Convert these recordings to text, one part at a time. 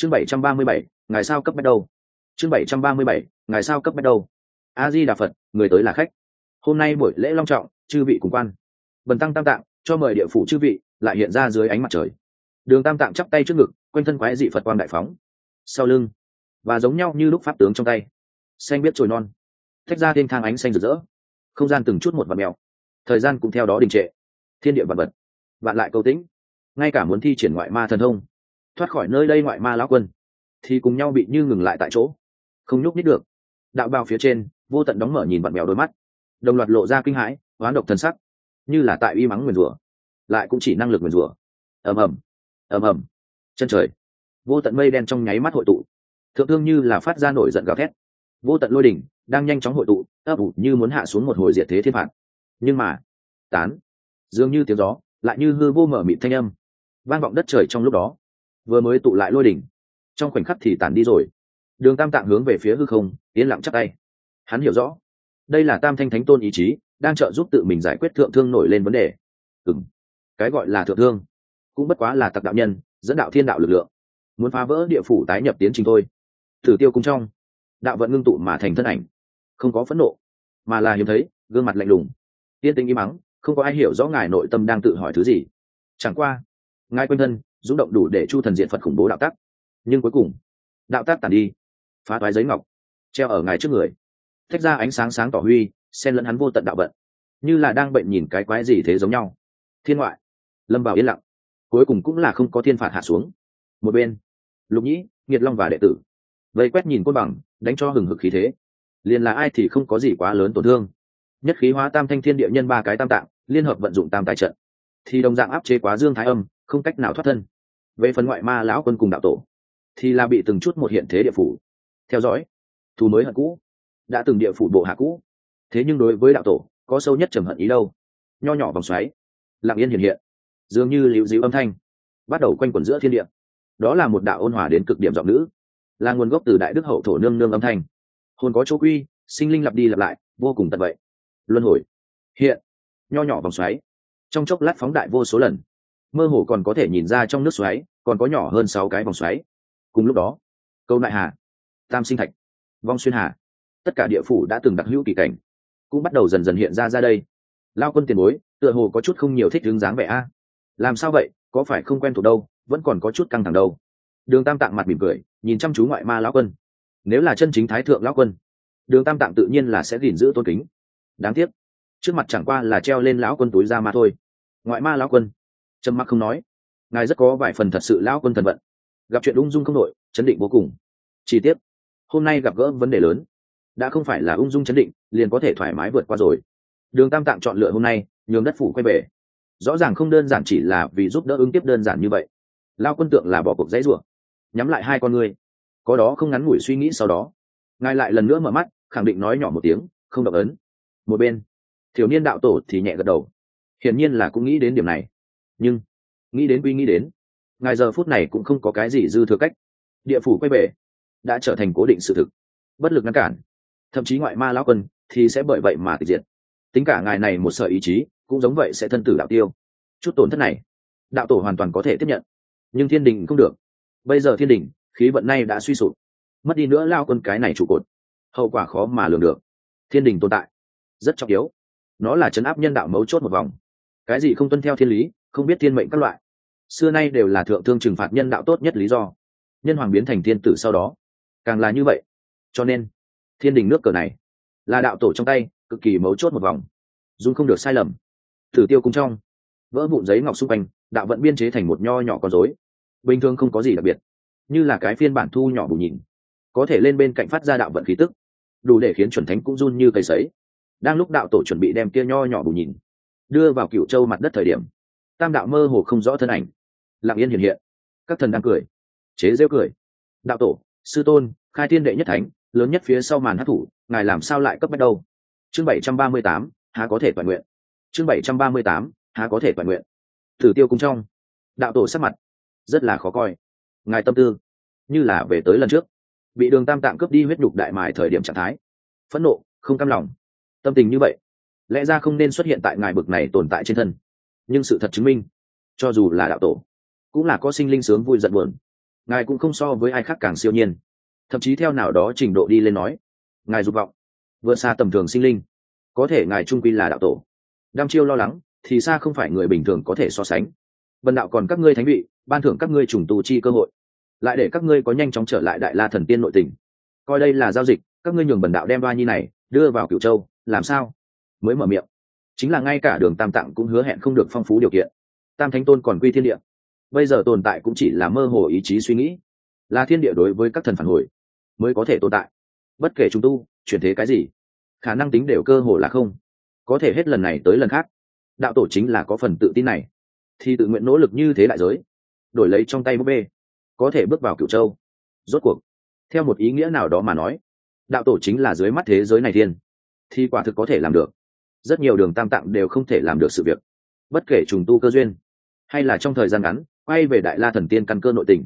chương bảy trăm ba mươi bảy sao cấp bắt đầu chương bảy trăm ba mươi bảy sao cấp bắt đầu a di đà phật người tới là khách. Hôm nay buổi lễ long trọng, chư vị cùng quan. Bần tăng tam tạng, cho mời địa phủ chư vị, lại hiện ra dưới ánh mặt trời. Đường tam tạng chắp tay trước ngực, quanh thân quái dị phật quang đại phóng. Sau lưng, và giống nhau như lúc pháp tướng trong tay. Xanh biết trồi non. Thách ra thiên thang ánh xanh rực rỡ. Không gian từng chút một vật mèo. Thời gian cũng theo đó đình trệ. Thiên địa vật vật. Vạn lại câu tĩnh. Ngay cả muốn thi triển ngoại ma thần thông thoát khỏi nơi đây ngoại ma lão quân, thì cùng nhau bị như ngừng lại tại chỗ. Không nhúc nhích được. Đạo bao phía trên, vô tận đóng mở nhìn vặn mèo đôi mắt. Đồng loạt lộ ra kinh hãi, oán độc thân sắc. Như là tại uy mắng nguyền rủa, lại cũng chỉ năng lực nguyền rủa. Ầm ầm ầm ầm. Chân trời, vô tận mây đen trong nháy mắt hội tụ. Thượng thương như là phát ra nổi giận gào thét. Vô tận lôi đỉnh đang nhanh chóng hội tụ, ấp ủ như muốn hạ xuống một hồi diệt thế thiên phạt. Nhưng mà, tán. Dường như tiếng gió, lại như hư vô mở mịt thanh âm. Vang vọng đất trời trong lúc đó vừa mới tụ lại lôi đỉnh. Trong khoảnh khắc thì tàn đi rồi. Đường tam tạng hướng về phía hư không, yên lặng chắc tay. Hắn hiểu rõ. Đây là tam thanh thánh tôn ý chí, đang trợ giúp tự mình giải quyết thượng thương nổi lên vấn đề. Ừng cái gọi là thượng thương, cũng bất quá là tặc đạo nhân, dẫn đạo thiên đạo lực lượng. Muốn phá vỡ địa phủ tái nhập tiến trình thôi. Thử tiêu cung trong, đạo vận ngưng tụ mà thành thân ảnh. Không có phẫn nộ, mà là hiếm thấy, gương mặt lạnh lùng. Tiên tính im mắng không có ai hiểu rõ ngài nội tâm đang tự hỏi thứ gì. Chẳng qua, ngài quanh thân rung động đủ để chu thần diện phật khủng bố đạo tắc. Nhưng cuối cùng, đạo tác tàn đi, phá toái giấy ngọc, treo ở ngài trước người. Thách ra ánh sáng sáng tỏ huy, xen lẫn hắn vô tận đạo vận. Như là đang bệnh nhìn cái quái gì thế giống nhau. Thiên ngoại, lâm vào yên lặng. Cuối cùng cũng là không có thiên phạt hạ xuống. Một bên, lục nhĩ, nghiệt long và đệ tử. Vây quét nhìn côn bằng, đánh cho hừng hực khí thế. Liền là ai thì không có gì quá lớn tổn thương. Nhất khí hóa tam thanh thiên địa nhân ba cái tam tạng, liên hợp vận dụng tam tài trận. Thì đồng dạng áp chế quá dương thái âm không cách nào thoát thân. Về phần ngoại ma lão quân cùng đạo tổ, thì là bị từng chút một hiện thế địa phủ. Theo dõi, thù mới hận cũ, đã từng địa phủ bộ hạ cũ. Thế nhưng đối với đạo tổ, có sâu nhất trầm hận ý đâu. Nho nhỏ vòng xoáy, lặng yên hiện hiện, dường như liễu dịu âm thanh, bắt đầu quanh quẩn giữa thiên địa. Đó là một đạo ôn hòa đến cực điểm giọng nữ, là nguồn gốc từ đại đức hậu thổ nương nương âm thanh. Hồn có chỗ quy, sinh linh lặp đi lặp lại, vô cùng tận vậy. Luân hồi, hiện, nho nhỏ vòng xoáy, trong chốc lát phóng đại vô số lần mơ hồ còn có thể nhìn ra trong nước xoáy, còn có nhỏ hơn sáu cái vòng xoáy. Cùng lúc đó, câu nại hà, tam sinh thạch, vong xuyên hà, tất cả địa phủ đã từng đặc hữu kỳ cảnh, cũng bắt đầu dần dần hiện ra ra đây. Lao quân tiền bối, tựa hồ có chút không nhiều thích đứng dáng vẻ a. Làm sao vậy, có phải không quen thuộc đâu, vẫn còn có chút căng thẳng đâu. Đường tam tạng mặt mỉm cười, nhìn chăm chú ngoại ma lão quân. Nếu là chân chính thái thượng lão quân, đường tam tạng tự nhiên là sẽ gìn giữ tôn kính. Đáng tiếc, trước mặt chẳng qua là treo lên lão quân túi ra mà thôi. Ngoại ma lão quân trầm mặc không nói. Ngài rất có vài phần thật sự lão quân thần vận. Gặp chuyện ung dung không đội chấn định vô cùng. Chi tiết. Hôm nay gặp gỡ vấn đề lớn. Đã không phải là ung dung chấn định, liền có thể thoải mái vượt qua rồi. Đường tam tạng chọn lựa hôm nay, nhường đất phủ quay về. Rõ ràng không đơn giản chỉ là vì giúp đỡ ứng tiếp đơn giản như vậy. Lao quân tượng là bỏ cuộc dãy rủa. Nhắm lại hai con ngươi. Có đó không ngắn ngủi suy nghĩ sau đó. Ngài lại lần nữa mở mắt, khẳng định nói nhỏ một tiếng, không đọc ấn. Một bên thiếu niên đạo tổ thì nhẹ gật đầu. Hiển nhiên là cũng nghĩ đến điểm này nhưng, nghĩ đến quy nghĩ đến, ngài giờ phút này cũng không có cái gì dư thừa cách. Địa phủ quay về, đã trở thành cố định sự thực. Bất lực ngăn cản, thậm chí ngoại ma lão quân thì sẽ bởi vậy mà tịch diệt. Tính cả ngài này một sợi ý chí, cũng giống vậy sẽ thân tử đạo tiêu. Chút tổn thất này, đạo tổ hoàn toàn có thể tiếp nhận. Nhưng thiên đình không được. Bây giờ thiên đình, khí vận nay đã suy sụp. Mất đi nữa lao quân cái này trụ cột, hậu quả khó mà lường được. Thiên đình tồn tại, rất trọng yếu. Nó là chấn áp nhân đạo mấu chốt một vòng. Cái gì không tuân theo thiên lý không biết thiên mệnh các loại. Xưa nay đều là thượng thương trừng phạt nhân đạo tốt nhất lý do. Nhân hoàng biến thành thiên tử sau đó. Càng là như vậy. Cho nên, thiên đình nước cờ này là đạo tổ trong tay, cực kỳ mấu chốt một vòng. Dung không được sai lầm. Thử tiêu cung trong, vỡ vụn giấy ngọc xung quanh, đạo vận biên chế thành một nho nhỏ con rối. Bình thường không có gì đặc biệt, như là cái phiên bản thu nhỏ bù nhìn. Có thể lên bên cạnh phát ra đạo vận khí tức, đủ để khiến chuẩn thánh cũng run như cây sấy. Đang lúc đạo tổ chuẩn bị đem kia nho nhỏ bù nhìn, đưa vào cựu châu mặt đất thời điểm tam đạo mơ hồ không rõ thân ảnh. Lặng yên hiện hiện. Các thần đang cười. Chế rêu cười. Đạo tổ, sư tôn, khai thiên đệ nhất thánh, lớn nhất phía sau màn hát thủ, ngài làm sao lại cấp bách đâu? chương bảy trăm ba mươi tám, há có thể toàn nguyện. Chương bảy trăm ba mươi tám, há có thể toàn nguyện. Thử tiêu cung trong. Đạo tổ sắc mặt, rất là khó coi. Ngài tâm tư, như là về tới lần trước. Bị đường tam tạng cướp đi huyết nhục đại mài thời điểm trạng thái. Phẫn nộ, không cam lòng. Tâm tình như vậy, lẽ ra không nên xuất hiện tại ngài bực này tồn tại trên thân nhưng sự thật chứng minh, cho dù là đạo tổ, cũng là có sinh linh sướng vui giận buồn. Ngài cũng không so với ai khác càng siêu nhiên. Thậm chí theo nào đó trình độ đi lên nói, ngài dục vọng vượt xa tầm thường sinh linh, có thể ngài trung quy là đạo tổ. Đam chiêu lo lắng thì xa không phải người bình thường có thể so sánh. Vần đạo còn các ngươi thánh vị, ban thưởng các ngươi trùng tù chi cơ hội. Lại để các ngươi có nhanh chóng trở lại đại la thần tiên nội tình. Coi đây là giao dịch, các ngươi nhường bần đạo đem ba nhi này đưa vào cựu châu, làm sao? Mới mở miệng chính là ngay cả đường tam tạng cũng hứa hẹn không được phong phú điều kiện. Tam thánh tôn còn quy thiên địa. Bây giờ tồn tại cũng chỉ là mơ hồ ý chí suy nghĩ. Là thiên địa đối với các thần phản hồi mới có thể tồn tại. Bất kể chúng tu, chuyển thế cái gì, khả năng tính đều cơ hồ là không. Có thể hết lần này tới lần khác, đạo tổ chính là có phần tự tin này. Thì tự nguyện nỗ lực như thế đại giới, đổi lấy trong tay búp bê, có thể bước vào cựu châu. Rốt cuộc, theo một ý nghĩa nào đó mà nói, đạo tổ chính là dưới mắt thế giới này thiên. Thì quả thực có thể làm được rất nhiều đường tam tạng đều không thể làm được sự việc. Bất kể trùng tu cơ duyên, hay là trong thời gian ngắn, quay về đại la thần tiên căn cơ nội tình,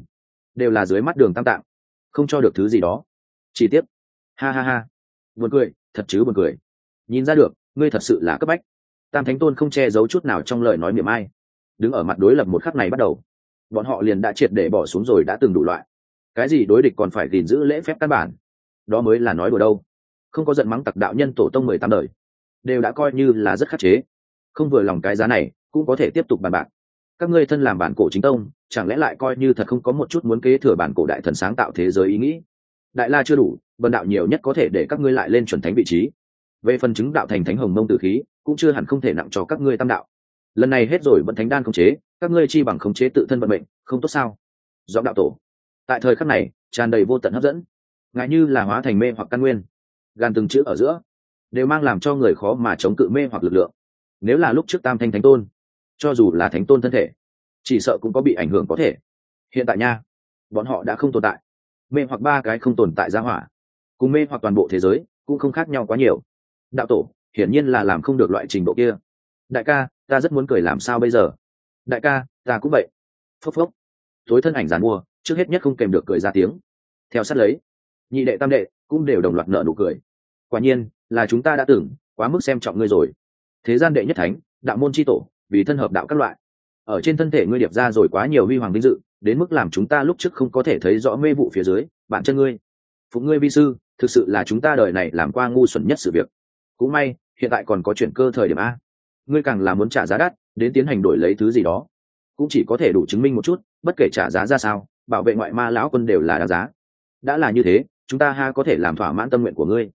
đều là dưới mắt đường tam tạng, không cho được thứ gì đó. Chi tiết ha ha ha, buồn cười, thật chứ buồn cười. Nhìn ra được, ngươi thật sự là cấp bách. Tam thánh tôn không che giấu chút nào trong lời nói miệng ai. Đứng ở mặt đối lập một khắc này bắt đầu, bọn họ liền đã triệt để bỏ xuống rồi đã từng đủ loại. Cái gì đối địch còn phải gìn giữ lễ phép căn bản. Đó mới là nói đùa đâu. Không có giận mắng tặc đạo nhân tổ tông mười tám đời đều đã coi như là rất khắc chế. Không vừa lòng cái giá này, cũng có thể tiếp tục bàn bạc. Các ngươi thân làm bản cổ chính tông, chẳng lẽ lại coi như thật không có một chút muốn kế thừa bản cổ đại thần sáng tạo thế giới ý nghĩ? Đại la chưa đủ vần đạo nhiều nhất có thể để các ngươi lại lên chuẩn thánh vị trí. Về phần chứng đạo thành thánh hồng mông tử khí, cũng chưa hẳn không thể nặng cho các ngươi tam đạo. Lần này hết rồi vẫn thánh đan khống chế, các ngươi chi bằng khống chế tự thân vận mệnh, không tốt sao? Do đạo tổ. Tại thời khắc này, tràn đầy vô tận hấp dẫn. Ngại như là hóa thành mê hoặc căn nguyên. Gan từng chữ ở giữa đều mang làm cho người khó mà chống cự mê hoặc lực lượng. Nếu là lúc trước tam thanh thánh tôn, cho dù là thánh tôn thân thể, chỉ sợ cũng có bị ảnh hưởng có thể. Hiện tại nha, bọn họ đã không tồn tại. Mê hoặc ba cái không tồn tại ra hỏa. Cùng mê hoặc toàn bộ thế giới cũng không khác nhau quá nhiều. Đạo tổ, hiển nhiên là làm không được loại trình độ kia. Đại ca, ta rất muốn cười làm sao bây giờ? Đại ca, ta cũng vậy. Phốc phốc. Tối thân ảnh giàn mua, trước hết nhất không kèm được cười ra tiếng. Theo sát lấy, nhị đệ tam đệ cũng đều đồng loạt nợ nụ cười. Quả nhiên là chúng ta đã tưởng, quá mức xem trọng ngươi rồi. Thế gian đệ nhất thánh, đạo môn tri tổ, vì thân hợp đạo các loại. Ở trên thân thể ngươi điệp ra rồi quá nhiều huy hoàng vinh dự, đến mức làm chúng ta lúc trước không có thể thấy rõ mê vụ phía dưới, bạn chân ngươi. Phụ ngươi vi sư, thực sự là chúng ta đời này làm qua ngu xuẩn nhất sự việc. Cũng may, hiện tại còn có chuyển cơ thời điểm a. Ngươi càng là muốn trả giá đắt, đến tiến hành đổi lấy thứ gì đó. Cũng chỉ có thể đủ chứng minh một chút, bất kể trả giá ra sao, bảo vệ ngoại ma lão quân đều là đáng giá. Đã là như thế, chúng ta ha có thể làm thỏa mãn tâm nguyện của ngươi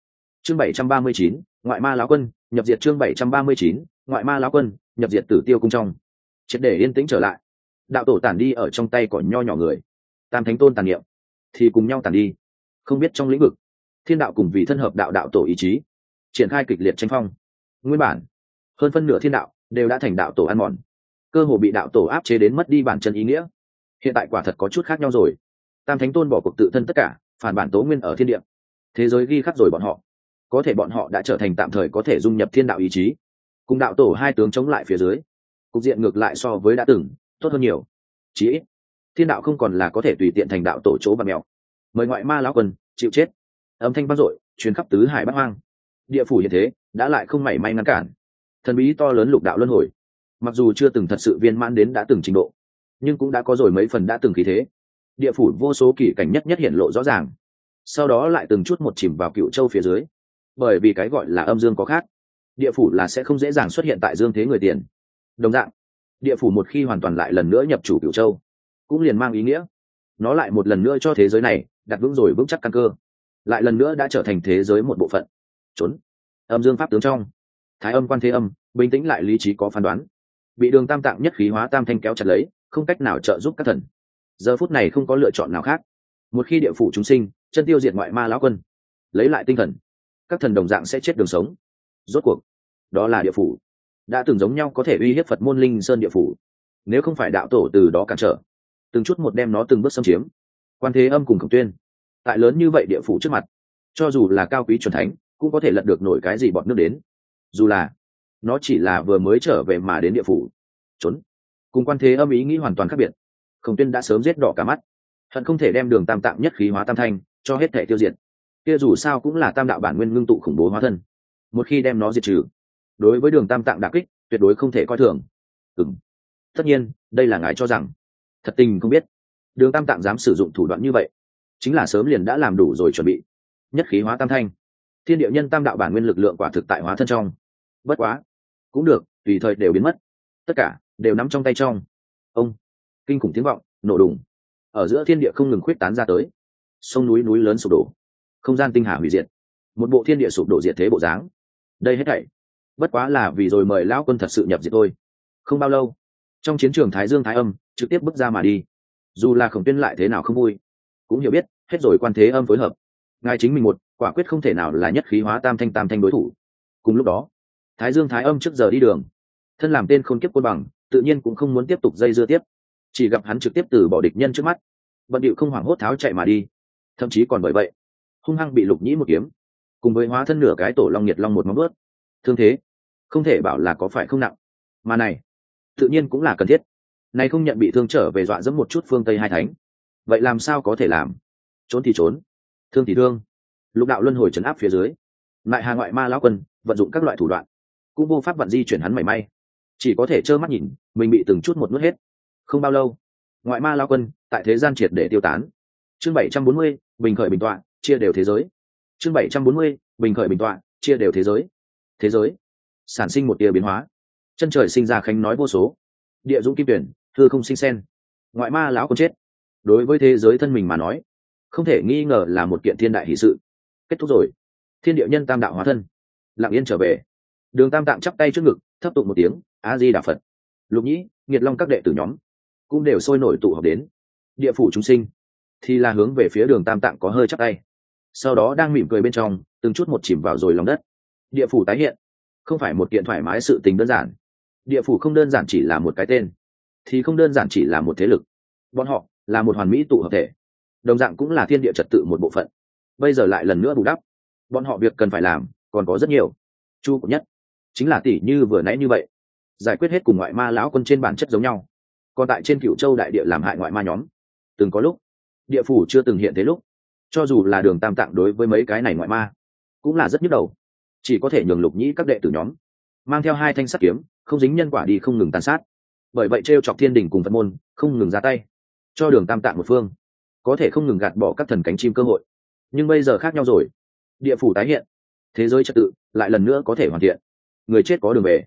chương bảy trăm ba mươi chín, ngoại ma lão quân, nhập diệt chương bảy trăm ba mươi chín, ngoại ma lão quân, nhập diệt tử tiêu cung trong. Triệt để yên tĩnh trở lại. Đạo tổ tản đi ở trong tay của nho nhỏ người. Tam thánh tôn tàn niệm. Thì cùng nhau tàn đi. Không biết trong lĩnh vực, thiên đạo cùng vì thân hợp đạo đạo tổ ý chí, triển khai kịch liệt tranh phong. Nguyên bản, hơn phân nửa thiên đạo đều đã thành đạo tổ ăn mòn. Cơ hồ bị đạo tổ áp chế đến mất đi bản chân ý nghĩa. Hiện tại quả thật có chút khác nhau rồi. Tam thánh tôn bỏ cuộc tự thân tất cả, phản bản tố nguyên ở thiên địa. Thế giới ghi khắc rồi bọn họ có thể bọn họ đã trở thành tạm thời có thể dung nhập thiên đạo ý chí. Cùng đạo tổ hai tướng chống lại phía dưới, cục diện ngược lại so với đã từng, tốt hơn nhiều. Chí ít, thiên đạo không còn là có thể tùy tiện thành đạo tổ chỗ và mèo. Mời ngoại ma lão quân, chịu chết. Âm thanh vang dội chuyến khắp tứ hải bắc hoang. Địa phủ hiện thế, đã lại không mảy may ngăn cản. Thần bí to lớn lục đạo luân hồi. Mặc dù chưa từng thật sự viên mãn đến đã từng trình độ, nhưng cũng đã có rồi mấy phần đã từng khí thế. Địa phủ vô số kỳ cảnh nhất nhất hiện lộ rõ ràng. Sau đó lại từng chút một chìm vào cựu châu phía dưới bởi vì cái gọi là âm dương có khác. Địa phủ là sẽ không dễ dàng xuất hiện tại dương thế người tiền. Đồng dạng, địa phủ một khi hoàn toàn lại lần nữa nhập chủ cựu châu, cũng liền mang ý nghĩa, nó lại một lần nữa cho thế giới này đặt vững rồi vững chắc căn cơ, lại lần nữa đã trở thành thế giới một bộ phận. Trốn. Âm dương pháp tướng trong, thái âm quan thế âm, bình tĩnh lại lý trí có phán đoán. Bị đường tam tạng nhất khí hóa tam thanh kéo chặt lấy, không cách nào trợ giúp các thần. Giờ phút này không có lựa chọn nào khác. Một khi địa phủ chúng sinh, chân tiêu diệt ngoại ma lão quân, lấy lại tinh thần các thần đồng dạng sẽ chết đường sống. Rốt cuộc, đó là địa phủ. Đã từng giống nhau có thể uy hiếp phật môn linh sơn địa phủ. Nếu không phải đạo tổ từ đó cản trở, từng chút một đem nó từng bước xâm chiếm. Quan thế âm cùng khổng tuyên, tại lớn như vậy địa phủ trước mặt, cho dù là cao quý c thánh, cũng có thể lật được nổi cái gì bọn nước đến. Dù là, nó chỉ là vừa mới trở về mà đến địa phủ. Trốn. Cùng quan thế âm ý nghĩ hoàn toàn khác biệt. Khổng tuyên đã sớm giết đỏ cả mắt. Hận không thể đem đường tam tạng nhất khí hóa tam thanh cho hết thể tiêu diệt kia dù sao cũng là tam đạo bản nguyên ngưng tụ khủng bố hóa thân. Một khi đem nó diệt trừ, đối với đường tam tạng đà kích, tuyệt đối không thể coi thường. Ừng tất nhiên, đây là ngài cho rằng. Thật tình không biết. Đường tam tạng dám sử dụng thủ đoạn như vậy, chính là sớm liền đã làm đủ rồi chuẩn bị. Nhất khí hóa tam thanh. Thiên địa nhân tam đạo bản nguyên lực lượng quả thực tại hóa thân trong. Bất quá, cũng được, tùy thời đều biến mất. Tất cả đều nắm trong tay trong. Ông, kinh khủng tiếng vọng, nổ đùng. Ở giữa thiên địa không ngừng khuyết tán ra tới. Sông núi núi lớn sụp đổ không gian tinh hà hủy diệt. Một bộ thiên địa sụp đổ diệt thế bộ dáng. Đây hết thảy, bất quá là vì rồi mời lão quân thật sự nhập diệt thôi. Không bao lâu, trong chiến trường thái dương thái âm trực tiếp bước ra mà đi. Dù là khổng tuyên lại thế nào không vui, cũng hiểu biết, hết rồi quan thế âm phối hợp. Ngài chính mình một, quả quyết không thể nào là nhất khí hóa tam thanh tam thanh đối thủ. Cùng lúc đó, thái dương thái âm trước giờ đi đường, thân làm tên khôn kiếp quân bằng, tự nhiên cũng không muốn tiếp tục dây dưa tiếp. Chỉ gặp hắn trực tiếp từ bỏ địch nhân trước mắt, bận điệu không hoảng hốt tháo chạy mà đi, thậm chí còn bởi vậy hung hăng bị lục nhĩ một kiếm. Cùng với hóa thân nửa cái tổ long nhiệt long một móng ướt thương thế, không thể bảo là có phải không nặng. Mà này, tự nhiên cũng là cần thiết. Này không nhận bị thương trở về dọa dẫm một chút phương tây hai thánh. Vậy làm sao có thể làm? Trốn thì trốn, thương thì thương. Lục đạo luân hồi trấn áp phía dưới. Lại hà ngoại ma lão quân vận dụng các loại thủ đoạn, cũng vô pháp vận di chuyển hắn mảy may. Chỉ có thể trơ mắt nhìn, mình bị từng chút một nuốt hết. Không bao lâu, ngoại ma lao quân tại thế gian triệt để tiêu tán. Chương bảy trăm bốn mươi, bình khởi bình tọa chia đều thế giới. Chương bảy trăm bốn mươi, bình khởi bình tọa, chia đều thế giới. Thế giới. Sản sinh một tia biến hóa. Chân trời sinh ra khánh nói vô số. Địa dũng kim tuyển thư không sinh sen. Ngoại ma lão còn chết. Đối với thế giới thân mình mà nói, không thể nghi ngờ là một kiện thiên đại hỷ sự. Kết thúc rồi. Thiên địa nhân tam đạo hóa thân. Lặng yên trở về. Đường tam tạng chắp tay trước ngực, thấp tụng một tiếng a di đà phật. Lục nhĩ, nghiệt long các đệ tử nhóm, cũng đều sôi nổi tụ họp đến. Địa phủ chúng sinh, thì là hướng về phía đường tam tạng có hơi chắc tay sau đó đang mỉm cười bên trong, từng chút một chìm vào rồi lòng đất. Địa phủ tái hiện. Không phải một kiện thoải mái sự tình đơn giản. Địa phủ không đơn giản chỉ là một cái tên, thì không đơn giản chỉ là một thế lực. Bọn họ là một hoàn mỹ tụ hợp thể. Đồng dạng cũng là thiên địa trật tự một bộ phận. Bây giờ lại lần nữa bù đắp. Bọn họ việc cần phải làm còn có rất nhiều. Chu cũng nhất, chính là tỷ như vừa nãy như vậy, giải quyết hết cùng ngoại ma lão quân trên bản chất giống nhau. Còn tại trên cựu châu đại địa làm hại ngoại ma nhóm. Từng có lúc, địa phủ chưa từng hiện thế lúc cho dù là đường tam tạng đối với mấy cái này ngoại ma, cũng là rất nhức đầu. Chỉ có thể nhường lục nhĩ các đệ tử nhóm mang theo hai thanh sắt kiếm, không dính nhân quả đi không ngừng tàn sát. Bởi vậy t r e o chọc thiên đình cùng phật môn, không ngừng ra tay, cho đường tam tạng một phương, có thể không ngừng gạt bỏ các thần cánh chim cơ hội. Nhưng bây giờ khác nhau rồi. Địa phủ tái hiện, thế giới trật tự lại lần nữa có thể hoàn thiện. Người chết có đường về,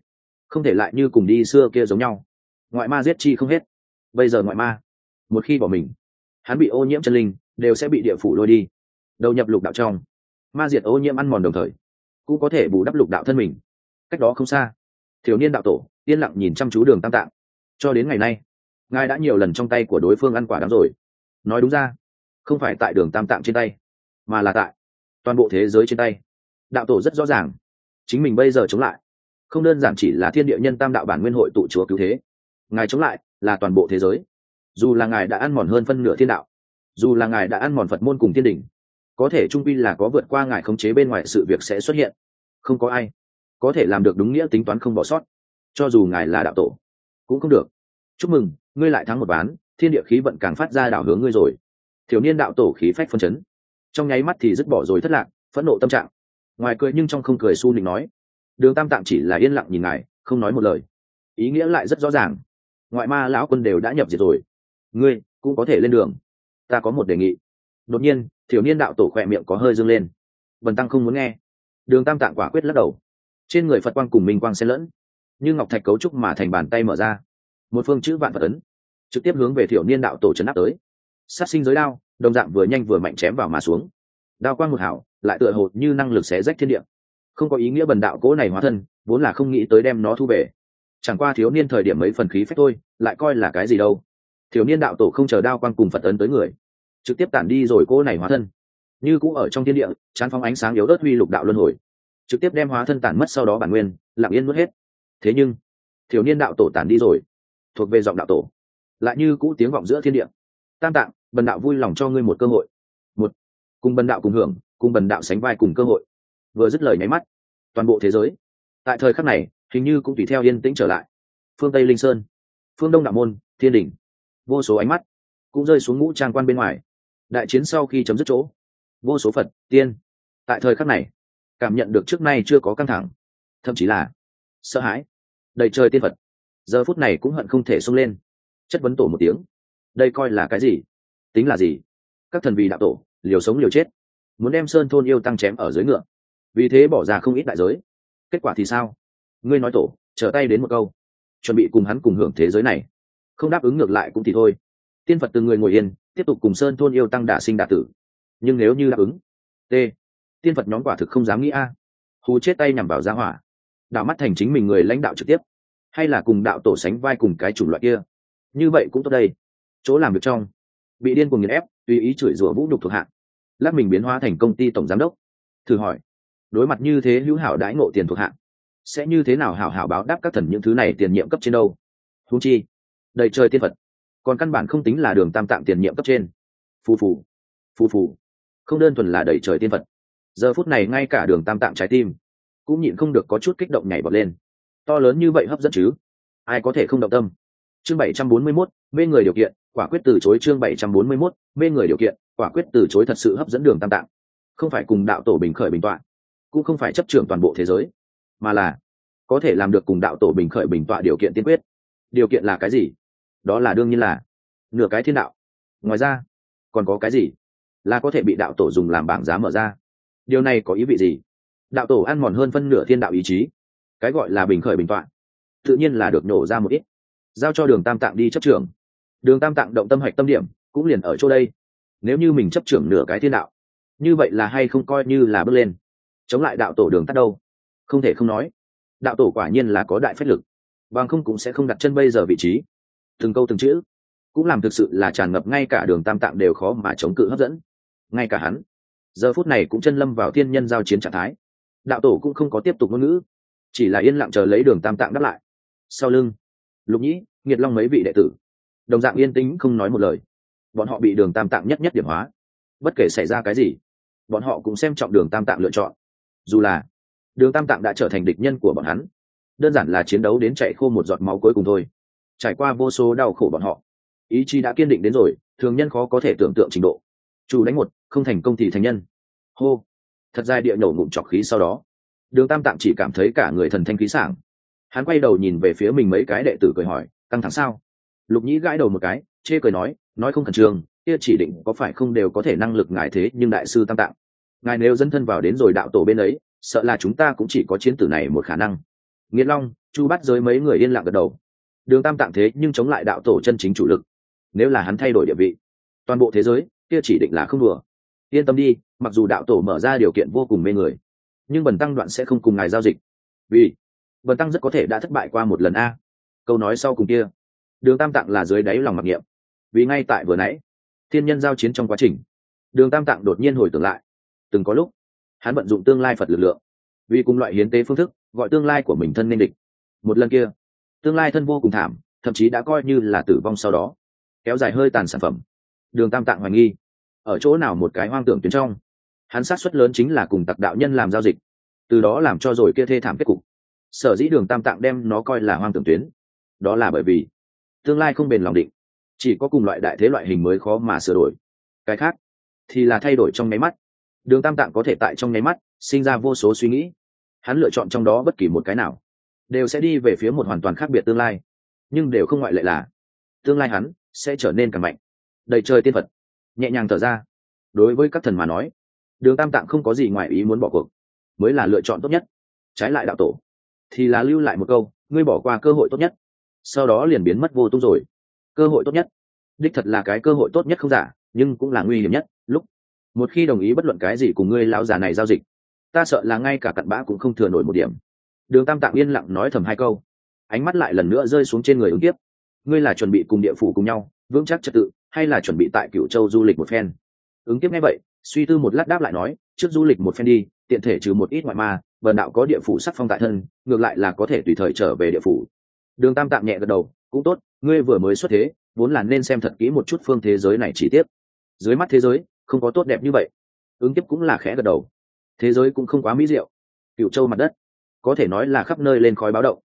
không thể lại như cùng đi xưa kia giống nhau. Ngoại ma giết chi không hết. Bây giờ ngoại ma, một khi bỏ mình, hắn bị ô nhiễm chân linh đều sẽ bị địa phủ lôi đi. Đầu nhập lục đạo trong, ma diệt ô nhiễm ăn mòn đồng thời, cũng có thể bù đắp lục đạo thân mình. Cách đó không xa, thiếu niên đạo tổ yên lặng nhìn chăm chú đường tam tạng. Cho đến ngày nay, ngài đã nhiều lần trong tay của đối phương ăn quả đắng rồi. Nói đúng ra, không phải tại đường tam tạng trên tay, mà là tại toàn bộ thế giới trên tay. Đạo tổ rất rõ ràng, chính mình bây giờ chống lại, không đơn giản chỉ là thiên địa nhân tam đạo bản nguyên hội tụ chúa cứu thế. Ngài chống lại là toàn bộ thế giới. Dù là ngài đã ăn mòn hơn phân nửa thiên đạo dù là ngài đã ăn mòn phật môn cùng thiên đình, có thể trung pi là có vượt qua ngài khống chế bên ngoài sự việc sẽ xuất hiện. Không có ai có thể làm được đúng nghĩa tính toán không bỏ sót, cho dù ngài là đạo tổ, cũng không được. Chúc mừng, ngươi lại thắng một ván, thiên địa khí vận càng phát ra đảo hướng ngươi rồi. Thiếu niên đạo tổ khí phách phân chấn. Trong nháy mắt thì dứt bỏ rồi thất lạc, phẫn nộ tâm trạng. Ngoài cười nhưng trong không cười su nịnh nói, đường tam tạm chỉ là yên lặng nhìn ngài, không nói một lời. Ý nghĩa lại rất rõ ràng. Ngoại ma lão quân đều đã nhập diệt rồi. Ngươi cũng có thể lên đường ta có một đề nghị. Đột nhiên thiếu niên đạo tổ khỏe miệng có hơi dâng lên. Bần tăng không muốn nghe. Đường tam tạng quả quyết lắc đầu. Trên người phật quang cùng minh quang xen lẫn, như ngọc thạch cấu trúc mà thành bàn tay mở ra. Một phương chữ vạn phật ấn, trực tiếp hướng về thiểu niên đạo tổ trấn áp tới. Sát sinh giới đao, đồng dạng vừa nhanh vừa mạnh chém vào mà xuống. Đao quang một hảo, lại tựa hồ như năng lực xé rách thiên địa. Không có ý nghĩa bần đạo cố này hóa thân, vốn là không nghĩ tới đem nó thu về. Chẳng qua thiếu niên thời điểm mấy phần khí phách thôi, lại coi là cái gì đâu thiếu niên đạo tổ không chờ đao quang cùng phật ấn tới người, trực tiếp tản đi rồi cô này hóa thân. Như cũng ở trong thiên địa, chán phóng ánh sáng yếu ớt huy lục đạo luân hồi, trực tiếp đem hóa thân tản mất sau đó bản nguyên, lặng yên mất hết. Thế nhưng, thiếu niên đạo tổ tản đi rồi, thuộc về giọng đạo tổ, lại như cũ tiếng vọng giữa thiên địa. Tam tạng, bần đạo vui lòng cho ngươi một cơ hội. Một, cùng bần đạo cùng hưởng, cùng bần đạo sánh vai cùng cơ hội. Vừa dứt lời nháy mắt, toàn bộ thế giới, tại thời khắc này, hình như cũng tùy theo yên tĩnh trở lại. Phương tây linh sơn, phương đông đạo môn, thiên đình vô số ánh mắt cũng rơi xuống ngũ trang quan bên ngoài. Đại chiến sau khi chấm dứt chỗ, vô số phật, tiên, tại thời khắc này, cảm nhận được trước nay chưa có căng thẳng, thậm chí là sợ hãi. Đầy trời tiên phật, giờ phút này cũng hận không thể xông lên. Chất vấn tổ một tiếng, đây coi là cái gì? Tính là gì? Các thần vì đạo tổ, liều sống liều chết, muốn đem sơn thôn yêu tăng chém ở dưới ngựa. Vì thế bỏ ra không ít đại giới. Kết quả thì sao? Ngươi nói tổ, trở tay đến một câu, chuẩn bị cùng hắn cùng hưởng thế giới này không đáp ứng ngược lại cũng thì thôi. Tiên phật từng người ngồi yên, tiếp tục cùng sơn thôn yêu tăng đả sinh đả tử. Nhưng nếu như đáp ứng, t. Tiên phật nhóm quả thực không dám nghĩ a. Hù chết tay nhằm vào giá hỏa. Đạo mắt thành chính mình người lãnh đạo trực tiếp. Hay là cùng đạo tổ sánh vai cùng cái chủng loại kia. Như vậy cũng tốt đây. Chỗ làm việc trong. Bị điên cùng nghiền ép, tùy ý chửi rủa vũ đục thuộc hạng lát mình biến hóa thành công ty tổng giám đốc. Thử hỏi, đối mặt như thế hữu hảo đãi ngộ tiền thuộc hạng sẽ như thế nào hảo hảo báo đáp các thần những thứ này tiền nhiệm cấp trên đâu? Thú chi đầy trời tiên phật. Còn căn bản không tính là đường tam tạng tiền nhiệm cấp trên. Phù phù phù phù. Không đơn thuần là đầy trời tiên phật. Giờ phút này ngay cả đường tam tạng trái tim cũng nhịn không được có chút kích động nhảy bật lên. To lớn như vậy hấp dẫn chứ? Ai có thể không động tâm? Chương bảy trăm bốn mươi 741, mê người điều kiện quả quyết từ chối chương bảy trăm bốn mươi 741, mê người điều kiện quả quyết từ chối thật sự hấp dẫn đường tam tạng. Không phải cùng đạo tổ bình khởi bình tọa cũng không phải chấp trưởng toàn bộ thế giới mà là có thể làm được cùng đạo tổ bình khởi bình tọa điều kiện tiên quyết. Điều kiện là cái gì? Đó là đương nhiên là nửa cái thiên đạo. Ngoài ra, còn có cái gì là có thể bị đạo tổ dùng làm bảng giá mở ra? Điều này có ý vị gì? Đạo tổ ăn mòn hơn phân nửa thiên đạo ý chí, cái gọi là bình khởi bình toạn, tự nhiên là được nổ ra một ít. Giao cho đường tam tạng đi chấp trưởng. Đường tam tạng động tâm hạch tâm điểm, cũng liền ở chỗ đây. Nếu như mình chấp trưởng nửa cái thiên đạo, như vậy là hay không coi như là bước lên. Chống lại đạo tổ đường tắt đâu? Không thể không nói. Đạo tổ quả nhiên là có đại phách lực, bằng không cũng sẽ không đặt chân bây giờ vị trí từng câu từng chữ, cũng làm thực sự là tràn ngập ngay cả đường tam tạng đều khó mà chống cự hấp dẫn. Ngay cả hắn, giờ phút này cũng chân lâm vào thiên nhân giao chiến trạng thái. Đạo tổ cũng không có tiếp tục ngôn ngữ, chỉ là yên lặng chờ lấy đường tam tạng đáp lại. Sau lưng, lục nhĩ, nghiệt long mấy vị đệ tử, đồng dạng yên tĩnh không nói một lời. Bọn họ bị đường tam tạng nhất nhất điểm hóa. Bất kể xảy ra cái gì, bọn họ cũng xem trọng đường tam tạng lựa chọn. Dù là đường tam tạng đã trở thành địch nhân của bọn hắn, đơn giản là chiến đấu đến chạy khô một giọt máu cuối cùng thôi trải qua vô số đau khổ bọn họ. Ý chí đã kiên định đến rồi, thường nhân khó có thể tưởng tượng trình độ. Chủ đánh một, không thành công thì thành nhân. Hô. Thật ra địa nổ ngụm trọc khí sau đó. Đường tam tạm chỉ cảm thấy cả người thần thanh khí sảng. Hắn quay đầu nhìn về phía mình mấy cái đệ tử cười hỏi, căng thẳng sao? Lục nhĩ gãi đầu một cái, chê cười nói nói không khẩn trương, kia chỉ định có phải không đều có thể năng lực ngài thế, nhưng đại sư tam tạng, ngài nếu dẫn thân vào đến rồi đạo tổ bên ấy, sợ là chúng ta cũng chỉ có chiến tử này một khả năng. Nghĩa long, chu bắt giới mấy người yên lặng gật đầu đường tam tạng thế nhưng chống lại đạo tổ chân chính chủ lực. Nếu là hắn thay đổi địa vị, toàn bộ thế giới, kia chỉ định là không đùa. Yên tâm đi, mặc dù đạo tổ mở ra điều kiện vô cùng mê người, nhưng bần tăng đoạn sẽ không cùng ngài giao dịch. Vì, bần tăng rất có thể đã thất bại qua một lần a. Câu nói sau cùng kia. Đường tam tạng là dưới đáy lòng mặc niệm. Vì ngay tại vừa nãy, thiên nhân giao chiến trong quá trình, đường tam tạng đột nhiên hồi tưởng lại. Từng có lúc, hắn vận dụng tương lai phật lực lượng, vì cùng loại hiến tế phương thức, gọi tương lai của mình thân nên địch. Một lần kia tương lai thân vô cùng thảm, thậm chí đã coi như là tử vong sau đó. Kéo dài hơi tàn sản phẩm. Đường tam tạng hoài nghi. Ở chỗ nào một cái hoang tưởng tuyến trong, hắn sát xuất lớn chính là cùng tặc đạo nhân làm giao dịch. Từ đó làm cho rồi kia thê thảm kết cục. Sở dĩ đường tam tạng đem nó coi là hoang tưởng tuyến, đó là bởi vì tương lai không bền lòng định, chỉ có cùng loại đại thế loại hình mới khó mà sửa đổi. Cái khác thì là thay đổi trong nháy mắt. Đường tam tạng có thể tại trong nháy mắt sinh ra vô số suy nghĩ. Hắn lựa chọn trong đó bất kỳ một cái nào đều sẽ đi về phía một hoàn toàn khác biệt tương lai. Nhưng đều không ngoại lệ là, tương lai hắn sẽ trở nên càng mạnh. Đầy trời tiên phật. Nhẹ nhàng thở ra. Đối với các thần mà nói, đường tam tạng không có gì ngoài ý muốn bỏ cuộc, mới là lựa chọn tốt nhất. Trái lại đạo tổ, thì là lưu lại một câu, ngươi bỏ qua cơ hội tốt nhất. Sau đó liền biến mất vô tung rồi. Cơ hội tốt nhất. Đích thật là cái cơ hội tốt nhất không giả, nhưng cũng là nguy hiểm nhất. Lúc, một khi đồng ý bất luận cái gì cùng ngươi lão già này giao dịch, ta sợ là ngay cả cặn bã cũng không thừa nổi một điểm đường tam tạng yên lặng nói thầm hai câu. Ánh mắt lại lần nữa rơi xuống trên người ứng tiếp ngươi là chuẩn bị cùng địa phủ cùng nhau, vững chắc trật tự, hay là chuẩn bị tại cựu châu du lịch một phen? Ứng tiếp nghe vậy, suy tư một lát đáp lại nói, trước du lịch một phen đi, tiện thể trừ một ít ngoại ma, vần đạo có địa phủ sắc phong tại thân, ngược lại là có thể tùy thời trở về địa phủ. Đường tam tạng nhẹ gật đầu, cũng tốt, ngươi vừa mới xuất thế, vốn là nên xem thật kỹ một chút phương thế giới này chỉ tiếp dưới mắt thế giới, không có tốt đẹp như vậy. Ứng tiếp cũng là khẽ gật đầu. Thế giới cũng không quá mỹ diệu. Cựu châu mặt đất có thể nói là khắp nơi lên khói báo động.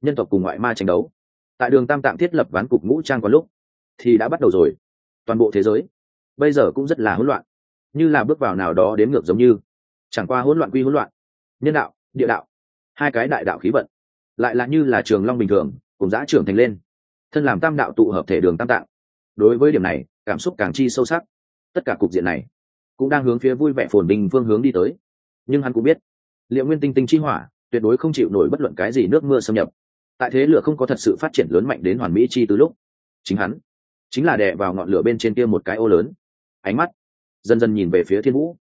Nhân tộc cùng ngoại ma tranh đấu. Tại đường tam tạng thiết lập ván cục ngũ trang có lúc, thì đã bắt đầu rồi. Toàn bộ thế giới, bây giờ cũng rất là hỗn loạn. Như là bước vào nào đó đến ngược giống như. Chẳng qua hỗn loạn quy hỗn loạn. Nhân đạo, địa đạo, hai cái đại đạo khí vận, lại là như là trường long bình thường, cùng giã trưởng thành lên. Thân làm tam đạo tụ hợp thể đường tam tạng. Đối với điểm này, cảm xúc càng chi sâu sắc. Tất cả cục diện này cũng đang hướng phía vui vẻ phồn bình phương hướng đi tới. Nhưng hắn cũng biết, liệu nguyên tinh tinh chi hỏa tuyệt đối không chịu nổi bất luận cái gì nước mưa xâm nhập. Tại thế lửa không có thật sự phát triển lớn mạnh đến hoàn mỹ chi từ lúc, chính hắn chính là đè vào ngọn lửa bên trên kia một cái ô lớn. Ánh mắt dần dần nhìn về phía thiên vũ.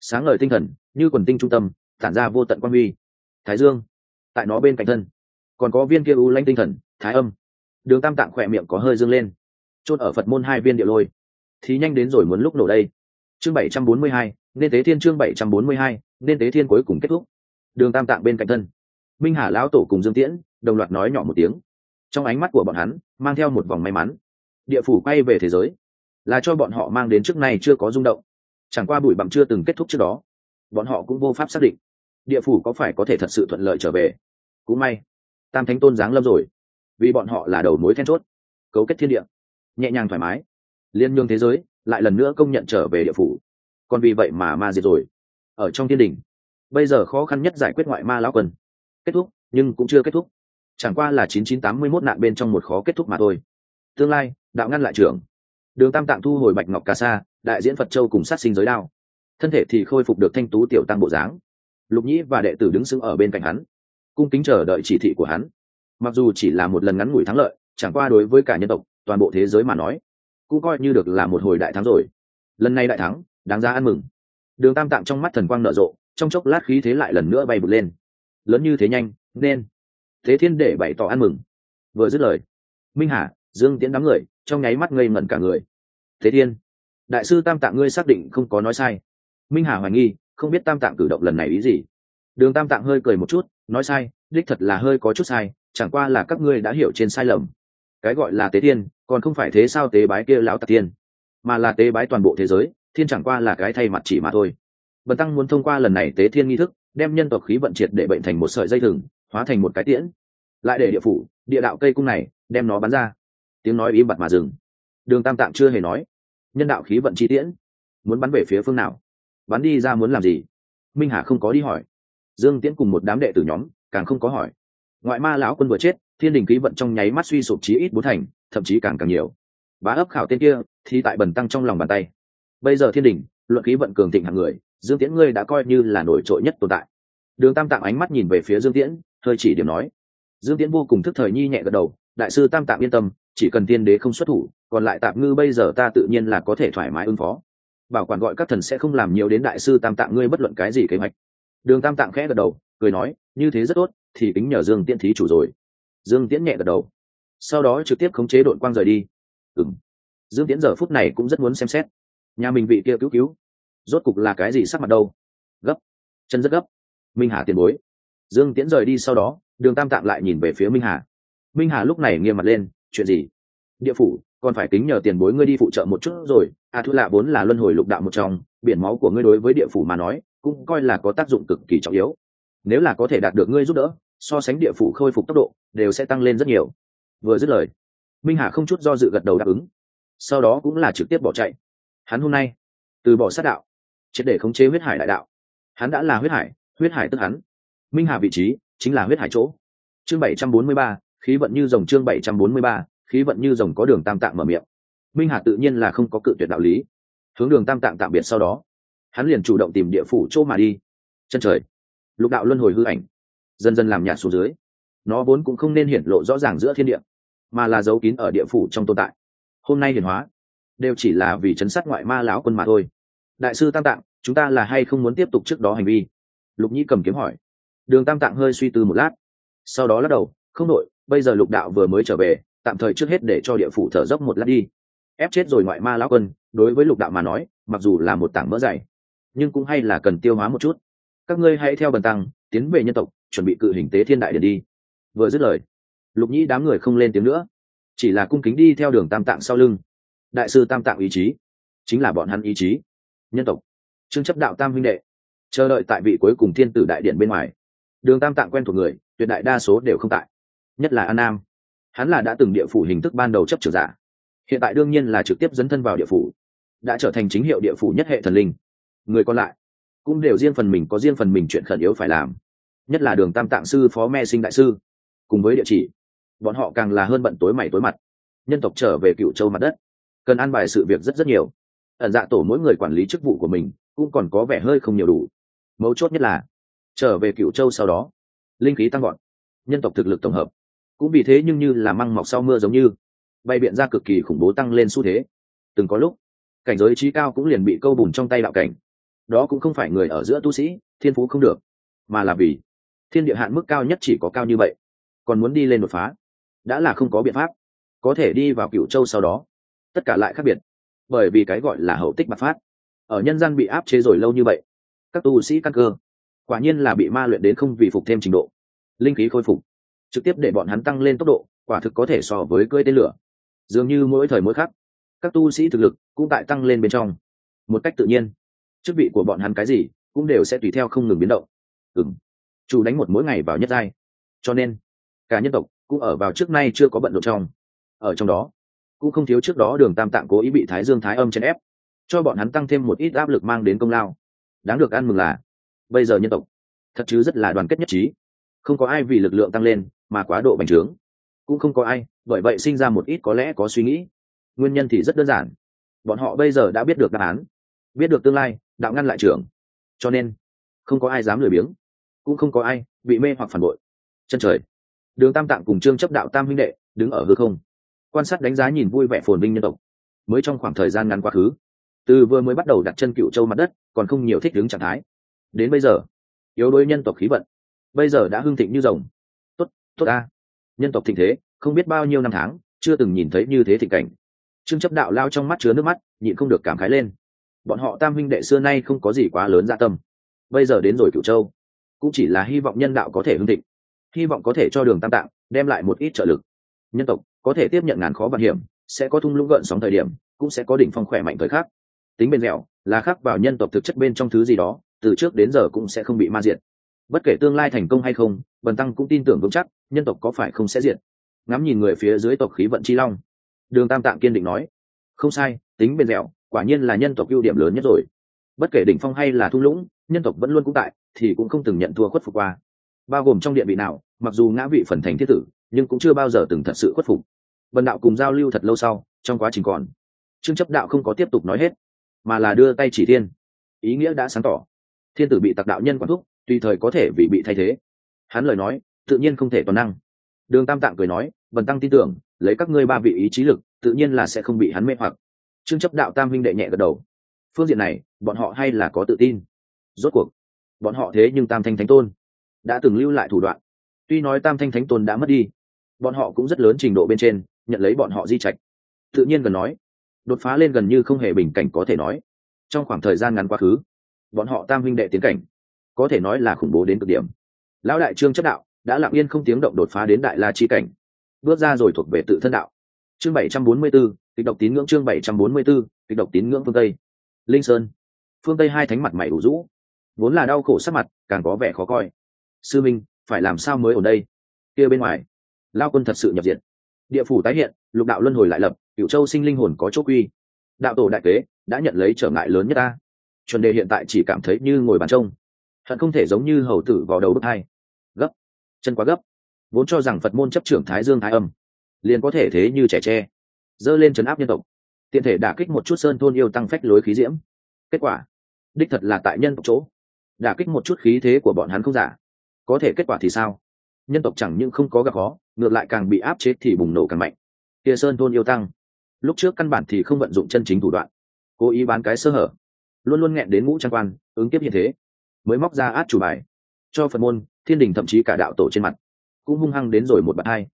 Sáng ngời tinh thần, như quần tinh trung tâm, tản ra vô tận quan huy. Thái dương, tại nó bên cạnh thân, còn có viên kia u lanh tinh thần, thái âm. Đường tam tạng khỏe miệng có hơi dương lên. Chôn ở phật môn hai viên địa lôi. Thì nhanh đến rồi muốn lúc nổ đây. Chương bảy trăm bốn mươi hai, nên tế thiên chương bảy trăm bốn mươi hai, nên tế thiên cuối cùng kết thúc đường tam tạng bên cạnh thân. Minh hà lão tổ cùng dương tiễn, đồng loạt nói nhỏ một tiếng. Trong ánh mắt của bọn hắn, mang theo một vòng may mắn. Địa phủ quay về thế giới, là cho bọn họ mang đến trước nay chưa có rung động. Chẳng qua bụi bặm chưa từng kết thúc trước đó, bọn họ cũng vô pháp xác định địa phủ có phải có thể thật sự thuận lợi trở về. Cũng may, tam thánh tôn giáng lâm rồi, vì bọn họ là đầu mối then chốt, cấu kết thiên địa, nhẹ nhàng thoải mái, liên nhương thế giới lại lần nữa công nhận trở về địa phủ. Còn vì vậy mà ma diệt rồi. Ở trong thiên đình bây giờ khó khăn nhất giải quyết ngoại ma lão quân. Kết thúc, nhưng cũng chưa kết thúc. Chẳng qua là 9981 nạn bên trong một khó kết thúc mà thôi. Tương lai, đạo ngăn lại trưởng. Đường tam tạng thu hồi bạch ngọc ca sa, đại diễn phật châu cùng sát sinh giới đao. Thân thể thì khôi phục được thanh tú tiểu tăng bộ dáng. Lục nhĩ và đệ tử đứng sững ở bên cạnh hắn, cung kính chờ đợi chỉ thị của hắn. Mặc dù chỉ là một lần ngắn ngủi thắng lợi, chẳng qua đối với cả nhân tộc, toàn bộ thế giới mà nói, cũng coi như được là một hồi đại thắng rồi. Lần này đại thắng, đáng ra ăn mừng đường tam tạng trong mắt thần quang nở rộ, trong chốc lát khí thế lại lần nữa bay bụt lên. Lớn như thế nhanh, nên. Thế thiên để bày tỏ ăn mừng. Vừa dứt lời, minh hà, dương tiễn đám người, trong nháy mắt ngây ngẩn cả người. Thế thiên, đại sư tam tạng ngươi xác định không có nói sai. Minh hà hoài nghi, không biết tam tạng cử động lần này ý gì. Đường tam tạng hơi cười một chút, nói sai, đích thật là hơi có chút sai, chẳng qua là các ngươi đã hiểu trên sai lầm. Cái gọi là tế thiên, còn không phải thế sao tế bái kia lão tạc tiên mà là tế bái toàn bộ thế giới thiên chẳng qua là cái thay mặt chỉ mà thôi. Bần tăng muốn thông qua lần này tế thiên nghi thức, đem nhân tộc khí vận triệt để bệnh thành một sợi dây thừng, hóa thành một cái tiễn. Lại để địa phủ, địa đạo cây cung này, đem nó bắn ra. Tiếng nói im bặt mà dừng. Đường tam tạng chưa hề nói. Nhân đạo khí vận chi tiễn. Muốn bắn về phía phương nào? Bắn đi ra muốn làm gì? Minh hà không có đi hỏi. Dương tiễn cùng một đám đệ tử nhóm, càng không có hỏi. Ngoại ma lão quân vừa chết, thiên đình khí vận trong nháy mắt suy sụp chí ít bốn thành, thậm chí càng càng nhiều. Bá ấp khảo tên kia, thì tại bần tăng trong lòng bàn tay bây giờ thiên đình, luận khí vận cường thịnh hạng người, dương tiễn ngươi đã coi như là nổi trội nhất tồn tại. Đường tam tạng ánh mắt nhìn về phía dương tiễn, hơi chỉ điểm nói. Dương tiễn vô cùng thức thời nhi nhẹ gật đầu, đại sư tam tạng yên tâm, chỉ cần tiên đế không xuất thủ, còn lại tạm ngư bây giờ ta tự nhiên là có thể thoải mái ứng phó. Bảo quản gọi các thần sẽ không làm nhiều đến đại sư tam tạng ngươi bất luận cái gì kế hoạch. Đường tam tạng khẽ gật đầu, cười nói, như thế rất tốt, thì kính nhờ dương tiễn thí chủ rồi. Dương tiễn nhẹ gật đầu. Sau đó trực tiếp khống chế đội quang rời đi. Ừng dương tiễn giờ phút này cũng rất muốn xem xét nhà mình vị kia cứu cứu. Rốt cục là cái gì sắc mặt đâu? Gấp. Chân rất gấp. Minh hà tiền bối. Dương tiễn rời đi sau đó đường tam tạng lại nhìn về phía minh hà. Minh hà lúc này nghiêm mặt lên chuyện gì? Địa phủ còn phải tính nhờ tiền bối ngươi đi phụ trợ một chút rồi. A à, thu lạ vốn là luân hồi lục đạo một trong biển máu của ngươi đối với địa phủ mà nói cũng coi là có tác dụng cực kỳ trọng yếu. Nếu là có thể đạt được ngươi giúp đỡ so sánh địa phủ khôi phục tốc độ đều sẽ tăng lên rất nhiều. Vừa dứt lời minh hà không chút do dự gật đầu đáp ứng. Sau đó cũng là trực tiếp bỏ chạy hắn hôm nay từ bỏ sát đạo, triệt để khống chế huyết hải đại đạo. Hắn đã là huyết hải huyết hải tức hắn. Minh hà vị trí chính là huyết hải chỗ. Chương bảy trăm bốn mươi ba, khí vận như dòng chương bảy trăm bốn mươi ba, khí vận như dòng có đường tam tạng mở miệng. Minh hà tự nhiên là không có cự tuyệt đạo lý. Hướng đường tam tạng tạm biệt sau đó, hắn liền chủ động tìm địa phủ chỗ mà đi. Chân trời, lục đạo luân hồi hư ảnh, dần dần làm nhạt xuống dưới. Nó vốn cũng không nên hiển lộ rõ ràng giữa thiên địa, mà là giấu kín ở địa phủ trong tồn tại. Hôm nay hiển hóa đều chỉ là vì chấn sát ngoại ma lão quân mà thôi. Đại sư tam tạng, chúng ta là hay không muốn tiếp tục trước đó hành vi? Lục nhĩ cầm kiếm hỏi. Đường tam tạng hơi suy tư một lát, sau đó lắc đầu, không đổi. bây giờ lục đạo vừa mới trở về, tạm thời trước hết để cho địa phủ thở dốc một lát đi. Ép chết rồi ngoại ma lão quân, đối với lục đạo mà nói, mặc dù là một tảng mỡ dày, nhưng cũng hay là cần tiêu hóa một chút. Các ngươi hãy theo bần tăng, tiến về nhân tộc, chuẩn bị cự hình tế thiên đại điện đi. Vừa dứt lời, lục nhĩ đám người không lên tiếng nữa, chỉ là cung kính đi theo đường tam tạng sau lưng đại sư tam tạng ý chí, chính là bọn hắn ý chí. Nhân tộc, trương chấp đạo tam huynh đệ, chờ đợi tại vị cuối cùng thiên tử đại điện bên ngoài. Đường tam tạng quen thuộc người, tuyệt đại đa số đều không tại. Nhất là an nam, hắn là đã từng địa phủ hình thức ban đầu chấp trưởng giả. Hiện tại đương nhiên là trực tiếp dấn thân vào địa phủ, đã trở thành chính hiệu địa phủ nhất hệ thần linh. Người còn lại, cũng đều riêng phần mình có riêng phần mình chuyện khẩn yếu phải làm. Nhất là đường tam tạng sư, phó me sinh đại sư, cùng với địa chỉ, bọn họ càng là hơn bận tối mày tối mặt. Nhân tộc trở về cựu châu mặt đất cần an bài sự việc rất rất nhiều. Ẩn dạ tổ mỗi người quản lý chức vụ của mình cũng còn có vẻ hơi không nhiều đủ. Mấu chốt nhất là, trở về cựu châu sau đó, linh khí tăng gọn nhân tộc thực lực tổng hợp. Cũng vì thế nhưng như là măng mọc sau mưa giống như bay biện ra cực kỳ khủng bố tăng lên xu thế. Từng có lúc, cảnh giới trí cao cũng liền bị câu bùn trong tay đạo cảnh. Đó cũng không phải người ở giữa tu sĩ, thiên phú không được, mà là vì thiên địa hạn mức cao nhất chỉ có cao như vậy, còn muốn đi lên đột phá, đã là không có biện pháp. Có thể đi vào cựu châu sau đó tất cả lại khác biệt. Bởi vì cái gọi là hậu tích bạc phát. Ở nhân gian bị áp chế rồi lâu như vậy, các tu sĩ căn cơ, quả nhiên là bị ma luyện đến không vì phục thêm trình độ. Linh khí khôi phục, trực tiếp để bọn hắn tăng lên tốc độ, quả thực có thể so với cưỡi tên lửa. Dường như mỗi thời mỗi khắc, các tu sĩ thực lực cũng tại tăng lên bên trong. Một cách tự nhiên, chức vị của bọn hắn cái gì cũng đều sẽ tùy theo không ngừng biến động. Ừng chủ đánh một mỗi ngày vào nhất giai. Cho nên, cả nhân tộc cũng ở vào trước nay chưa có bận rộn trong. Ở trong đó cũng không thiếu trước đó đường tam tạng cố ý bị thái dương thái âm chèn ép, cho bọn hắn tăng thêm một ít áp lực mang đến công lao. Đáng được ăn mừng là, bây giờ nhân tộc, thật chứ rất là đoàn kết nhất trí. Không có ai vì lực lượng tăng lên mà quá độ bành trướng. Cũng không có ai, bởi vậy sinh ra một ít có lẽ có suy nghĩ. Nguyên nhân thì rất đơn giản. Bọn họ bây giờ đã biết được đáp án, biết được tương lai, đạo ngăn lại trưởng. Cho nên, không có ai dám lười biếng, cũng không có ai bị mê hoặc phản bội. Chân trời, đường tam tạng cùng trương chấp đạo tam huynh đệ đứng ở hư không quan sát đánh giá nhìn vui vẻ phồn vinh nhân tộc. Mới trong khoảng thời gian ngắn quá khứ, từ vừa mới bắt đầu đặt chân cựu châu mặt đất, còn không nhiều thích đứng trạng thái. Đến bây giờ, yếu đuối nhân tộc khí vận, bây giờ đã hưng thịnh như rồng. Tốt tốt a. Nhân tộc thịnh thế, không biết bao nhiêu năm tháng, chưa từng nhìn thấy như thế thịnh cảnh. Trương chấp đạo lao trong mắt chứa nước mắt, nhịn không được cảm khái lên. Bọn họ tam huynh đệ xưa nay không có gì quá lớn dạ tâm. Bây giờ đến rồi cựu châu, cũng chỉ là hy vọng nhân đạo có thể hưng thịnh, hy vọng có thể cho đường tam tạng, đem lại một ít trợ lực. Nhân tộc có thể tiếp nhận ngàn khó vạn hiểm, sẽ có thung lũng gợn sóng thời điểm, cũng sẽ có đỉnh phong khỏe mạnh thời khắc. Tính bền dẻo, là khắc vào nhân tộc thực chất bên trong thứ gì đó, từ trước đến giờ cũng sẽ không bị ma diệt. Bất kể tương lai thành công hay không, bần tăng cũng tin tưởng vững chắc, nhân tộc có phải không sẽ diệt. Ngắm nhìn người phía dưới tộc khí vận chi long. Đường tam tạng kiên định nói, không sai, tính bền dẻo, quả nhiên là nhân tộc ưu điểm lớn nhất rồi. Bất kể đỉnh phong hay là thung lũng, nhân tộc vẫn luôn cũng tại, thì cũng không từng nhận thua khuất phục qua. Bao gồm trong điện vị nào, mặc dù ngã vị phần thành thiết tử, nhưng cũng chưa bao giờ từng thật sự khuất phục. Bần đạo cùng giao lưu thật lâu sau, trong quá trình còn, trương chấp đạo không có tiếp tục nói hết, mà là đưa tay chỉ thiên. Ý nghĩa đã sáng tỏ. Thiên tử bị tặc đạo nhân quản thúc, tùy thời có thể vì bị thay thế. Hắn lời nói, tự nhiên không thể toàn năng. Đường tam tạng cười nói vần tăng tin tưởng, lấy các ngươi ba vị ý chí lực, tự nhiên là sẽ không bị hắn mê hoặc. Trương chấp đạo tam huynh đệ nhẹ gật đầu. Phương diện này, bọn họ hay là có tự tin. Rốt cuộc, bọn họ thế nhưng tam thanh thánh tôn, đã từng lưu lại thủ đoạn. Tuy nói tam thanh thánh tôn đã mất đi, bọn họ cũng rất lớn trình độ bên trên nhận lấy bọn họ di trạch. Tự nhiên gần nói đột phá lên gần như không hề bình cảnh có thể nói. Trong khoảng thời gian ngắn quá khứ bọn họ tam huynh đệ tiến cảnh có thể nói là khủng bố đến cực điểm. Lão đại trương chất đạo đã lặng yên không tiếng động đột phá đến đại la chi cảnh bước ra rồi thuộc về tự thân đạo. Chương bảy trăm bốn mươi 744, kịch độc tín ngưỡng chương bảy trăm bốn mươi 744, kịch độc tín ngưỡng phương tây. Linh sơn. Phương tây hai thánh mặt mày đủ rũ vốn là đau khổ sắc mặt càng có vẻ khó coi. Sư minh phải làm sao mới ở đây? Kia bên ngoài lao quân thật sự nhập diện địa phủ tái hiện, lục đạo luân hồi lại lập cựu châu sinh linh hồn có chỗ quy. Đạo tổ đại kế, đã nhận lấy trở ngại lớn nhất ta. Chuẩn đề hiện tại chỉ cảm thấy như ngồi bàn trông. Hận không thể giống như hầu tử vào đầu bước hai. Gấp. Chân quá gấp. Vốn cho rằng phật môn chấp trưởng thái dương thái âm, liền có thể thế như trẻ tre. Dơ lên trấn áp nhân tộc. Tiện thể đả kích một chút sơn thôn yêu tăng phách lối khí diễm. Kết quả, đích thật là tại nhân tộc chỗ. Đả kích một chút khí thế của bọn hắn không giả. Có thể kết quả thì sao? Nhân tộc chẳng những không có gặp khó ngược lại càng bị áp chế thì bùng nổ càng mạnh. Kia sơn thôn yêu tăng. Lúc trước căn bản thì không vận dụng chân chính thủ đoạn. Cố ý bán cái sơ hở. Luôn luôn nghẹn đến ngũ trang quan, ứng tiếp hiện thế. Mới móc ra át chủ bài. Cho phật môn, thiên đình thậm chí cả đạo tổ trên mặt. Cũng hung hăng đến rồi một bậc hai.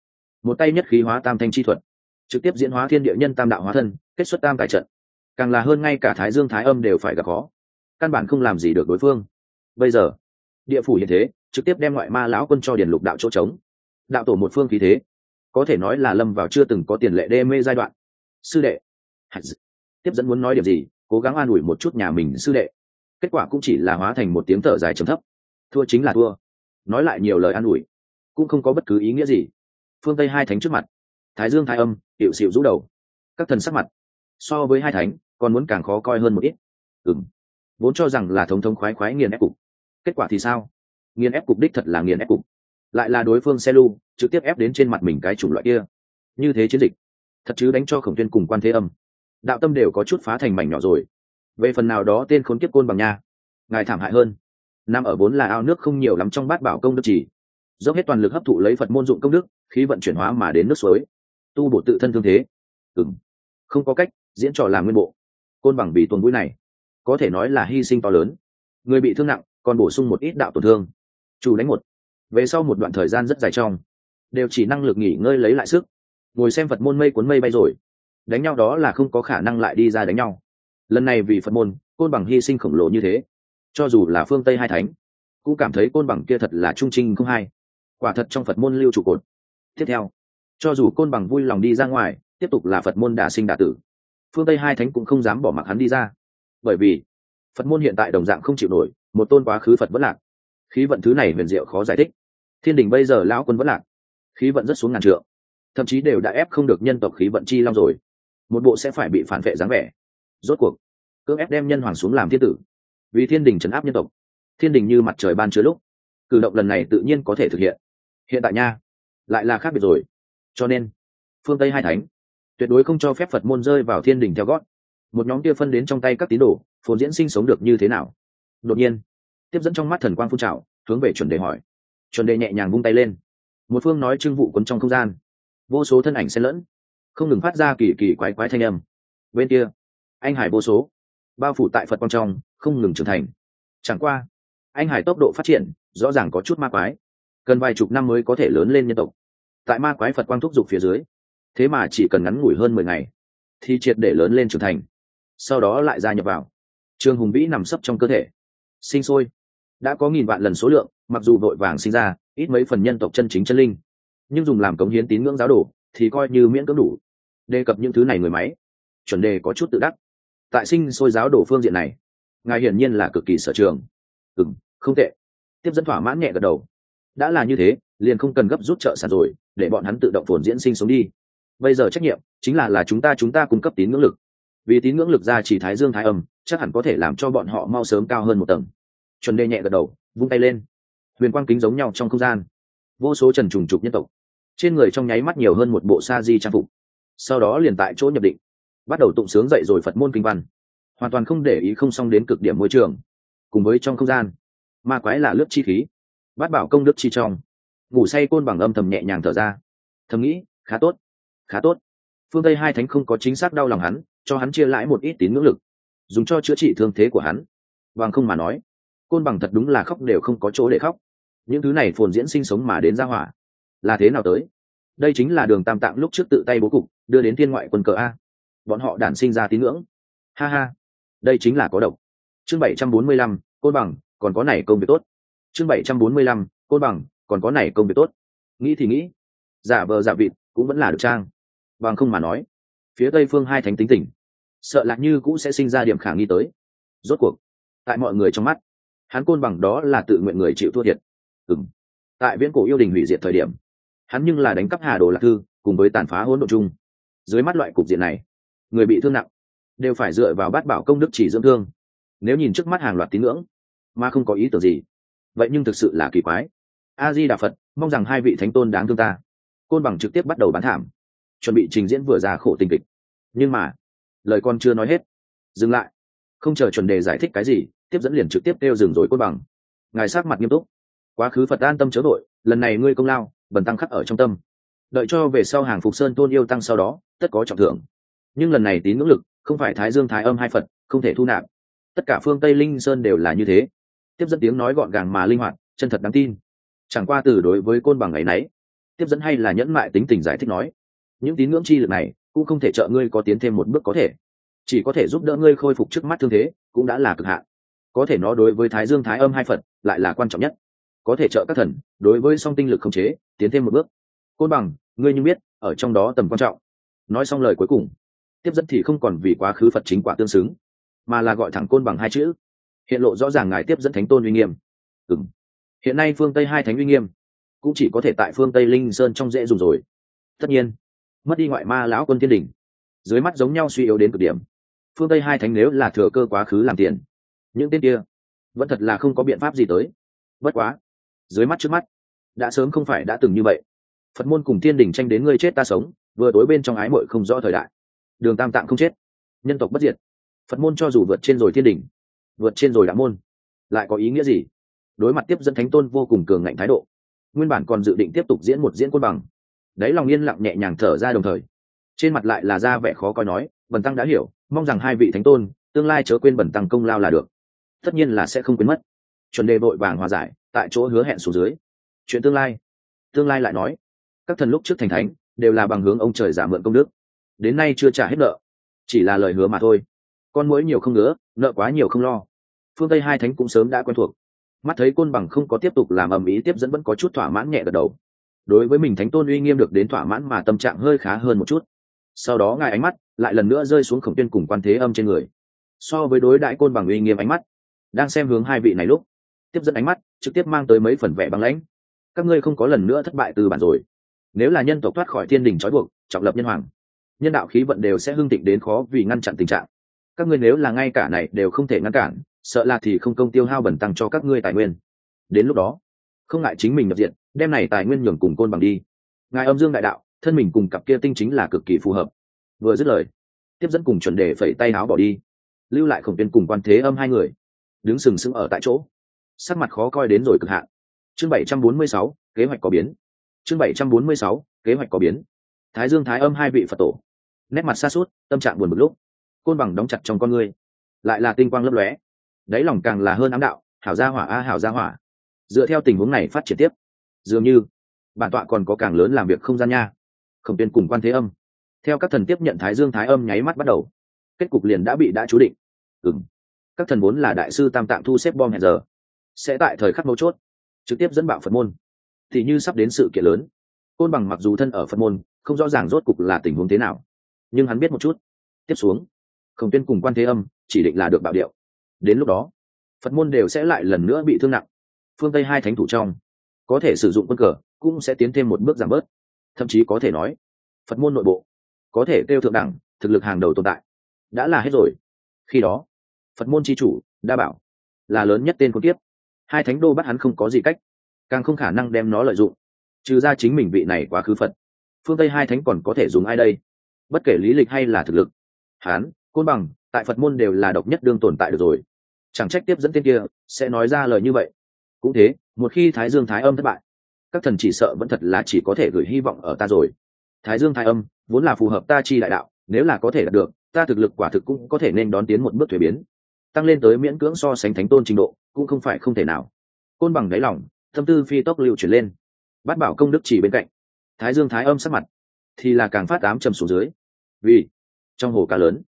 Một tay nhất khí hóa tam thanh chi thuật. Trực tiếp diễn hóa thiên địa nhân tam đạo hóa thân, kết xuất tam tài trận. Càng là hơn ngay cả thái dương thái âm đều phải gặp khó. Căn bản không làm gì được đối phương. Bây giờ, địa phủ hiện thế, trực tiếp đem ngoại ma lão quân cho điền lục đạo chỗ trống đạo tổ một phương khí thế. Có thể nói là lâm vào chưa từng có tiền lệ đê mê giai đoạn. Sư đệ. Tiếp dẫn muốn nói điểm gì, cố gắng an ủi một chút nhà mình, sư đệ. Kết quả cũng chỉ là hóa thành một tiếng thở dài trầm thấp. Thua chính là thua. Nói lại nhiều lời an ủi, cũng không có bất cứ ý nghĩa gì. Phương tây hai thánh trước mặt. Thái dương thái âm hiệu xịu rũ đầu. Các thần sắc mặt. So với hai thánh, còn muốn càng khó coi hơn một ít. Ừng vốn cho rằng là thống thống khoái khoái nghiền ép cục. Kết quả thì sao? Nghiền ép cục đích thật là nghiền ép cục lại là đối phương xe lu, trực tiếp ép đến trên mặt mình cái chủng loại kia. Như thế chiến dịch, thật chứ đánh cho khổng tuyên cùng quan thế âm. Đạo tâm đều có chút phá thành mảnh nhỏ rồi. Về phần nào đó tên khốn kiếp côn bằng nha, ngài thảm hại hơn. Nam ở vốn là ao nước không nhiều lắm trong bát bảo công đức chỉ. Dốc hết toàn lực hấp thụ lấy phật môn dụng công đức, khí vận chuyển hóa mà đến nước suối. Tu bổ tự thân thương thế. Ừng không có cách, diễn trò làm nguyên bộ. Côn bằng vì tuần mũi này, có thể nói là hy sinh to lớn. Người bị thương nặng, còn bổ sung một ít đạo tổn thương. Chủ đánh một về sau một đoạn thời gian rất dài trong, đều chỉ năng lực nghỉ ngơi lấy lại sức, ngồi xem phật môn mây cuốn mây bay rồi, đánh nhau đó là không có khả năng lại đi ra đánh nhau. Lần này vì phật môn, côn bằng hy sinh khổng lồ như thế, cho dù là phương tây hai thánh, cũng cảm thấy côn bằng kia thật là trung trinh không hai. Quả thật trong phật môn lưu trụ cột. Tiếp theo, cho dù côn bằng vui lòng đi ra ngoài, tiếp tục là phật môn đả sinh đả tử, phương tây hai thánh cũng không dám bỏ mặc hắn đi ra. Bởi vì, phật môn hiện tại đồng dạng không chịu nổi, một tôn quá khứ phật vẫn lạc. Khí vận thứ này huyền diệu khó giải thích thiên đình bây giờ lão quân vẫn lạc. Khí vận rất xuống ngàn trượng. Thậm chí đều đã ép không được nhân tộc khí vận chi long rồi. Một bộ sẽ phải bị phản vệ dáng vẻ. Rốt cuộc, cưỡng ép đem nhân hoàng xuống làm thiên tử. Vì thiên đình trấn áp nhân tộc. Thiên đình như mặt trời ban chứa lúc. Cử động lần này tự nhiên có thể thực hiện. Hiện tại nha, lại là khác biệt rồi. Cho nên, phương tây hai thánh, tuyệt đối không cho phép phật môn rơi vào thiên đình theo gót. Một nhóm kia phân đến trong tay các tín đồ, phồn diễn sinh sống được như thế nào? Đột nhiên, tiếp dẫn trong mắt thần quang phun trào, hướng về chuẩn đề hỏi chuẩn đề nhẹ nhàng vung tay lên. Một phương nói trưng vụ quấn trong không gian. Vô số thân ảnh xen lẫn. Không ngừng phát ra kỳ kỳ quái quái thanh âm. Bên kia, anh hải vô số. Bao phủ tại phật quang trong, không ngừng trưởng thành. Chẳng qua, anh hải tốc độ phát triển, rõ ràng có chút ma quái. Cần vài chục năm mới có thể lớn lên nhân tộc. Tại ma quái phật quang thúc giục phía dưới, thế mà chỉ cần ngắn ngủi hơn mười ngày, thì triệt để lớn lên trưởng thành. Sau đó lại gia nhập vào. Trương hùng vĩ nằm sấp trong cơ thể. Sinh sôi. Đã có nghìn vạn lần số lượng mặc dù vội vàng sinh ra, ít mấy phần nhân tộc chân chính chân linh, nhưng dùng làm cống hiến tín ngưỡng giáo đồ thì coi như miễn cưỡng đủ. Đề cập những thứ này người máy, chuẩn đề có chút tự đắc. Tại sinh sôi giáo đồ phương diện này, ngài hiển nhiên là cực kỳ sở trường. Ừ m không tệ. Tiếp dẫn thỏa mãn nhẹ gật đầu. Đã là như thế, liền không cần gấp rút trợ sản rồi, để bọn hắn tự động phồn diễn sinh sống đi. Bây giờ trách nhiệm chính là là chúng ta chúng ta cung cấp tín ngưỡng lực. Vì tín ngưỡng lực ra chỉ thái dương thái âm, chắc hẳn có thể làm cho bọn họ mau sớm cao hơn một tầng. Chuẩn đề nhẹ gật đầu, vung tay lên huyền quang kính giống nhau trong không gian. Vô số trần trùng trục nhân tộc. Trên người trong nháy mắt nhiều hơn một bộ sa di trang phục. Sau đó liền tại chỗ nhập định. Bắt đầu tụng sướng dậy rồi phật môn kinh văn. Hoàn toàn không để ý không xong đến cực điểm môi trường. Cùng với trong không gian, ma quái là lớp chi khí, bát bảo công đức chi trong. Ngủ say côn bằng âm thầm nhẹ nhàng thở ra. Thầm nghĩ, khá tốt khá tốt. Phương tây hai thánh không có chính xác đau lòng hắn, cho hắn chia lãi một ít tín ngưỡng lực, dùng cho chữa trị thương thế của hắn. Bằng không mà nói, côn bằng thật đúng là khóc đều không có chỗ để khóc những thứ này phồn diễn sinh sống mà đến ra hỏa. Là thế nào tới? Đây chính là đường tam tạng lúc trước tự tay bố cục, đưa đến thiên ngoại quân cờ a. Bọn họ đản sinh ra tín ngưỡng. Ha ha. Đây chính là có độc. Chương bảy trăm bốn mươi lăm, côn bằng, còn có này công việc tốt. Chương bảy trăm bốn mươi lăm, côn bằng, còn có này công việc tốt. Nghĩ thì nghĩ. Giả vờ giả vịt cũng vẫn là được trang. Bằng không mà nói, phía tây phương hai thánh tính tỉnh. Sợ lạc như cũng sẽ sinh ra điểm khả nghi tới. Rốt cuộc, tại mọi người trong mắt, hắn côn bằng đó là tự nguyện người chịu thua thiệt ừng tại viễn cổ yêu đình hủy diệt thời điểm, hắn nhưng là đánh cắp hà đồ lạc thư, cùng với tàn phá hỗn độ chung. Dưới mắt loại cục diện này, người bị thương nặng, đều phải dựa vào bát bảo công đức chỉ dưỡng thương. Nếu nhìn trước mắt hàng loạt tín ngưỡng, mà không có ý tưởng gì, vậy nhưng thực sự là kỳ quái. A di đà phật, mong rằng hai vị thánh tôn đáng thương ta. Côn bằng trực tiếp bắt đầu bán thảm, chuẩn bị trình diễn vừa ra khổ tình kịch. Nhưng mà, lời con chưa nói hết. Dừng lại. Không chờ chuẩn đề giải thích cái gì, tiếp dẫn liền trực tiếp kêu dừng rồi côn bằng. Ngài sát mặt nghiêm túc quá khứ phật an tâm chớ đội lần này ngươi công lao, bần tăng khắc ở trong tâm. Đợi cho về sau hàng phục sơn tôn yêu tăng sau đó, tất có trọng thưởng. Nhưng lần này tín ngưỡng lực, không phải thái dương thái âm hai phật, không thể thu nạp. Tất cả phương tây linh sơn đều là như thế. Tiếp dẫn tiếng nói gọn gàng mà linh hoạt, chân thật đáng tin. Chẳng qua từ đối với côn bằng ngày nấy, tiếp dẫn hay là nhẫn mại tính tình giải thích nói, những tín ngưỡng chi lực này, cũng không thể trợ ngươi có tiến thêm một bước có thể. Chỉ có thể giúp đỡ ngươi khôi phục trước mắt thương thế, cũng đã là cực hạn. Có thể nó đối với thái dương thái âm hai phật, lại là quan trọng nhất có thể trợ các thần, đối với song tinh lực không chế, tiến thêm một bước. Côn bằng, ngươi như biết, ở trong đó tầm quan trọng. Nói xong lời cuối cùng, tiếp dẫn thì không còn vì quá khứ phật chính quả tương xứng, mà là gọi thẳng côn bằng hai chữ. Hiện lộ rõ ràng ngài tiếp dẫn thánh tôn uy nghiêm. Ừng hiện nay phương tây hai thánh uy nghiêm, cũng chỉ có thể tại phương tây linh sơn trong dễ dùng rồi. Tất nhiên, mất đi ngoại ma lão quân thiên đình, dưới mắt giống nhau suy yếu đến cực điểm. Phương tây hai thánh nếu là thừa cơ quá khứ làm tiền, những tên kia vẫn thật là không có biện pháp gì tới. Bất quá dưới mắt trước mắt. Đã sớm không phải đã từng như vậy. Phật môn cùng thiên đình tranh đến ngươi chết ta sống, vừa tối bên trong ái mội không rõ thời đại. Đường tam tạng không chết. Nhân tộc bất diệt. Phật môn cho dù vượt trên rồi thiên đình, vượt trên rồi đạo môn, lại có ý nghĩa gì? Đối mặt tiếp dẫn thánh tôn vô cùng cường ngạnh thái độ, nguyên bản còn dự định tiếp tục diễn một diễn quân bằng. Đấy lòng yên lặng nhẹ nhàng thở ra đồng thời, trên mặt lại là ra vẻ khó coi nói, bần tăng đã hiểu, mong rằng hai vị thánh tôn, tương lai chớ quên bần tăng công lao là được. Tất nhiên là sẽ không quên mất chuẩn đề vội vàng hòa giải, tại chỗ hứa hẹn xuống dưới. Chuyện tương lai. Tương lai lại nói. Các thần lúc trước thành thánh, đều là bằng hướng ông trời giả mượn công đức. Đến nay chưa trả hết nợ. Chỉ là lời hứa mà thôi. Con mũi nhiều không ngứa, nợ quá nhiều không lo. Phương tây hai thánh cũng sớm đã quen thuộc. Mắt thấy côn bằng không có tiếp tục làm ầm ĩ tiếp dẫn vẫn có chút thỏa mãn nhẹ gật đầu. Đối với mình thánh tôn uy nghiêm được đến thỏa mãn mà tâm trạng hơi khá hơn một chút. Sau đó ngài ánh mắt lại lần nữa rơi xuống khổng tuyên cùng quan thế âm trên người. So với đối đại côn bằng uy nghiêm ánh mắt, đang xem hướng hai vị này lúc tiếp dẫn ánh mắt, trực tiếp mang tới mấy phần vẻ băng lãnh. Các ngươi không có lần nữa thất bại từ bản rồi. Nếu là nhân tộc thoát khỏi thiên đình trói buộc, trọng lập nhân hoàng, nhân đạo khí vận đều sẽ hưng tịnh đến khó vì ngăn chặn tình trạng. Các ngươi nếu là ngay cả này đều không thể ngăn cản, sợ là thì không công tiêu hao bẩn tăng cho các ngươi tài nguyên. Đến lúc đó, không ngại chính mình nhập diện, đem này tài nguyên nhường cùng côn bằng đi. Ngài âm dương đại đạo, thân mình cùng cặp kia tinh chính là cực kỳ phù hợp. Vừa dứt lời, tiếp dẫn cùng chuẩn đề phẩy tay áo bỏ đi. Lưu lại khổng tiên cùng quan thế âm hai người, đứng sừng sững ở tại chỗ sắc mặt khó coi đến rồi cực hạn. Chương bảy trăm bốn mươi sáu, kế hoạch có biến. Chương bảy trăm bốn mươi sáu, kế hoạch có biến. Thái dương thái âm hai vị phật tổ. Nét mặt xa suốt tâm trạng buồn bực lúc. Côn bằng đóng chặt trong con ngươi. Lại là tinh quang lấp lóe. Đáy lòng càng là hơn ám đạo, hảo gia hỏa a, hảo gia hỏa. Dựa theo tình huống này phát triển tiếp. Dường như, bản tọa còn có càng lớn làm việc không gian nha. Khổng tiên cùng quan thế âm. Theo các thần tiếp nhận thái dương thái âm nháy mắt bắt đầu, kết cục liền đã bị đã chú định. Ừ các thần vốn là đại sư tam tạng thu xếp bom hẹn giờ sẽ tại thời khắc mấu chốt, trực tiếp dẫn bạo phật môn. Thì như sắp đến sự kiện lớn, côn bằng mặc dù thân ở phật môn, không rõ ràng rốt cục là tình huống thế nào, nhưng hắn biết một chút. Tiếp xuống, khổng tiên cùng quan thế âm chỉ định là được bạo điệu. Đến lúc đó, phật môn đều sẽ lại lần nữa bị thương nặng. Phương tây hai thánh thủ trong, có thể sử dụng quân cờ, cũng sẽ tiến thêm một bước giảm bớt. Thậm chí có thể nói, phật môn nội bộ, có thể kêu thượng đẳng, thực lực hàng đầu tồn tại, đã là hết rồi. Khi đó, phật môn c h i chủ, đa bảo, là lớn nhất tên con tiếp hai thánh đô bắt hắn không có gì cách, càng không khả năng đem nó lợi dụng. Trừ ra chính mình vị này quá khứ phật. Phương tây hai thánh còn có thể dùng ai đây? Bất kể lý lịch hay là thực lực hán côn bằng, tại phật môn đều là độc nhất đương tồn tại được rồi. Chẳng trách tiếp dẫn tên kia sẽ nói ra lời như vậy. Cũng thế, một khi thái dương thái âm thất bại, các thần chỉ sợ vẫn thật là chỉ có thể gửi hy vọng ở ta rồi. Thái dương thái âm vốn là phù hợp ta chi đại đạo, nếu là có thể đạt được, ta thực lực quả thực cũng có thể nên đón tiến một bước thuế biến, tăng lên tới miễn cưỡng so sánh thánh tôn trình độ cũng không phải không thể nào. Côn bằng đáy lòng, tâm tư phi tốc lưu chuyển lên. Bắt bảo công đức chỉ bên cạnh. Thái dương thái âm sắc mặt, thì là càng phát ám trầm xuống dưới. Vì, trong hồ cá lớn,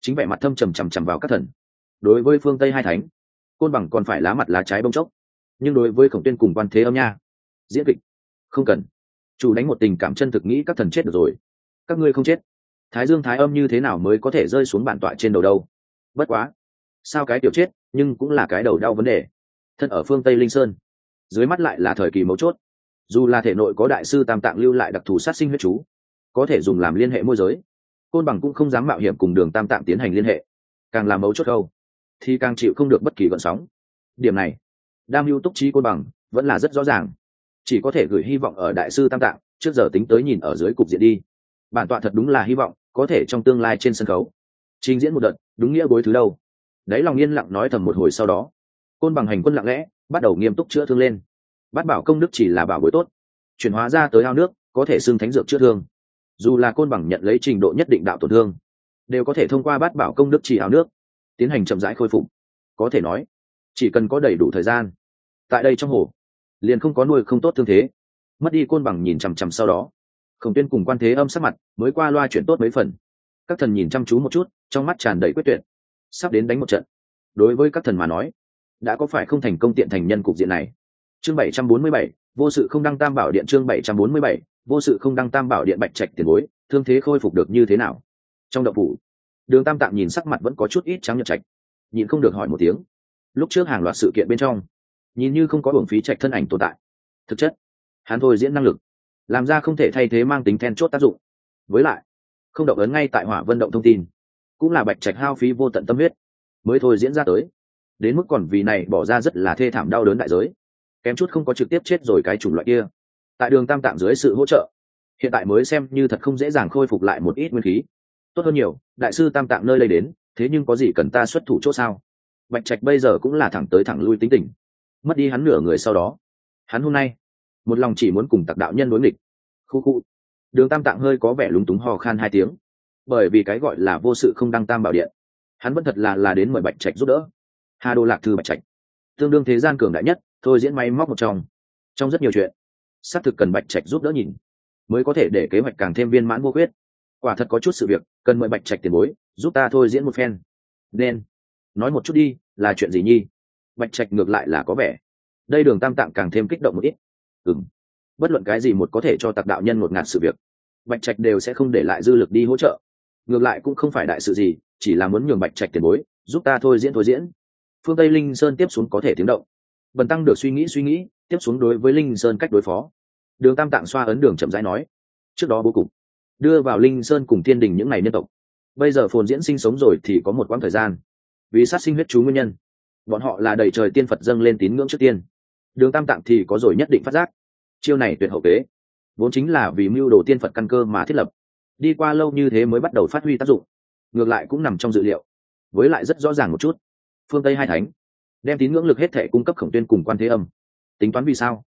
chính vẻ mặt thâm trầm trầm trầm vào các thần. Đối với phương tây hai thánh, côn bằng còn phải lá mặt lá trái bông chốc. Nhưng đối với khổng tuyên cùng quan thế âm nha, diễn kịch, không cần. Chủ đánh một tình cảm chân thực nghĩ các thần chết được rồi. Các ngươi không chết. Thái dương thái âm như thế nào mới có thể rơi xuống bản tọa trên đầu đâu? Bất quá sao cái tiểu chết, nhưng cũng là cái đầu đau vấn đề. Thân ở phương tây linh sơn, dưới mắt lại là thời kỳ mấu chốt. Dù là thể nội có đại sư tam tạng lưu lại đặc thù sát sinh huyết chú, có thể dùng làm liên hệ môi giới, côn bằng cũng không dám mạo hiểm cùng đường tam tạng tiến hành liên hệ. Càng làm mấu chốt câu thì càng chịu không được bất kỳ vận sóng. Điểm này, đam mưu túc trí côn bằng vẫn là rất rõ ràng. Chỉ có thể gửi hy vọng ở đại sư tam tạng, trước giờ tính tới nhìn ở dưới cục diện đi. Bản tọa thật đúng là hy vọng có thể trong tương lai trên sân khấu. Trình diễn một đợt, đúng nghĩa bối thứ đâu? Đấy lòng yên lặng nói thầm một hồi sau đó. Côn bằng hành quân lặng lẽ, bắt đầu nghiêm túc chữa thương lên. Bát bảo công đức chỉ là bảo bối tốt, chuyển hóa ra tới ao nước, có thể xưng thánh dược chữa thương. Dù là côn bằng nhận lấy trình độ nhất định đạo tổn thương, đều có thể thông qua bát bảo công đức chỉ ao nước, tiến hành chậm rãi khôi phục. Có thể nói, chỉ cần có đầy đủ thời gian, tại đây trong hồ, liền không có nuôi không tốt thương thế. Mất đi côn bằng nhìn chằm chằm sau đó, khổng tuyên cùng quan thế âm sắc mặt mới qua loa chuyển tốt mấy phần. Các thần nhìn chăm chú một chút, trong mắt tràn đầy quyết tuyệt sắp đến đánh một trận. Đối với các thần mà nói, đã có phải không thành công tiện thành nhân cục diện này? Chương bảy trăm bốn mươi bảy, vô sự không đăng tam bảo điện, chương bảy trăm bốn mươi bảy, vô sự không đăng tam bảo điện bạch trạch tiền bối, thương thế khôi phục được như thế nào? Trong đậu phủ, đường tam tạm nhìn sắc mặt vẫn có chút ít trắng nhật trạch, nhịn không được hỏi một tiếng. Lúc trước hàng loạt sự kiện bên trong, nhìn như không có hưởng phí trạch thân ảnh tồn tại. Thực chất, hắn thôi diễn năng lực, làm ra không thể thay thế mang tính then chốt tác dụng. Với lại, không động ấn ngay tại hỏa vận động thông tin cũng là bạch trạch hao phí vô tận tâm huyết. Mới thôi diễn ra tới. Đến mức còn vì này bỏ ra rất là thê thảm đau đớn đại giới. Kém chút không có trực tiếp chết rồi cái chủng loại kia. Tại đường tam tạng dưới sự hỗ trợ, hiện tại mới xem như thật không dễ dàng khôi phục lại một ít nguyên khí. Tốt hơn nhiều, đại sư tam tạng nơi đây đến, thế nhưng có gì cần ta xuất thủ chỗ sao? Bạch trạch bây giờ cũng là thẳng tới thẳng lui tính tình. Mất đi hắn nửa người sau đó, hắn hôm nay, một lòng chỉ muốn cùng tặc đạo nhân đối nghịch. Khu khu. Đường tam tạng hơi có vẻ lúng túng hò khan hai tiếng bởi vì cái gọi là vô sự không đăng tam bảo điện. Hắn vẫn thật là là đến mời bạch trạch giúp đỡ. Hà đô lạc thư bạch trạch. Tương đương thế gian cường đại nhất, thôi diễn may móc một trong. Trong rất nhiều chuyện, xác thực cần bạch trạch giúp đỡ nhìn, mới có thể để kế hoạch càng thêm viên mãn vô khuyết. Quả thật có chút sự việc, cần mời bạch trạch tiền bối, giúp ta thôi diễn một phen. Nên, nói một chút đi, là chuyện gì nhi? Bạch trạch ngược lại là có vẻ, đây đường tam tạng càng thêm kích động một ít. Ừng bất luận cái gì một có thể cho tặc đạo nhân một ngạt sự việc, bạch trạch đều sẽ không để lại dư lực đi hỗ trợ ngược lại cũng không phải đại sự gì, chỉ là muốn nhường bạch trạch tiền bối, giúp ta thôi diễn thôi diễn. Phương tây linh sơn tiếp xuống có thể tiếng động. Bần tăng được suy nghĩ suy nghĩ, tiếp xuống đối với linh sơn cách đối phó. Đường tam tạng xoa ấn đường chậm rãi nói, trước đó vô cùng đưa vào linh sơn cùng thiên đình những ngày nhân tộc. Bây giờ phồn diễn sinh sống rồi thì có một quãng thời gian. Vì sát sinh huyết chú nguyên nhân, bọn họ là đầy trời tiên phật dâng lên tín ngưỡng trước tiên. Đường tam tạng thì có rồi nhất định phát giác. Chiêu này tuyệt hậu kế. Vốn chính là vì mưu đồ tiên phật căn cơ mà thiết lập đi qua lâu như thế mới bắt đầu phát huy tác dụng, ngược lại cũng nằm trong dự liệu, với lại rất rõ ràng một chút. Phương tây hai thánh, đem tín ngưỡng lực hết thể cung cấp khổng tuyên cùng quan thế âm. Tính toán vì sao?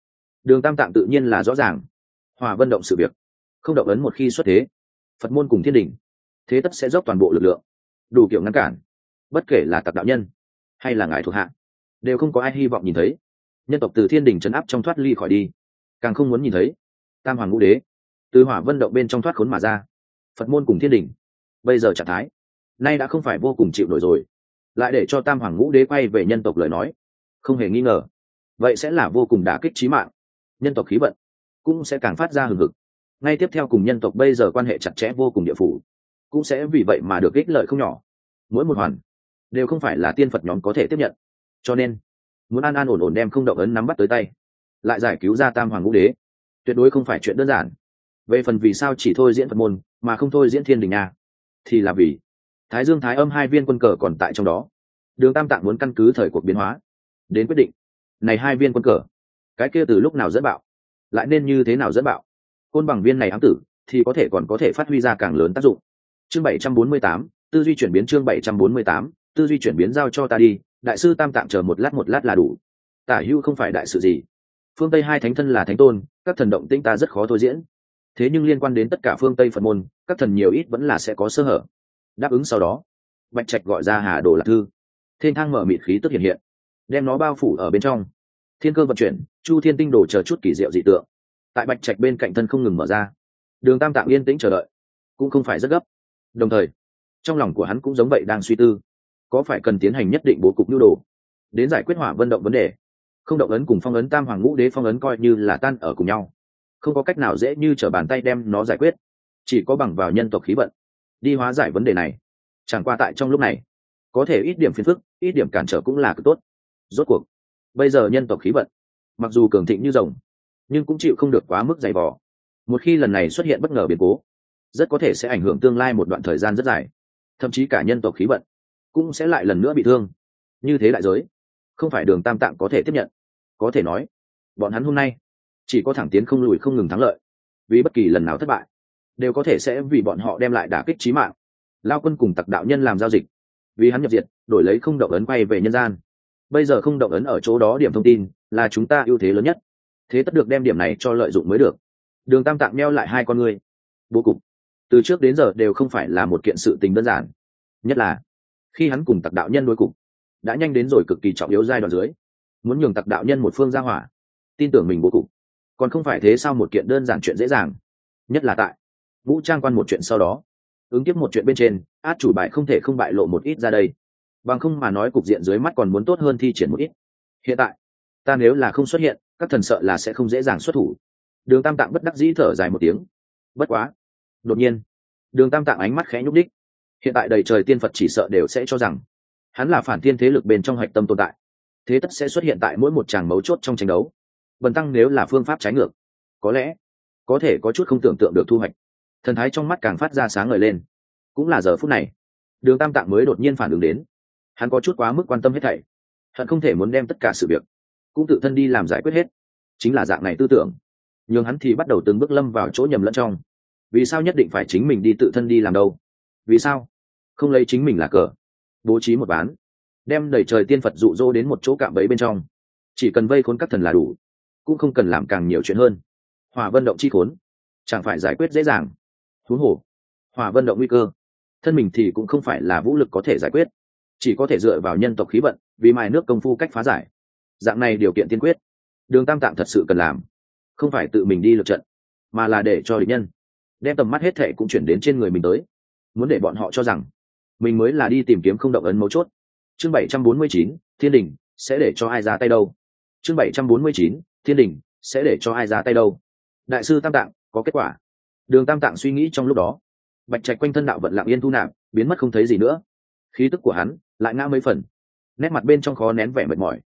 Đường tam tạng tự nhiên là rõ ràng. Hòa vận động sự việc, không động ấn một khi xuất thế, phật môn cùng thiên đình, thế tất sẽ dốc toàn bộ lực lượng, đủ kiểu ngăn cản, bất kể là tạc đạo nhân, hay là ngài thuộc hạ, đều không có ai hy vọng nhìn thấy. Nhân tộc từ thiên đình chấn áp trong thoát ly khỏi đi, càng không muốn nhìn thấy tam hoàng ngũ đế từ hỏa vân động bên trong thoát khốn mà ra phật môn cùng thiên đình. Bây giờ trạng thái, nay đã không phải vô cùng chịu nổi rồi. Lại để cho tam hoàng ngũ đế quay về nhân tộc lời nói, không hề nghi ngờ, vậy sẽ là vô cùng đả kích trí mạng. Nhân tộc khí vận cũng sẽ càng phát ra hừng hực. Ngay tiếp theo cùng nhân tộc bây giờ quan hệ chặt chẽ vô cùng địa phủ, cũng sẽ vì vậy mà được ích lợi không nhỏ. Mỗi một hoàn đều không phải là tiên phật nhóm có thể tiếp nhận. Cho nên, muốn an an ổn ổn đem không động ấn nắm bắt tới tay, lại giải cứu ra tam hoàng ngũ đế, tuyệt đối không phải chuyện đơn giản. Về phần vì sao chỉ thôi diễn phật môn mà không thôi diễn thiên đình nha thì là vì thái dương thái âm hai viên quân cờ còn tại trong đó. Đường tam tạng muốn căn cứ thời cuộc biến hóa, đến quyết định, này hai viên quân cờ, cái kia từ lúc nào dẫn bạo, lại nên như thế nào dẫn bạo? Côn bằng viên này ám tử, thì có thể còn có thể phát huy ra càng lớn tác dụng. Chương bảy trăm bốn mươi tám, tư duy chuyển biến chương bảy trăm bốn mươi tám, tư duy chuyển biến giao cho ta đi, đại sư tam tạng chờ một lát một lát là đủ. Tả hữu không phải đại sự gì. Phương tây hai thánh thân là thánh tôn, các thần động tĩnh ta rất khó thôi diễn thế nhưng liên quan đến tất cả phương tây phật môn, các thần nhiều ít vẫn là sẽ có sơ hở. Đáp ứng sau đó, bạch trạch gọi ra hà đồ lạc thư. Thiên thang mở mịt khí tức hiện hiện, đem nó bao phủ ở bên trong. Thiên cơ vận chuyển, chu thiên tinh đồ chờ chút kỳ diệu dị tượng. Tại bạch trạch bên cạnh thân không ngừng mở ra. Đường tam tạng yên tĩnh chờ đợi, cũng không phải rất gấp. Đồng thời, trong lòng của hắn cũng giống vậy đang suy tư, có phải cần tiến hành nhất định bố cục nhu đồ, đến giải quyết hỏa vận động vấn đề. Không động ấn cùng phong ấn tam hoàng ngũ đế phong ấn coi như là tan ở cùng nhau không có cách nào dễ như t r ở bàn tay đem nó giải quyết. Chỉ có bằng vào nhân tộc khí vận. Đi hóa giải vấn đề này. Chẳng qua tại trong lúc này, có thể ít điểm phiền phức, ít điểm cản trở cũng là cực tốt. Rốt cuộc, bây giờ nhân tộc khí vận, mặc dù cường thịnh như rồng, nhưng cũng chịu không được quá mức dày vò. Một khi lần này xuất hiện bất ngờ biến cố, rất có thể sẽ ảnh hưởng tương lai một đoạn thời gian rất dài. Thậm chí cả nhân tộc khí vận cũng sẽ lại lần nữa bị thương. Như thế đại giới, không phải đường tam tạng có thể tiếp nhận. Có thể nói, bọn hắn hôm nay chỉ có thẳng tiến không lùi không ngừng thắng lợi. Vì bất kỳ lần nào thất bại, đều có thể sẽ vì bọn họ đem lại đả kích trí mạng. Lao quân cùng tặc đạo nhân làm giao dịch. Vì hắn nhập diệt, đổi lấy không động ấn quay về nhân gian. Bây giờ không động ấn ở chỗ đó điểm thông tin là chúng ta ưu thế lớn nhất. Thế tất được đem điểm này cho lợi dụng mới được. Đường tam tạng meo lại hai con người bố cục. Từ trước đến giờ đều không phải là một kiện sự tình đơn giản. Nhất là, khi hắn cùng tặc đạo nhân đối cục, đã nhanh đến rồi cực kỳ trọng yếu giai đoạn dưới. Muốn nhường tặc đạo nhân một phương ra hỏa, tin tưởng mình bố cục còn không phải thế sao một kiện đơn giản chuyện dễ dàng? Nhất là tại vũ trang quan một chuyện sau đó, ứng tiếp một chuyện bên trên, át chủ bài không thể không bại lộ một ít ra đây. Bằng không mà nói cục diện dưới mắt còn muốn tốt hơn thi triển một ít. Hiện tại, ta nếu là không xuất hiện, các thần sợ là sẽ không dễ dàng xuất thủ. Đường tam tạng bất đắc dĩ thở dài một tiếng. Bất quá, đột nhiên, đường tam tạng ánh mắt khẽ nhúc đích hiện tại đầy trời tiên phật chỉ sợ đều sẽ cho rằng, hắn là phản tiên thế lực bên trong hạch tâm tồn tại. Thế tất sẽ xuất hiện tại mỗi một tràng mấu chốt trong tranh đấu bần tăng nếu là phương pháp trái ngược, có lẽ có thể có chút không tưởng tượng được thu hoạch. Thần thái trong mắt càng phát ra sáng ngời lên. Cũng là giờ phút này, đường tam tạng mới đột nhiên phản ứng đến. Hắn có chút quá mức quan tâm hết thảy hận không thể muốn đem tất cả sự việc cũng tự thân đi làm giải quyết hết. Chính là dạng này tư tưởng nhưng hắn thì bắt đầu từng bước lâm vào chỗ nhầm lẫn trong. Vì sao nhất định phải chính mình đi tự thân đi làm đâu? Vì sao không lấy chính mình là cờ? Bố trí một bán đem đẩy trời tiên phật dụ dỗ đến một chỗ cạm bẫy bên trong. Chỉ cần vây khốn các thần là đủ cũng không cần làm càng nhiều chuyện hơn. Hòa vân động chi khốn, chẳng phải giải quyết dễ dàng. Thú hổ hòa vân động nguy cơ, thân mình thì cũng không phải là vũ lực có thể giải quyết. Chỉ có thể dựa vào nhân tộc khí vận, vì mài nước công phu cách phá giải. Dạng này điều kiện tiên quyết, đường tam tạng thật sự cần làm. Không phải tự mình đi lượt trận, mà là để cho địch nhân, đem tầm mắt hết thệ cũng chuyển đến trên người mình tới. Muốn để bọn họ cho rằng, mình mới là đi tìm kiếm không động ấn mấu chốt. Chương bảy trăm bốn mươi chín, thiên đình, sẽ để cho ai ra tay đâu? Chương bảy trăm bốn mươi chín thiên đình sẽ để cho ai ra tay đâu? Đại sư tam tạng, có kết quả. Đường tam tạng suy nghĩ trong lúc đó. Bạch trạch quanh thân đạo vận lặng yên thu nạp, biến mất không thấy gì nữa. Khí tức của hắn lại ngã mấy phần. Nét mặt bên trong khó nén vẻ mệt mỏi.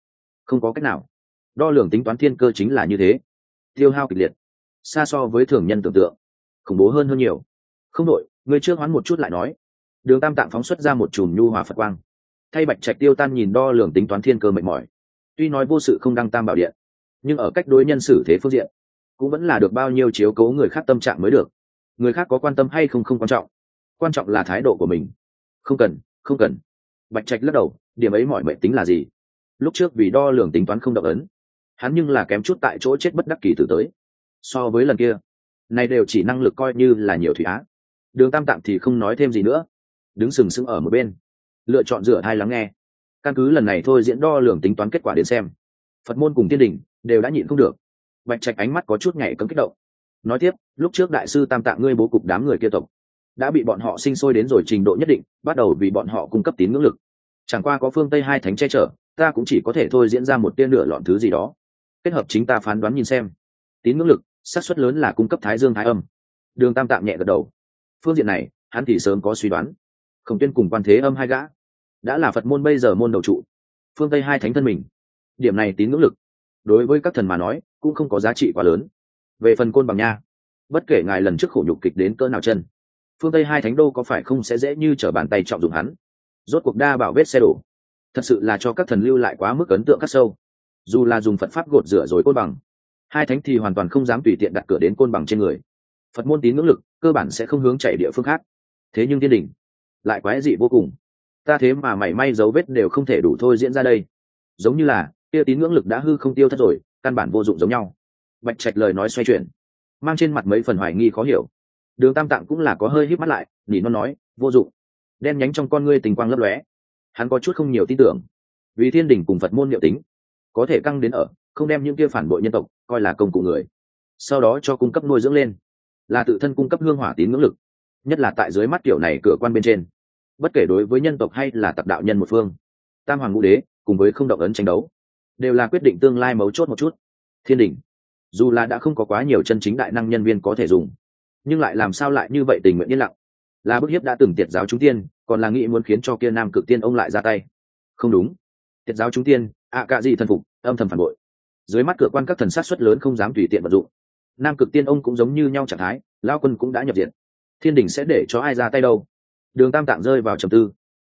Không có cách nào. Đo lường tính toán thiên cơ chính là như thế. Tiêu hao kịch liệt. Xa so với thường nhân tưởng tượng. Khủng bố hơn hơn nhiều. Không đội người trước hoán một chút lại nói. Đường tam tạng phóng xuất ra một chùm nhu hòa phật quang. Thay bạch trạch tiêu tan nhìn đo lường tính toán thiên cơ mệt mỏi. Tuy nói vô sự không đăng tam bảo điện nhưng ở cách đối nhân xử thế phương diện, cũng vẫn là được bao nhiêu chiếu cố người khác tâm trạng mới được. Người khác có quan tâm hay không không quan trọng. Quan trọng là thái độ của mình. Không cần không cần. Bạch trạch lắc đầu, điểm ấy mọi mệnh tính là gì? Lúc trước vì đo lường tính toán không động ấn, hắn nhưng là kém chút tại chỗ chết bất đắc kỳ tử tới. So với lần kia, này đều chỉ năng lực coi như là nhiều thủy á. Đường tam tạm thì không nói thêm gì nữa. Đứng sừng sững ở một bên, lựa chọn rửa hai lắng nghe. Căn cứ lần này thôi diễn đo lường tính toán kết quả đến xem. Phật môn cùng thiên đình đều đã nhịn không được. Bạch trạch ánh mắt có chút nhảy cấm kích động. Nói tiếp, lúc trước đại sư tam tạng ngươi bố cục đám người kia tộc, đã bị bọn họ sinh sôi đến rồi trình độ nhất định, bắt đầu vì bọn họ cung cấp tín ngưỡng lực. Chẳng qua có phương tây hai thánh che chở, ta cũng chỉ có thể thôi diễn ra một tiên nửa lọn thứ gì đó. Kết hợp chính ta phán đoán nhìn xem. Tín ngưỡng lực, xác suất lớn là cung cấp thái dương thái âm. Đường tam tạm nhẹ gật đầu. Phương diện này, hắn thì sớm có suy đoán. Khổng tuyên cùng quan thế âm hai gã, đã là phật môn bây giờ môn đầu trụ, phương tây hai thánh thân mình. Điểm này tín ngưỡng lực đối với các thần mà nói, cũng không có giá trị quá lớn. Về phần côn bằng nha, bất kể ngài lần trước khổ nhục kịch đến cỡ nào chân, phương tây hai thánh đô có phải không sẽ dễ như t r ở bàn tay trọng dụng hắn? Rốt cuộc đa bảo vết xe đổ. Thật sự là cho các thần lưu lại quá mức ấn tượng cắt sâu. Dù là dùng phật pháp gột rửa rồi côn bằng, hai thánh thì hoàn toàn không dám tùy tiện đặt cửa đến côn bằng trên người. Phật môn tín ngưỡng lực, cơ bản sẽ không hướng chạy địa phương khác. Thế nhưng thiên đình lại quái dị vô cùng. Ta thế mà mảy may dấu vết đều không thể đủ thôi diễn ra đây. Giống như là kia tín ngưỡng lực đã hư không tiêu thất rồi, căn bản vô dụng giống nhau. Bạch trạch lời nói xoay chuyển, mang trên mặt mấy phần hoài nghi khó hiểu. Đường tam tạng cũng là có hơi híp mắt lại nỉ nó nói, vô dụng. Đen nhánh trong con ngươi tình quang lấp lóe. Hắn có chút không nhiều tin tưởng. Vì thiên đình cùng phật môn liệu tính, có thể căng đến ở, không đem những kia phản bội nhân tộc coi là công cụ người. Sau đó cho cung cấp nuôi dưỡng lên. Là tự thân cung cấp hương hỏa tín ngưỡng lực, nhất là tại dưới mắt kiểu này cửa quan bên trên. Bất kể đối với nhân tộc hay là tập đạo nhân một phương, tam hoàng ngũ đế cùng với không động ấn tranh đấu đều là quyết định tương lai mấu chốt một chút. Thiên đình dù là đã không có quá nhiều chân chính đại năng nhân viên có thể dùng, nhưng lại làm sao lại như vậy tình nguyện yên lặng? Là bức hiếp đã từng tiệt giáo chúng tiên, còn là nghĩ muốn khiến cho kia nam cực tiên ông lại ra tay. Không đúng. Tiệt giáo chúng tiên ạ à cạ gì thần phục, âm thầm phản bội. Dưới mắt cửa quan các thần sát xuất lớn không dám tùy tiện vận dụng. Nam cực tiên ông cũng giống như nhau trạng thái lao quân cũng đã nhập diện. Thiên đình sẽ để cho ai ra tay đâu? Đường tam tạng rơi vào trầm tư.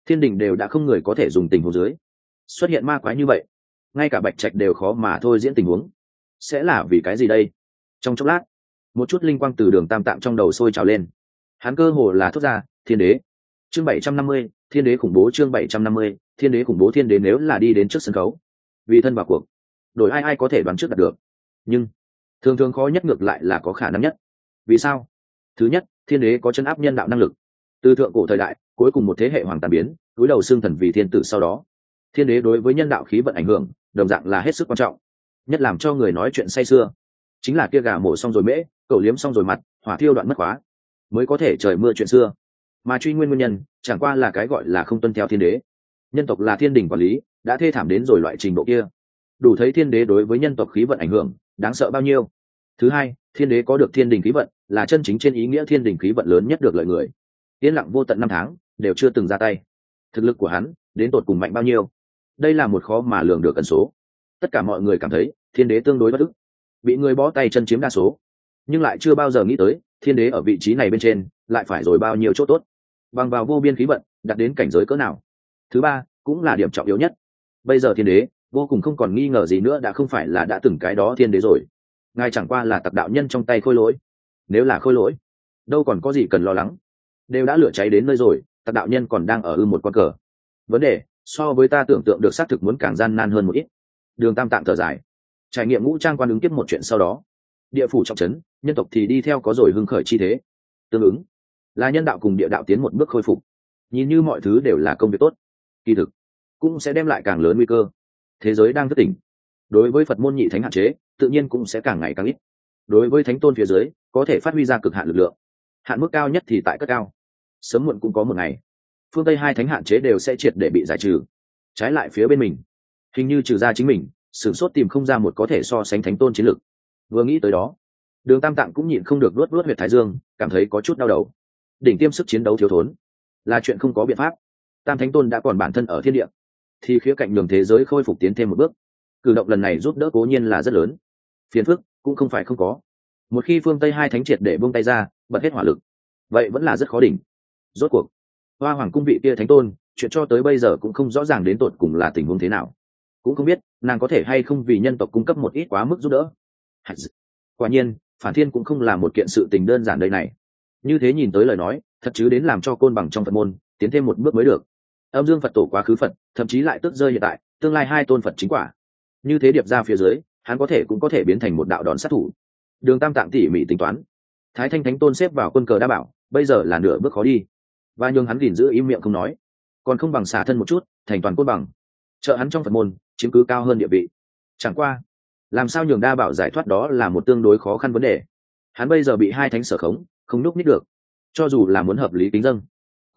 Thiên đình đều đã không người có thể dùng tình hồ dưới. Xuất hiện ma quái như vậy ngay cả bạch trạch đều khó mà thôi diễn tình huống. Sẽ là vì cái gì đây? Trong chốc lát, một chút linh quang từ đường tam tạng trong đầu sôi trào lên. Hắn cơ hồ là thốt ra, thiên đế. Chương bảy trăm năm mươi, thiên đế khủng bố chương bảy trăm năm mươi, thiên đế khủng bố thiên đế nếu là đi đến trước sân khấu, vì thân vào cuộc, đổi ai ai có thể đoán trước đạt được. Nhưng, thường thường khó nhất ngược lại là có khả năng nhất. Vì sao? Thứ nhất, thiên đế có chân áp nhân đạo năng lực. Từ thượng cổ thời đại, cuối cùng một thế hệ hoàng tàn biến, túi đầu xương thần vì thiên tử sau đó. Thiên đế đối với nhân đạo khí vận ảnh hưởng đồng dạng là hết sức quan trọng, nhất làm cho người nói chuyện say sưa. Chính là kia gà mổ xong rồi mễ, cậu liếm xong rồi mặt, hỏa thiêu đoạn mất khóa mới có thể trời mưa chuyện xưa. Mà truy nguyên nguyên nhân, chẳng qua là cái gọi là không tuân theo thiên đế. Nhân tộc là thiên đình quản lý, đã thê thảm đến rồi loại trình độ kia. Đủ thấy thiên đế đối với nhân tộc khí vận ảnh hưởng, đáng sợ bao nhiêu. Thứ hai, thiên đế có được thiên đình khí vận, là chân chính trên ý nghĩa thiên đình khí vận lớn nhất được lợi người. Yên lặng vô tận năm tháng, đều chưa từng ra tay. Thực lực của hắn, đến tột cùng mạnh bao nhiêu? Đây là một khó mà lường được ẩn số. Tất cả mọi người cảm thấy, thiên đế tương đối bất ức. Bị người bó tay chân chiếm đa số. Nhưng lại chưa bao giờ nghĩ tới, thiên đế ở vị trí này bên trên, lại phải rồi bao nhiêu chỗ tốt. Bằng vào vô biên khí vận, đặt đến cảnh giới cỡ nào? Thứ ba, cũng là điểm trọng yếu nhất. Bây giờ thiên đế, vô cùng không còn nghi ngờ gì nữa đã không phải là đã từng cái đó thiên đế rồi. Ngài chẳng qua là tặc đạo nhân trong tay khôi lỗi. Nếu là khôi lỗi, đâu còn có gì cần lo lắng. Đều đã lửa cháy đến nơi rồi, tặc đạo nhân còn đang ở ư một con cờ. Vấn đề so với ta tưởng tượng được xác thực muốn càng gian nan hơn một ít. Đường tam tạng thở dài. Trải nghiệm ngũ trang quan ứng tiếp một chuyện sau đó, địa phủ trọng trấn, nhân tộc thì đi theo có rồi hưng khởi chi thế. Tương ứng, là nhân đạo cùng địa đạo tiến một bước khôi phục. Nhìn như mọi thứ đều là công việc tốt, kỳ thực cũng sẽ đem lại càng lớn nguy cơ. Thế giới đang thất tỉnh. Đối với phật môn nhị thánh hạn chế, tự nhiên cũng sẽ càng ngày càng ít. Đối với thánh tôn phía dưới, có thể phát huy ra cực hạn lực lượng. Hạn mức cao nhất thì tại cất cao. Sớm muộn cũng có một ngày phương tây hai thánh hạn chế đều sẽ triệt để bị giải trừ trái lại phía bên mình hình như trừ ra chính mình sửng sốt tìm không ra một có thể so sánh thánh tôn chiến lực vừa nghĩ tới đó, đường tam tạng cũng nhịn không được luốt luốt huyệt thái dương, cảm thấy có chút đau đầu. Đỉnh tiêm sức chiến đấu thiếu thốn, là chuyện không có biện pháp. Tam thánh tôn đã còn bản thân ở thiên địa, thì khía cạnh đường thế giới khôi phục tiến thêm một bước. Cử động lần này giúp đỡ cố nhiên là rất lớn. Phiền phức cũng không phải không có. Một khi phương tây hai thánh triệt để buông tay ra, bật hết hỏa lực, vậy vẫn là rất khó đỉnh. Rốt cuộc hoa hoàng cung vị kia thánh tôn, chuyện cho tới bây giờ cũng không rõ ràng đến tột cùng là tình huống thế nào. Cũng không biết, nàng có thể hay không vì nhân tộc cung cấp một ít quá mức giúp đỡ. Quả nhiên, phản thiên cũng không là một kiện sự tình đơn giản đây này. Như thế nhìn tới lời nói, thật chứ đến làm cho côn bằng trong phật môn, tiến thêm một bước mới được. Âm dương phật tổ quá khứ phật, thậm chí lại tức rơi hiện tại, tương lai hai tôn phật chính quả. Như thế điệp ra phía dưới, hắn có thể cũng có thể biến thành một đạo đòn sát thủ. Đường tam tạng tỉ mỉ tính toán. Thái thanh thánh tôn xếp vào quân cờ đa bảo, bây giờ là nửa bước khó đi và nhường hắn gìn giữ im miệng không nói. Còn không bằng xả thân một chút thành toàn côn bằng. Trợ hắn trong phật môn chiếm cứ cao hơn địa vị. Chẳng qua làm sao nhường đa bảo giải thoát đó là một tương đối khó khăn vấn đề. Hắn bây giờ bị hai thánh sở khống không núp nít được. Cho dù là muốn hợp lý kính dân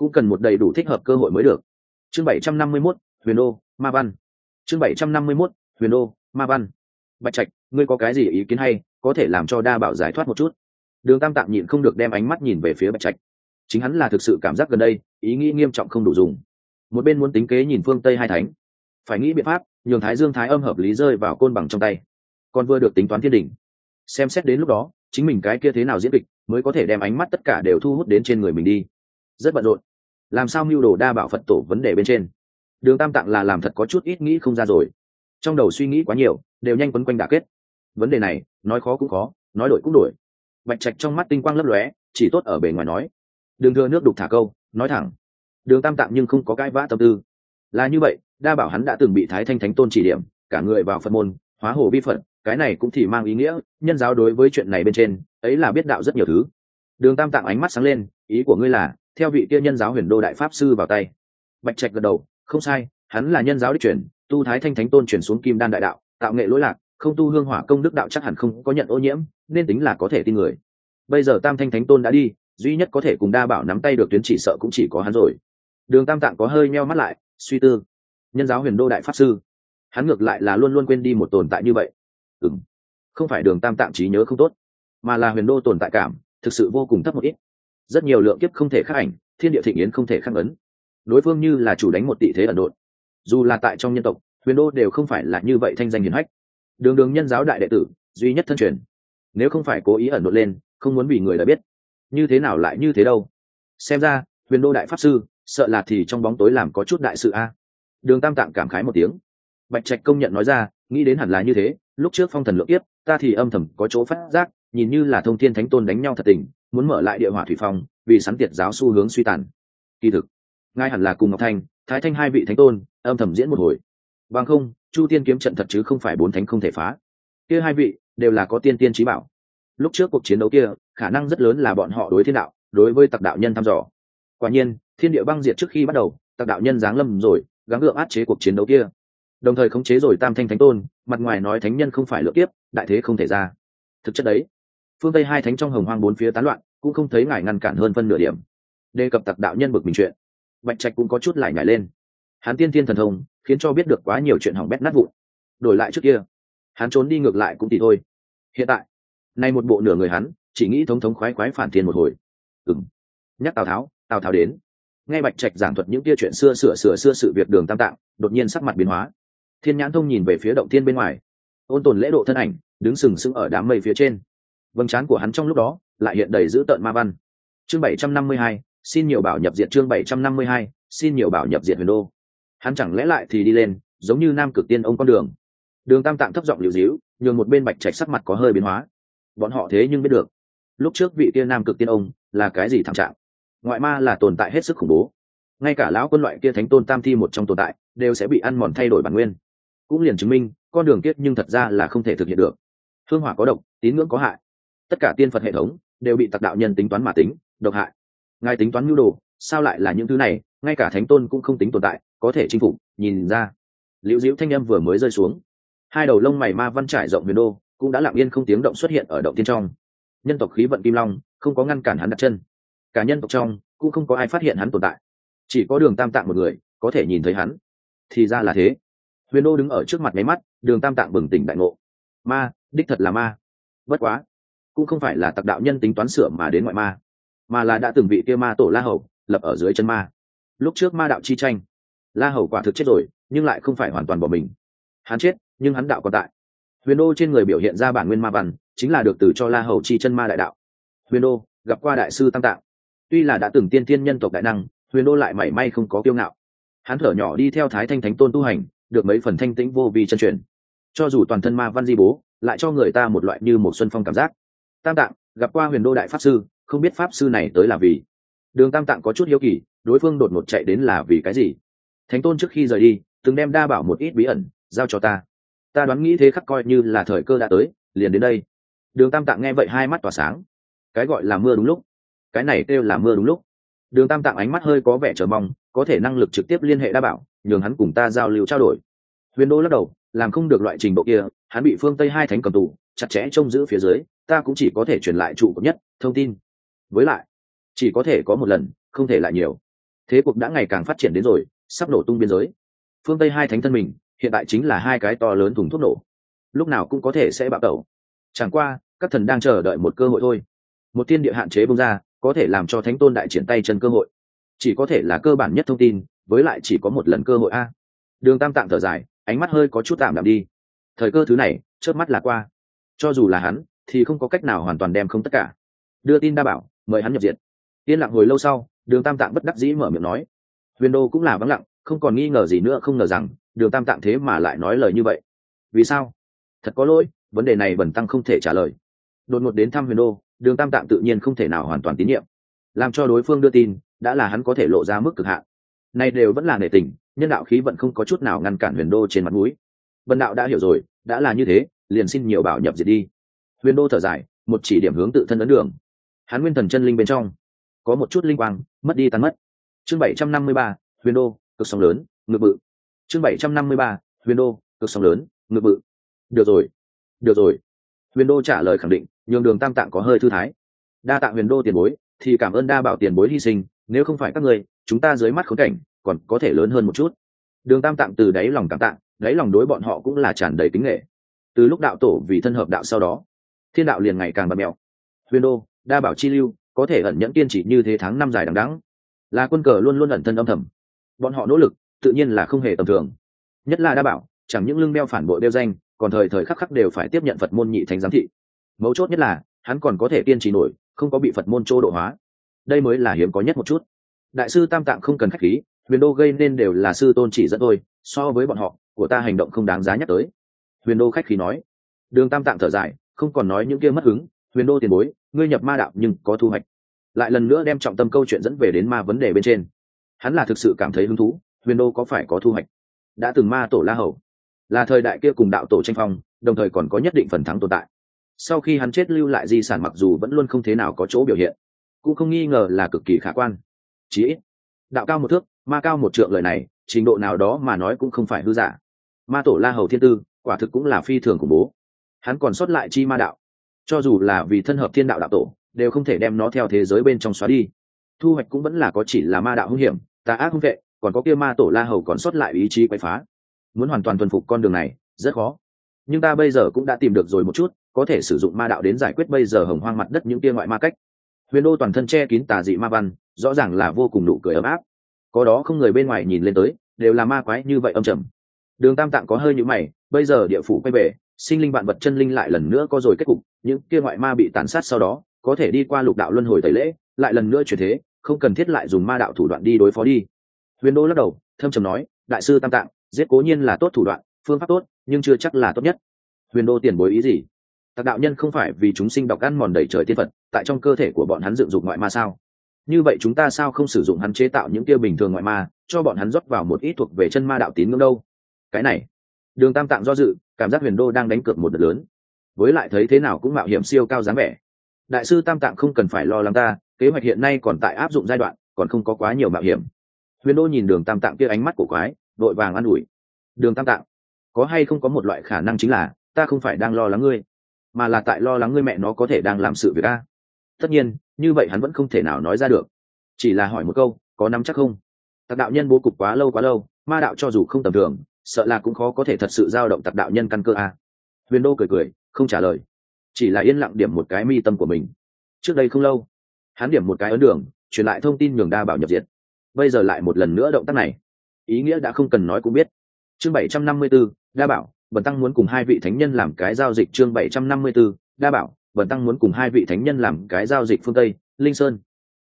cũng cần một đầy đủ thích hợp cơ hội mới được. Chương bảy trăm năm mươi 751, huyền đô ma văn. Chương bảy trăm năm mươi 751, huyền đô ma văn. Bạch trạch ngươi có cái gì ý kiến hay có thể làm cho đa bảo giải thoát một chút? Đường tam tạm nhịn không được đem ánh mắt nhìn về phía bạch trạch chính hắn là thực sự cảm giác gần đây, ý nghĩ nghiêm trọng không đủ dùng. Một bên muốn tính kế nhìn phương tây hai thánh. Phải nghĩ biện pháp, nhường thái dương thái âm hợp lý rơi vào côn bằng trong tay. Còn vừa được tính toán thiên đỉnh. Xem xét đến lúc đó, chính mình cái kia thế nào diễn kịch, mới có thể đem ánh mắt tất cả đều thu hút đến trên người mình đi. Rất bận rộn. Làm sao mưu đồ đa bảo phật tổ vấn đề bên trên? Đường tam tạng là làm thật có chút ít nghĩ không ra rồi. Trong đầu suy nghĩ quá nhiều, đều nhanh quấn quanh đà kết. Vấn đề này, nói khó cũng khó, nói đổi cũng đổi. Bạch trạch trong mắt tinh quang lấp lóe, chỉ tốt ở bề ngoài nói đường thừa nước đục thả câu, nói thẳng. Đường tam tạm nhưng không có cãi vã tâm tư. Là như vậy, đa bảo hắn đã từng bị thái thanh thánh tôn chỉ điểm, cả người vào phật môn, hóa hồ vi phật, cái này cũng thì mang ý nghĩa, nhân giáo đối với chuyện này bên trên, ấy là biết đạo rất nhiều thứ. Đường tam tạng ánh mắt sáng lên, ý của ngươi là, theo vị kia nhân giáo huyền đô đại pháp sư vào tay. Bạch trạch gật đầu, không sai, hắn là nhân giáo đích truyền, tu thái thanh thánh tôn chuyển xuống kim đan đại đạo, tạo nghệ lỗi lạc, không tu hương hỏa công đức đạo chắc hẳn không có nhận ô nhiễm, nên tính là có thể tin người. Bây giờ tam thanh thánh tôn đã đi duy nhất có thể cùng đa bảo nắm tay được tuyến chỉ sợ cũng chỉ có hắn rồi. Đường tam tạng có hơi meo mắt lại, suy tư. Nhân giáo huyền đô đại pháp sư. Hắn ngược lại là luôn luôn quên đi một tồn tại như vậy. Ừng không phải đường tam tạng trí nhớ không tốt, mà là huyền đô tồn tại cảm, thực sự vô cùng thấp một ít. Rất nhiều lượng kiếp không thể khắc ảnh, thiên địa thịnh yến không thể khắc ấn. Đối phương như là chủ đánh một tị thế ẩn độn. Dù là tại trong nhân tộc, huyền đô đều không phải là như vậy thanh danh hiền hách. Đường đường nhân giáo đại đệ tử, duy nhất thân truyền. Nếu không phải cố ý ẩn độn lên, không muốn vì người đã biết như thế nào lại như thế đâu? Xem ra, huyền đô đại pháp sư, sợ là thì trong bóng tối làm có chút đại sự a. Đường tam tạng cảm khái một tiếng. Bạch trạch công nhận nói ra, nghĩ đến hẳn là như thế, lúc trước phong thần lượng tiếp ta thì âm thầm có chỗ phát giác, nhìn như là thông thiên thánh tôn đánh nhau thật tình, muốn mở lại địa hỏa thủy phong, vì sắn tiệt giáo xu hướng suy tàn. Kỳ thực, ngay hẳn là cùng ngọc thanh, thái thanh hai vị thánh tôn, âm thầm diễn một hồi. Bằng không, chu tiên kiếm trận thật chứ không phải bốn thánh không thể phá. Kia hai vị, đều là có tiên tiên trí bảo lúc trước cuộc chiến đấu kia, khả năng rất lớn là bọn họ đối thiên đạo, đối với tặc đạo nhân thăm dò. Quả nhiên, thiên địa băng diệt trước khi bắt đầu, tặc đạo nhân giáng lâm rồi, gắng gượng át chế cuộc chiến đấu kia. Đồng thời khống chế rồi tam thanh thánh tôn, mặt ngoài nói thánh nhân không phải lựa tiếp đại thế không thể ra. Thực chất đấy, phương tây hai thánh trong hồng hoang bốn phía tán loạn, cũng không thấy ngài ngăn cản hơn phân nửa điểm. Đề cập tặc đạo nhân bực mình chuyện, bạch trạch cũng có chút lại nhảy lên. Hắn tiên thiên thần thông, khiến cho biết được quá nhiều chuyện hỏng bét nát vụn. Đổi lại trước kia, hắn trốn đi ngược lại cũng thì thôi. Hiện tại nay một bộ nửa người hắn, chỉ nghĩ thống thống khoái khoái phản thiên một hồi. Ừng nhắc tào tháo tào tháo đến. Nghe bạch trạch giảng thuật những kia chuyện xưa sửa sửa xưa sự việc đường tam tạng, đột nhiên sắc mặt biến hóa. Thiên nhãn thông nhìn về phía động thiên bên ngoài. Ôn tồn lễ độ thân ảnh, đứng sừng sững ở đám mây phía trên. Vầng trán của hắn trong lúc đó, lại hiện đầy dữ tợn ma văn. Chương bảy trăm năm mươi hai, xin nhiều bảo nhập diện chương bảy trăm năm mươi hai, xin nhiều bảo nhập diện huyền đô. Hắn chẳng lẽ lại thì đi lên, giống như nam cực tiên ông con đường. Đường tam tạng thấp giọng liều díu nhường một bên bạch trạch sắc mặt có hơi biến hóa bọn họ thế nhưng biết được. Lúc trước vị kia nam cực tiên ông là cái gì thảm trạng? Ngoại ma là tồn tại hết sức khủng bố. Ngay cả lão quân loại kia thánh tôn tam thi một trong tồn tại, đều sẽ bị ăn mòn thay đổi bản nguyên. Cũng liền chứng minh, con đường kiết nhưng thật ra là không thể thực hiện được. Hương hỏa có độc, tín ngưỡng có hại. Tất cả tiên phật hệ thống đều bị tặc đạo nhân tính toán mà tính, độc hại. Ngài tính toán nhu đồ, sao lại là những thứ này? Ngay cả thánh tôn cũng không tính tồn tại, có thể chinh phục, nhìn ra. Liễu diễu thanh âm vừa mới rơi xuống. Hai đầu lông mày ma văn trải rộng miền đô cũng đã lặng yên không tiếng động xuất hiện ở động tiên trong. Nhân tộc khí vận kim long, không có ngăn cản hắn đặt chân. Cả nhân tộc trong, cũng không có ai phát hiện hắn tồn tại. Chỉ có đường tam tạng một người, có thể nhìn thấy hắn. Thì ra là thế. Huyền đô đứng ở trước mặt máy mắt, đường tam tạng bừng tỉnh đại ngộ. Ma, đích thật là ma. Bất quá, cũng không phải là tặc đạo nhân tính toán sửa mà đến ngoại ma, mà là đã từng vị kia ma tổ la hầu, lập ở dưới chân ma. Lúc trước ma đạo chi tranh, la hầu quả thực chết rồi, nhưng lại không phải hoàn toàn bỏ mình. Hắn chết, nhưng hắn đạo còn tại huyền đô trên người biểu hiện ra bản nguyên ma văn, chính là được từ cho la hầu chi chân ma đại đạo. Huyền đô, gặp qua đại sư tam tạng. Tuy là đã từng tiên tiên nhân tộc đại năng, huyền đô lại mảy may không có kiêu ngạo. Hắn thở nhỏ đi theo thái thanh thánh tôn tu hành, được mấy phần thanh tĩnh vô vi chân truyền. Cho dù toàn thân ma văn di bố, lại cho người ta một loại như một xuân phong cảm giác. Tam tạng, gặp qua huyền đô đại pháp sư, không biết pháp sư này tới là vì? Đường tam tạng có chút hiếu kỳ, đối phương đột ngột chạy đến là vì cái gì? Thánh tôn trước khi rời đi, từng đem đa bảo một ít bí ẩn giao cho ta ta đoán nghĩ thế khắc coi như là thời cơ đã tới, liền đến đây. Đường tam tạng nghe vậy hai mắt tỏa sáng. Cái gọi là mưa đúng lúc. Cái này kêu là mưa đúng lúc. Đường tam tạng ánh mắt hơi có vẻ chờ mong, có thể năng lực trực tiếp liên hệ đa bảo, nhường hắn cùng ta giao lưu trao đổi. Huyền đô lắc đầu, làm không được loại trình độ kia, hắn bị phương tây hai thánh cầm tù, chặt chẽ trông giữ phía dưới, ta cũng chỉ có thể truyền lại trụ cột nhất, thông tin. Với lại, chỉ có thể có một lần, không thể lại nhiều. Thế cuộc đã ngày càng phát triển đến rồi, sắp nổ tung biên giới. Phương tây hai thánh thân mình hiện tại chính là hai cái to lớn thùng thuốc nổ. Lúc nào cũng có thể sẽ bạo tẩu. Chẳng qua, các thần đang chờ đợi một cơ hội thôi. Một tiên địa hạn chế bông ra, có thể làm cho thánh tôn đại triển tay chân cơ hội. Chỉ có thể là cơ bản nhất thông tin, với lại chỉ có một lần cơ hội a. Đường tam tạng thở dài, ánh mắt hơi có chút tạm đạm đi. Thời cơ thứ này, chớp mắt là qua. Cho dù là hắn, thì không có cách nào hoàn toàn đem không tất cả. Đưa tin đa bảo, mời hắn nhập diện yên lặng hồi lâu sau, đường tam tạng bất đắc dĩ mở miệng nói. Huyền đô cũng là vắng lặng, không còn nghi ngờ gì nữa, không ngờ rằng đường tam tạng thế mà lại nói lời như vậy. Vì sao? Thật có lỗi, vấn đề này bẩn tăng không thể trả lời. Đột ngột đến thăm huyền đô, đường tam tạng tự nhiên không thể nào hoàn toàn tín nhiệm. Làm cho đối phương đưa tin, đã là hắn có thể lộ ra mức cực hạn. Nay đều vẫn là nể tình, nhân đạo khí vẫn không có chút nào ngăn cản huyền đô trên mặt mũi. Vân đạo đã hiểu rồi, đã là như thế, liền xin nhiều bảo nhập diệt đi. Huyền đô thở dài, một chỉ điểm hướng tự thân ấn đường. Hắn nguyên thần chân linh bên trong, có một chút linh quang, mất đi tan mất. Chương bảy trăm năm mươi ba, huyền đô, cực sóng lớn ngực bự chương bảy trăm năm mươi ba, huyền đô, cực sóng lớn ngực bự. Được rồi được rồi. Huyền đô trả lời khẳng định, nhường đường tam tạng có hơi thư thái. Đa tạng huyền đô tiền bối, thì cảm ơn đa bảo tiền bối hy sinh, nếu không phải các người, chúng ta dưới mắt khốn cảnh, còn có thể lớn hơn một chút. Đường tam tạng từ đáy lòng cảm tạng đáy lòng đối bọn họ cũng là tràn đầy tính nghệ từ lúc đạo tổ vì thân hợp đạo sau đó, thiên đạo liền ngày càng bật mẹo. Huyền đô, đa bảo chi lưu, có thể ẩn nhẫn kiên trì như thế tháng năm dài đằng đẵng. Là quân cờ luôn luôn ẩn thân âm thầm. Bọn họ nỗ lực tự nhiên là không hề tầm thường. Nhất là đa bảo, chẳng những lưng đeo phản bội đeo danh, còn thời thời khắc khắc đều phải tiếp nhận phật môn nhị thánh giám thị. Mấu chốt nhất là, hắn còn có thể kiên trì nổi, không có bị phật môn chô độ hóa. Đây mới là hiếm có nhất một chút. Đại sư tam tạng không cần khách khí, huyền đô gây nên đều là sư tôn chỉ dẫn tôi so với bọn họ, của ta hành động không đáng giá nhắc tới. Huyền đô khách khí nói. Đường tam tạng thở dài, không còn nói những kia mất hứng, huyền đô tiền bối, ngươi nhập ma đạo nhưng có thu hoạch. Lại lần nữa đem trọng tâm câu chuyện dẫn về đến ma vấn đề bên trên. Hắn là thực sự cảm thấy hứng thú huyền đô có phải có thu hoạch? Đã từng ma tổ la hầu, là thời đại kia cùng đạo tổ tranh phong, đồng thời còn có nhất định phần thắng tồn tại. Sau khi hắn chết lưu lại di sản mặc dù vẫn luôn không thế nào có chỗ biểu hiện, cũng không nghi ngờ là cực kỳ khả quan. Chí ít, đạo cao một thước, ma cao một trượng lời này, trình độ nào đó mà nói cũng không phải hư giả. Ma tổ la hầu thiên tư, quả thực cũng là phi thường khủng bố. Hắn còn sót lại chi ma đạo. Cho dù là vì thân hợp thiên đạo đạo tổ, đều không thể đem nó theo thế giới bên trong xóa đi. Thu hoạch cũng vẫn là có chỉ là ma đạo hung hiểm, tà ác hung vệ còn có kia ma tổ la hầu còn sót lại ý chí quay phá. Muốn hoàn toàn thuần phục con đường này, rất khó. Nhưng ta bây giờ cũng đã tìm được rồi một chút, có thể sử dụng ma đạo đến giải quyết bây giờ hồng hoang mặt đất những kia ngoại ma cách. Huyền đô toàn thân che kín tà dị ma văn, rõ ràng là vô cùng nụ cười ấm áp. Có đó không người bên ngoài nhìn lên tới, đều là ma quái như vậy âm trầm. Đường tam tạng có hơi như mày, bây giờ địa phủ quay về, sinh linh vạn vật chân linh lại lần nữa có rồi kết cục, những kia ngoại ma bị tàn sát sau đó, có thể đi qua lục đạo luân hồi tẩy lễ, lại lần nữa chuyển thế, không cần thiết lại dùng ma đạo thủ đoạn đi đối phó đi huyền đô lắc đầu, thâm trầm nói, đại sư tam tạng, giết cố nhiên là tốt thủ đoạn, phương pháp tốt, nhưng chưa chắc là tốt nhất. Huyền đô tiền bối ý gì? Tạc đạo nhân không phải vì chúng sinh độc ăn mòn đầy trời tiên phật, tại trong cơ thể của bọn hắn dựng dục ngoại ma sao? Như vậy chúng ta sao không sử dụng hắn chế tạo những kia bình thường ngoại ma, cho bọn hắn rót vào một ít thuộc về chân ma đạo tín ngưỡng đâu? Cái này, đường tam tạng do dự, cảm giác huyền đô đang đánh cược một đợt lớn. Với lại thấy thế nào cũng mạo hiểm siêu cao dáng vẻ. Đại sư tam tạng không cần phải lo lắng ta, kế hoạch hiện nay còn tại áp dụng giai đoạn, còn không có quá nhiều mạo hiểm huyền đô nhìn đường tam tạng kia ánh mắt của quái, đội vàng an ủi. Đường tam tạng, có hay không có một loại khả năng chính là, ta không phải đang lo lắng ngươi, mà là tại lo lắng ngươi mẹ nó có thể đang làm sự việc ta. tất nhiên, như vậy hắn vẫn không thể nào nói ra được. Chỉ là hỏi một câu, có nắm chắc không? Tạc đạo nhân bố cục quá lâu quá lâu, ma đạo cho dù không tầm thường, sợ là cũng khó có thể thật sự giao động tạc đạo nhân căn cơ a. Huyền đô cười cười, không trả lời. Chỉ là yên lặng điểm một cái mi tâm của mình. Trước đây không lâu, hắn điểm một cái ấn đường, truyền lại thông tin nhường đa bảo nhập diệt bây giờ lại một lần nữa động tác này. Ý nghĩa đã không cần nói cũng biết. Chương bảy trăm năm mươi 754, đa bảo bần tăng muốn cùng hai vị thánh nhân làm cái giao dịch. Chương bảy trăm năm mươi 754, đa bảo bần tăng muốn cùng hai vị thánh nhân làm cái giao dịch phương tây linh sơn.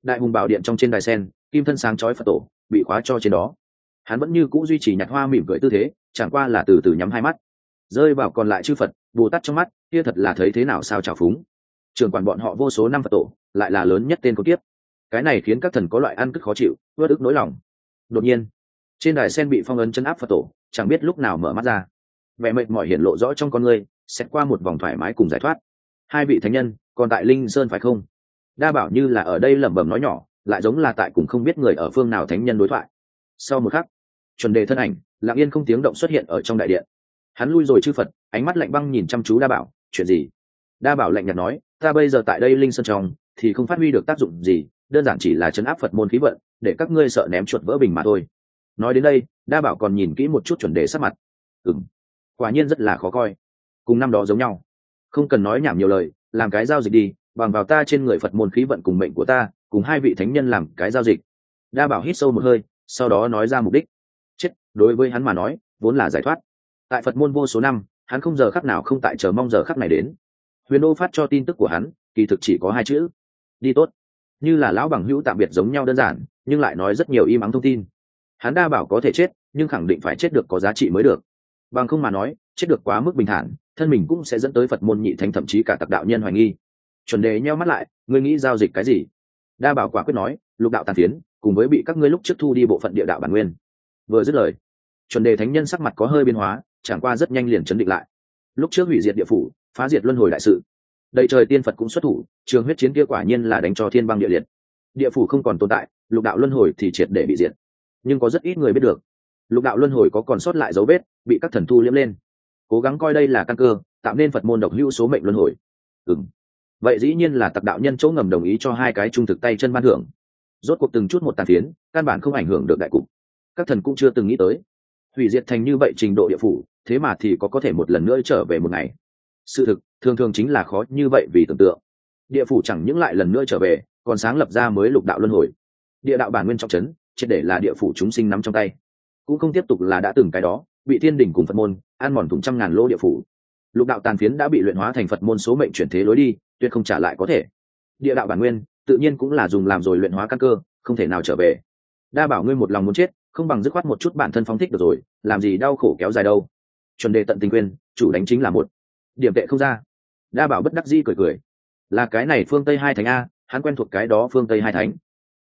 Đại hùng bảo điện trong trên đài sen kim thân sáng chói phật tổ bị khóa cho trên đó. Hắn vẫn như cũ duy trì nhặt hoa mỉm cười tư thế chẳng qua là từ từ nhắm hai mắt. Rơi vào còn lại chư phật bồ tát trong mắt kia thật là thấy thế nào sao trào phúng. Trường quản bọn họ vô số năm phật tổ lại là lớn nhất tên có tiếp cái này khiến các thần có loại ăn cất khó chịu ướt ức nỗi lòng. Đột nhiên, trên đài sen bị phong ấn chân áp phật tổ, chẳng biết lúc nào mở mắt ra. Vẻ mệt mỏi hiển lộ rõ trong con người xét qua một vòng thoải mái cùng giải thoát. Hai vị thánh nhân, còn tại linh sơn phải không? Đa bảo như là ở đây lẩm bẩm nói nhỏ, lại giống là tại cùng không biết người ở phương nào thánh nhân đối thoại. Sau một khắc, chuẩn đề thân ảnh, lặng yên không tiếng động xuất hiện ở trong đại điện. Hắn lui rồi chư phật, ánh mắt lạnh băng nhìn chăm chú đa bảo, chuyện gì? Đa bảo lạnh nhạt nói, ta bây giờ tại đây linh sơn trong, thì không phát huy được tác dụng gì đơn giản chỉ là chấn áp phật môn khí vận, để các ngươi sợ ném chuột vỡ bình mà thôi. Nói đến đây, đa bảo còn nhìn kỹ một chút chuẩn đề sắc mặt. Ừng quả nhiên rất là khó coi. Cùng năm đó giống nhau. Không cần nói nhảm nhiều lời, làm cái giao dịch đi, bằng vào ta trên người phật môn khí vận cùng mệnh của ta, cùng hai vị thánh nhân làm cái giao dịch. Đa bảo hít sâu một hơi, sau đó nói ra mục đích. Chết, đối với hắn mà nói, vốn là giải thoát. Tại phật môn vô số năm, hắn không giờ khắc nào không tại chờ mong giờ khắc này đến. Huyền đô phát cho tin tức của hắn, kỳ thực chỉ có hai chữ. Đi tốt như là lão bằng hữu tạm biệt giống nhau đơn giản, nhưng lại nói rất nhiều im ắng thông tin. Hắn đa bảo có thể chết, nhưng khẳng định phải chết được có giá trị mới được. Bằng không mà nói, chết được quá mức bình thản, thân mình cũng sẽ dẫn tới phật môn nhị thánh thậm chí cả tặc đạo nhân hoài nghi. Chuẩn đề nheo mắt lại, ngươi nghĩ giao dịch cái gì? Đa bảo quả quyết nói, lục đạo tàn phiến, cùng với bị các ngươi lúc trước thu đi bộ phận địa đạo bản nguyên. Vừa dứt lời, chuẩn đề thánh nhân sắc mặt có hơi biến hóa, chẳng qua rất nhanh liền chấn định lại. Lúc trước hủy diệt địa phủ, phá diệt luân hồi đại sự đầy trời tiên phật cũng xuất thủ, trường huyết chiến kia quả nhiên là đánh cho thiên băng địa liệt. Địa phủ không còn tồn tại, lục đạo luân hồi thì triệt để bị diệt. Nhưng có rất ít người biết được, lục đạo luân hồi có còn sót lại dấu vết, bị các thần thu liếm lên. Cố gắng coi đây là căn cơ, tạo nên phật môn độc hữu số mệnh luân hồi. Ừ vậy dĩ nhiên là tặc đạo nhân chỗ ngầm đồng ý cho hai cái trung thực tay chân ban thưởng. Rốt cuộc từng chút một tàn phiến, căn bản không ảnh hưởng được đại cục. Các thần cũng chưa từng nghĩ tới. Hủy diệt thành như vậy trình độ địa phủ, thế mà thì có có thể một lần nữa trở về một ngày sự thực, thường thường chính là khó như vậy vì tưởng tượng. Địa phủ chẳng những lại lần nữa trở về, còn sáng lập ra mới lục đạo luân hồi. Địa đạo bản nguyên trọng trấn triệt để là địa phủ chúng sinh nắm trong tay. Cũng không tiếp tục là đã từng cái đó, bị thiên đình cùng phật môn ăn mòn thùng trăm ngàn lỗ địa phủ. Lục đạo tàn phiến đã bị luyện hóa thành phật môn số mệnh chuyển thế lối đi, tuyệt không trả lại có thể. Địa đạo bản nguyên, tự nhiên cũng là dùng làm rồi luyện hóa căn cơ, không thể nào trở về. Đa bảo ngươi một lòng muốn chết, không bằng dứt khoát một chút bản thân phóng thích được rồi, làm gì đau khổ kéo dài đâu. Chuẩn đề tận tình quyên chủ đánh chính là một điểm tệ không ra. Đa bảo bất đắc di cười cười. Là cái này phương tây hai thánh a, hắn quen thuộc cái đó phương tây hai thánh.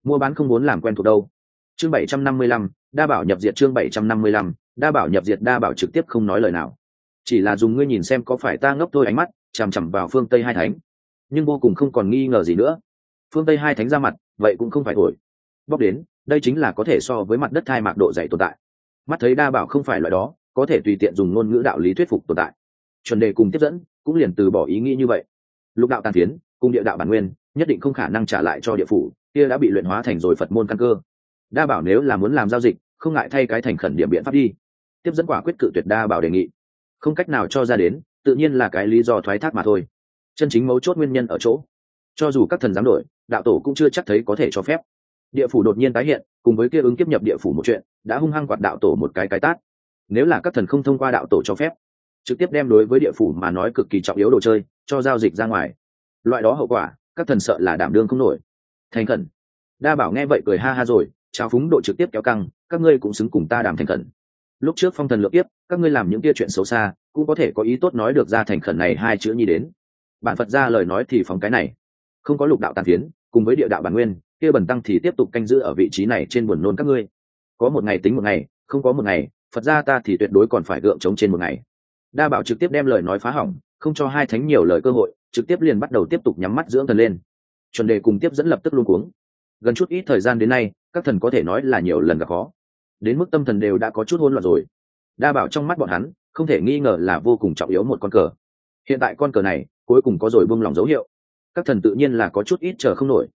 Mua bán không muốn làm quen thuộc đâu. Chương bảy trăm năm mươi lăm, đa bảo nhập diệt chương bảy trăm năm mươi lăm, đa bảo nhập diệt đa bảo trực tiếp không nói lời nào. Chỉ là dùng ngươi nhìn xem có phải ta ngốc thôi ánh mắt, chằm chằm vào phương tây hai thánh. Nhưng vô cùng không còn nghi ngờ gì nữa. Phương tây hai thánh ra mặt, vậy cũng không phải thổi bóc đến, đây chính là có thể so với mặt đất thai mạc độ dày tồn tại. Mắt thấy đa bảo không phải loại đó, có thể tùy tiện dùng ngôn ngữ đạo lý thuyết phục tồn tại chuẩn đề cùng tiếp dẫn cũng liền từ bỏ ý nghĩ như vậy. Lục đạo tàn tiến cùng địa đạo bản nguyên, nhất định không khả năng trả lại cho địa phủ, kia đã bị luyện hóa thành rồi phật môn căn cơ. Đa bảo nếu là muốn làm giao dịch, không ngại thay cái thành khẩn điểm biện pháp đi. Tiếp dẫn quả quyết cự tuyệt đa bảo đề nghị. Không cách nào cho ra đến, tự nhiên là cái lý do thoái thác mà thôi. Chân chính mấu chốt nguyên nhân ở chỗ. Cho dù các thần dám đổi đạo tổ cũng chưa chắc thấy có thể cho phép. Địa phủ đột nhiên tái hiện, cùng với kia ứng kiếp nhập địa phủ một chuyện, đã hung hăng quạt đạo tổ một cái cái tát. Nếu là các thần không thông qua đạo tổ cho phép trực tiếp đem đối với địa phủ mà nói cực kỳ trọng yếu đồ chơi cho giao dịch ra ngoài. Loại đó hậu quả, các thần sợ là đảm đương không nổi. Thành khẩn. Đa bảo nghe vậy cười ha ha rồi trao phúng độ trực tiếp kéo căng, các ngươi cũng xứng cùng ta đàm thành khẩn. Lúc trước phong thần lược tiếp, các ngươi làm những kia chuyện xấu xa, cũng có thể có ý tốt nói được ra thành khẩn này hai chữ nhi đến. Bản phật ra lời nói thì phóng cái này. Không có lục đạo tàn phiến, cùng với địa đạo bản nguyên, kia bần tăng thì tiếp tục canh giữ ở vị trí này trên buồn nôn các ngươi. Có một ngày tính một ngày, không có một ngày, phật ra ta thì tuyệt đối còn phải gượng chống trên một ngày đa bảo trực tiếp đem lời nói phá hỏng, không cho hai thánh nhiều lời cơ hội, trực tiếp liền bắt đầu tiếp tục nhắm mắt dưỡng thần lên. Chuẩn đề cùng tiếp dẫn lập tức luôn cuống. Gần chút ít thời gian đến nay, các thần có thể nói là nhiều lần gặp khó. Đến mức tâm thần đều đã có chút hôn loạn rồi. Đa bảo trong mắt bọn hắn, không thể nghi ngờ là vô cùng trọng yếu một con cờ. Hiện tại con cờ này, cuối cùng có rồi buông lòng dấu hiệu. Các thần tự nhiên là có chút ít chờ không nổi.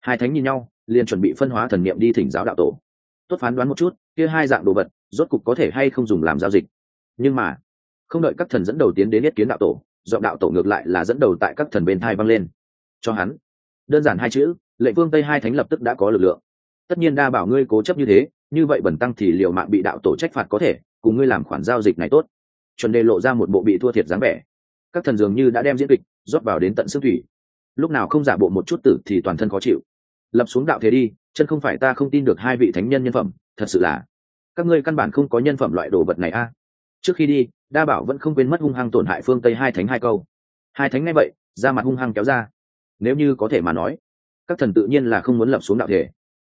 Hai thánh nhìn nhau, liền chuẩn bị phân hóa thần niệm đi thỉnh giáo đạo tổ. Tốt phán đoán một chút, kia hai dạng đồ vật, rốt cục có thể hay không dùng làm giao dịch. Nhưng mà không đợi các thần dẫn đầu tiến đến yết kiến đạo tổ dọn đạo tổ ngược lại là dẫn đầu tại các thần bên thai văng lên. Cho hắn. Đơn giản hai chữ, lệnh vương tây hai thánh lập tức đã có lực lượng. Tất nhiên đa bảo ngươi cố chấp như thế, như vậy bẩn tăng thì liệu mạng bị đạo tổ trách phạt có thể, cùng ngươi làm khoản giao dịch này tốt. Chuẩn đề lộ ra một bộ bị thua thiệt dáng vẻ. Các thần dường như đã đem diễn kịch rót vào đến tận xương thủy. Lúc nào không giả bộ một chút tử thì toàn thân khó chịu. Lập xuống đạo thế đi, chân không phải ta không tin được hai vị thánh nhân nhân phẩm, thật sự là. Các ngươi căn bản không có nhân phẩm loại đồ vật này a trước khi đi, đa bảo vẫn không quên mất hung hăng tổn hại phương tây hai thánh hai câu. Hai thánh ngay vậy ra mặt hung hăng kéo ra. Nếu như có thể mà nói, các thần tự nhiên là không muốn lập xuống đạo thể.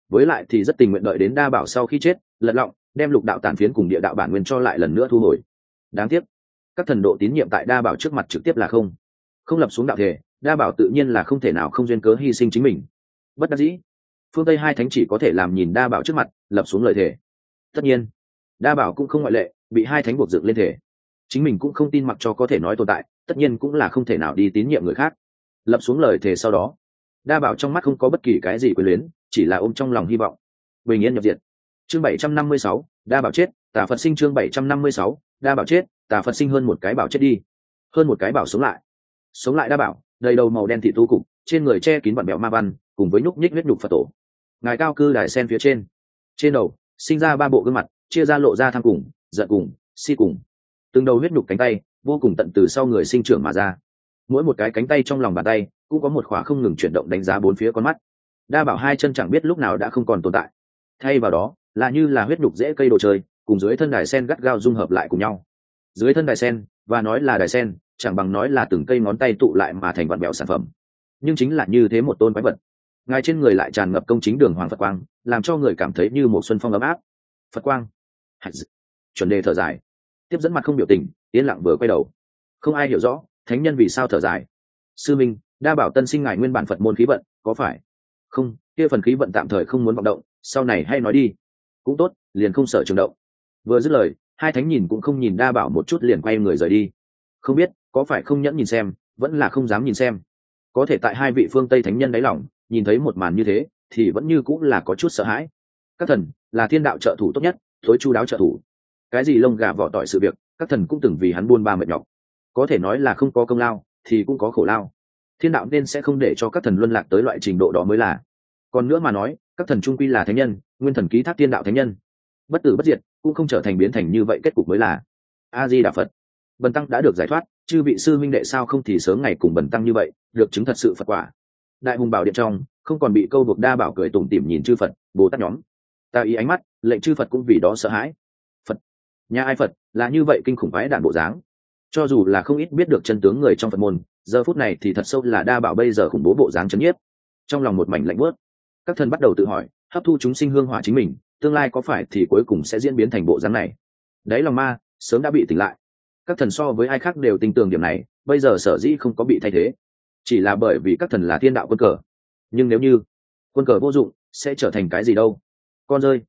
Với lại thì rất tình nguyện đợi đến đa bảo sau khi chết, lật lọng, đem lục đạo tản phiến cùng địa đạo bản nguyên cho lại lần nữa thu hồi. Đáng tiếc, các thần độ tín nhiệm tại đa bảo trước mặt trực tiếp là không. Không lập xuống đạo thể, đa bảo tự nhiên là không thể nào không duyên cớ hy sinh chính mình. Bất đắc dĩ, phương tây hai thánh chỉ có thể làm nhìn đa bảo trước mặt, lập xuống lời thể tất nhiên, đa bảo cũng không ngoại lệ bị hai thánh buộc dựng lên thể. Chính mình cũng không tin mặc cho có thể nói tồn tại, tất nhiên cũng là không thể nào đi tín nhiệm người khác. Lập xuống lời thề sau đó, đa bảo trong mắt không có bất kỳ cái gì quyền luyến, chỉ là ôm trong lòng hy vọng. Bình yên nhập diệt. Chương bảy trăm năm mươi sáu, đa bảo chết, tà phật sinh chương bảy trăm năm mươi sáu, đa bảo chết, tà phật sinh hơn một cái bảo chết đi. Hơn một cái bảo sống lại. Sống lại đa bảo, đầy đầu màu đen thị tu cục, trên người che kín bọn bẹo ma văn, cùng với nhúc nhích huyết nhục phật tổ. Ngài cao cư đài sen phía trên. Trên đầu, sinh ra ba bộ gương mặt, chia ra lộ ra tham cùng giận cùng, si cùng. Từng đầu huyết nhục cánh tay, vô cùng tận từ sau người sinh trưởng mà ra. Mỗi một cái cánh tay trong lòng bàn tay, cũng có một khỏa không ngừng chuyển động đánh giá bốn phía con mắt. Đa bảo hai chân chẳng biết lúc nào đã không còn tồn tại. Thay vào đó, là như là huyết nhục dễ cây đồ chơi, cùng dưới thân đài sen gắt gao dung hợp lại cùng nhau. Dưới thân đài sen, và nói là đài sen, chẳng bằng nói là từng cây ngón tay tụ lại mà thành vạn bẹo sản phẩm. Nhưng chính là như thế một tôn quái vật. Ngài trên người lại tràn ngập công chính đường hoàng phật quang, làm cho người cảm thấy như một xuân phong ấm áp. Phật quang chuẩn đề thở dài. Tiếp dẫn mặt không biểu tình, yên lặng vừa quay đầu. Không ai hiểu rõ, thánh nhân vì sao thở dài? Sư minh, đa bảo tân sinh ngài nguyên bản phật môn khí vận, có phải? Không, kia phần khí vận tạm thời không muốn vọng động, sau này hay nói đi. Cũng tốt, liền không sợ trường động. Vừa dứt lời, hai thánh nhìn cũng không nhìn đa bảo một chút liền quay người rời đi. Không biết, có phải không nhẫn nhìn xem, vẫn là không dám nhìn xem. Có thể tại hai vị phương tây thánh nhân đáy lòng, nhìn thấy một màn như thế, thì vẫn như cũng là có chút sợ hãi. Các thần, là thiên đạo trợ thủ tốt nhất, thối chu đáo trợ thủ cái gì lông gà vỏ tỏi sự việc, các thần cũng từng vì hắn buôn ba mệt nhọc. Có thể nói là không có công lao, thì cũng có khổ lao. Thiên đạo nên sẽ không để cho các thần luân lạc tới loại trình độ đó mới là. Còn nữa mà nói, các thần trung quy là thánh nhân, nguyên thần ký thác thiên đạo thánh nhân. Bất tử bất diệt cũng không trở thành biến thành như vậy kết cục mới là. A di đà phật. Bần tăng đã được giải thoát, chư vị sư minh đệ sao không thì sớm ngày cùng bần tăng như vậy, được chứng thật sự phật quả. Đại hùng bảo điện trong, không còn bị câu buộc đa bảo cười tủm tỉm nhìn chư phật, bồ tát nhóm. Ta ý ánh mắt, lệnh chư phật cũng vì đó sợ hãi nhà ai phật, là như vậy kinh khủng vãi đạn bộ dáng. Cho dù là không ít biết được chân tướng người trong phật môn, giờ phút này thì thật sâu là đa bảo bây giờ khủng bố bộ dáng chấn nhiếp. Trong lòng một mảnh lạnh bớt các thần bắt đầu tự hỏi, hấp thu chúng sinh hương hỏa chính mình, tương lai có phải thì cuối cùng sẽ diễn biến thành bộ dáng này? Đấy lòng ma, sớm đã bị tỉnh lại. Các thần so với ai khác đều tin tưởng điểm này, bây giờ sở dĩ không có bị thay thế. Chỉ là bởi vì các thần là thiên đạo quân cờ. Nhưng nếu như quân cờ vô dụng, sẽ trở thành cái gì đâu? Con rơi.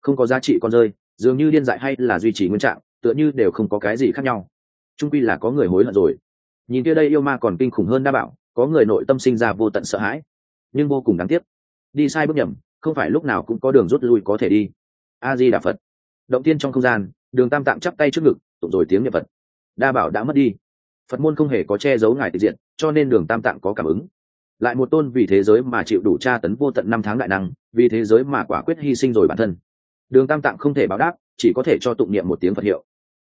Không có giá trị con rơi dường như điên dại hay là duy trì nguyên trạng, tựa như đều không có cái gì khác nhau. Trung quy là có người hối hận rồi. Nhìn kia đây yêu ma còn kinh khủng hơn đa bảo, có người nội tâm sinh ra vô tận sợ hãi, nhưng vô cùng đáng tiếc. Đi sai bước nhầm, không phải lúc nào cũng có đường rút lui có thể đi. A di đà phật. Động tiên trong không gian, đường tam tạng chắp tay trước ngực, tụng rồi tiếng niệm phật. Đa bảo đã mất đi. Phật môn không hề có che giấu ngài tịch diện, cho nên đường tam tạng có cảm ứng. Lại một tôn vì thế giới mà chịu đủ tra tấn vô tận năm tháng đại năng, vì thế giới mà quả quyết hy sinh rồi bản thân đường tam tạng không thể báo đáp, chỉ có thể cho tụng niệm một tiếng phật hiệu.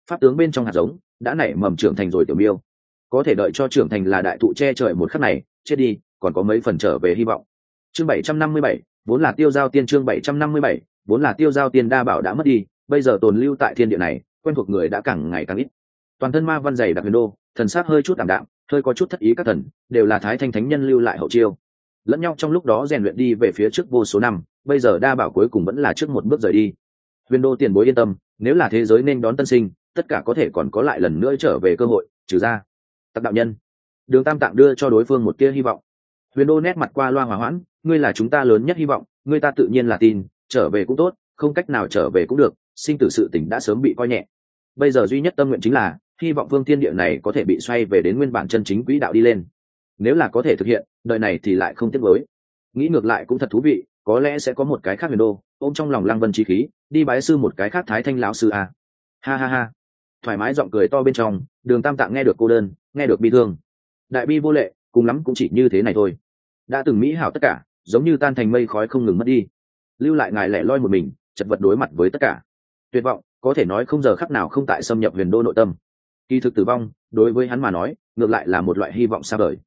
Pháp tướng bên trong hạt giống, đã nảy mầm trưởng thành rồi tiểu miêu. Có thể đợi cho trưởng thành là đại thụ che trời một khắc này, chết đi, còn có mấy phần trở về hy vọng. Chương bảy trăm năm mươi bảy, vốn là tiêu giao tiên chương bảy trăm năm mươi bảy, vốn là tiêu giao tiên đa bảo đã mất đi, bây giờ tồn lưu tại thiên địa này, quen thuộc người đã càng ngày càng ít. Toàn thân ma văn dày đặc huyền đô, thần sát hơi chút đảm đạm, hơi có chút thất ý các thần, đều là thái thanh thánh nhân lưu lại hậu chiêu lẫn nhau trong lúc đó rèn luyện đi về phía trước vô số năm, bây giờ đa bảo cuối cùng vẫn là trước một bước rời đi. Huyền đô tiền bối yên tâm, nếu là thế giới nên đón tân sinh, tất cả có thể còn có lại lần nữa trở về cơ hội, trừ ra. Tặc đạo nhân. Đường tam tạng đưa cho đối phương một tia hy vọng. Huyền đô nét mặt qua loa hòa hoãn, ngươi là chúng ta lớn nhất hy vọng, ngươi ta tự nhiên là tin, trở về cũng tốt, không cách nào trở về cũng được, sinh tử sự tỉnh đã sớm bị coi nhẹ. Bây giờ duy nhất tâm nguyện chính là, hy vọng phương thiên địa này có thể bị xoay về đến nguyên bản chân chính quỹ đạo đi lên nếu là có thể thực hiện đời này thì lại không tiếc với nghĩ ngược lại cũng thật thú vị, có lẽ sẽ có một cái khác huyền đô, ôm trong lòng lăng vân trí khí, đi bái sư một cái khác thái thanh lão sư à? ha ha ha. Thoải mái giọng cười to bên trong, đường tam tạng nghe được cô đơn, nghe được bi thương. Đại bi vô lệ, cùng lắm cũng chỉ như thế này thôi. Đã từng mỹ hảo tất cả, giống như tan thành mây khói không ngừng mất đi. Lưu lại ngài lẻ loi một mình, chật vật đối mặt với tất cả. Tuyệt vọng, có thể nói không giờ khắc nào không tại xâm nhập huyền đô nội tâm. Kỳ thực tử vong, đối với hắn mà nói, ngược lại là một loại hy vọng xa vời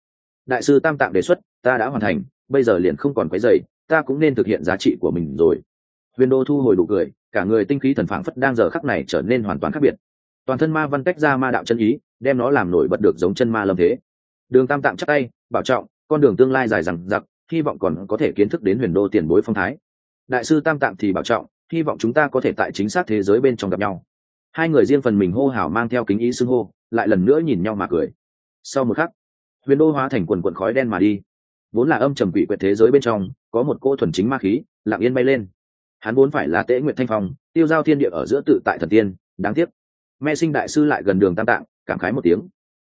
đại sư tam tạng đề xuất, ta đã hoàn thành, bây giờ liền không còn quấy dày ta cũng nên thực hiện giá trị của mình rồi. Huyền đô thu hồi đủ cười, cả người tinh khí thần phảng phất đang giờ khắc này trở nên hoàn toàn khác biệt. Toàn thân ma văn cách ra ma đạo chân ý, đem nó làm nổi bật được giống chân ma lâm thế. Đường tam tạng chắc tay, bảo trọng, con đường tương lai dài rằng giặc hy vọng còn có thể kiến thức đến huyền đô tiền bối phong thái. Đại sư tam tạng thì bảo trọng, hy vọng chúng ta có thể tại chính xác thế giới bên trong gặp nhau. Hai người riêng phần mình hô hào mang theo kính ý xưng hô, lại lần nữa nhìn nhau mà cười. Sau một khắc huyền đô hóa thành quần quần khói đen mà đi. Vốn là âm trầm quỷ quyệt thế giới bên trong, có một cô thuần chính ma khí, lặng yên bay lên. Hắn vốn phải là tễ nguyện thanh phong, tiêu giao thiên địa ở giữa tự tại thần tiên, đáng tiếc. Mẹ sinh đại sư lại gần đường tam tạng, cảm khái một tiếng.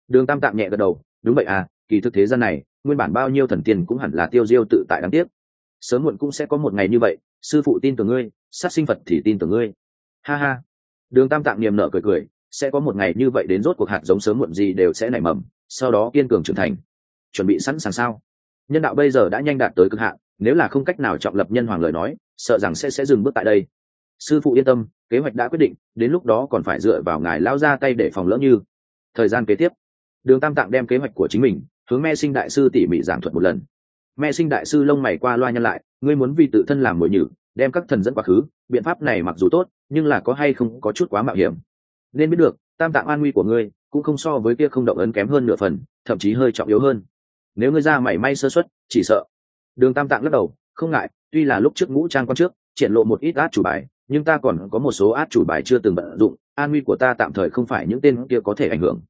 Đường tam tạng nhẹ gật đầu, đúng vậy à kỳ thực thế gian này, nguyên bản bao nhiêu thần tiên cũng hẳn là tiêu diêu tự tại đáng tiếc. Sớm muộn cũng sẽ có một ngày như vậy, sư phụ tin tưởng ngươi, sát sinh phật thì tin tưởng ngươi. Ha ha. Đường tam tạng niềm nở cười cười sẽ có một ngày như vậy đến rốt cuộc hạt giống sớm muộn gì đều sẽ nảy mầm, sau đó kiên cường trưởng thành. Chuẩn bị sẵn sàng sao? Nhân đạo bây giờ đã nhanh đạt tới cực hạn, nếu là không cách nào trọng lập nhân hoàng lời nói, sợ rằng sẽ sẽ dừng bước tại đây. Sư phụ yên tâm, kế hoạch đã quyết định, đến lúc đó còn phải dựa vào ngài lao ra tay để phòng lỡ như. Thời gian kế tiếp, đường tam tạng đem kế hoạch của chính mình hướng me sinh đại sư tỉ mỉ giảng thuật một lần. Me sinh đại sư lông mày qua loa nhân lại, ngươi muốn vì tự thân làm mồi nhử, đem các thần dẫn quá khứ, biện pháp này mặc dù tốt, nhưng là có hay không có chút quá mạo hiểm nên biết được, tam tạng an nguy của ngươi cũng không so với kia không động ấn kém hơn nửa phần, thậm chí hơi trọng yếu hơn. Nếu ngươi ra mảy may sơ xuất chỉ sợ. Đường tam tạng lắc đầu, không ngại, tuy là lúc trước ngũ trang quan trước, triển lộ một ít át chủ bài, nhưng ta còn có một số át chủ bài chưa từng vận dụng, an nguy của ta tạm thời không phải những tên kia có thể ảnh hưởng.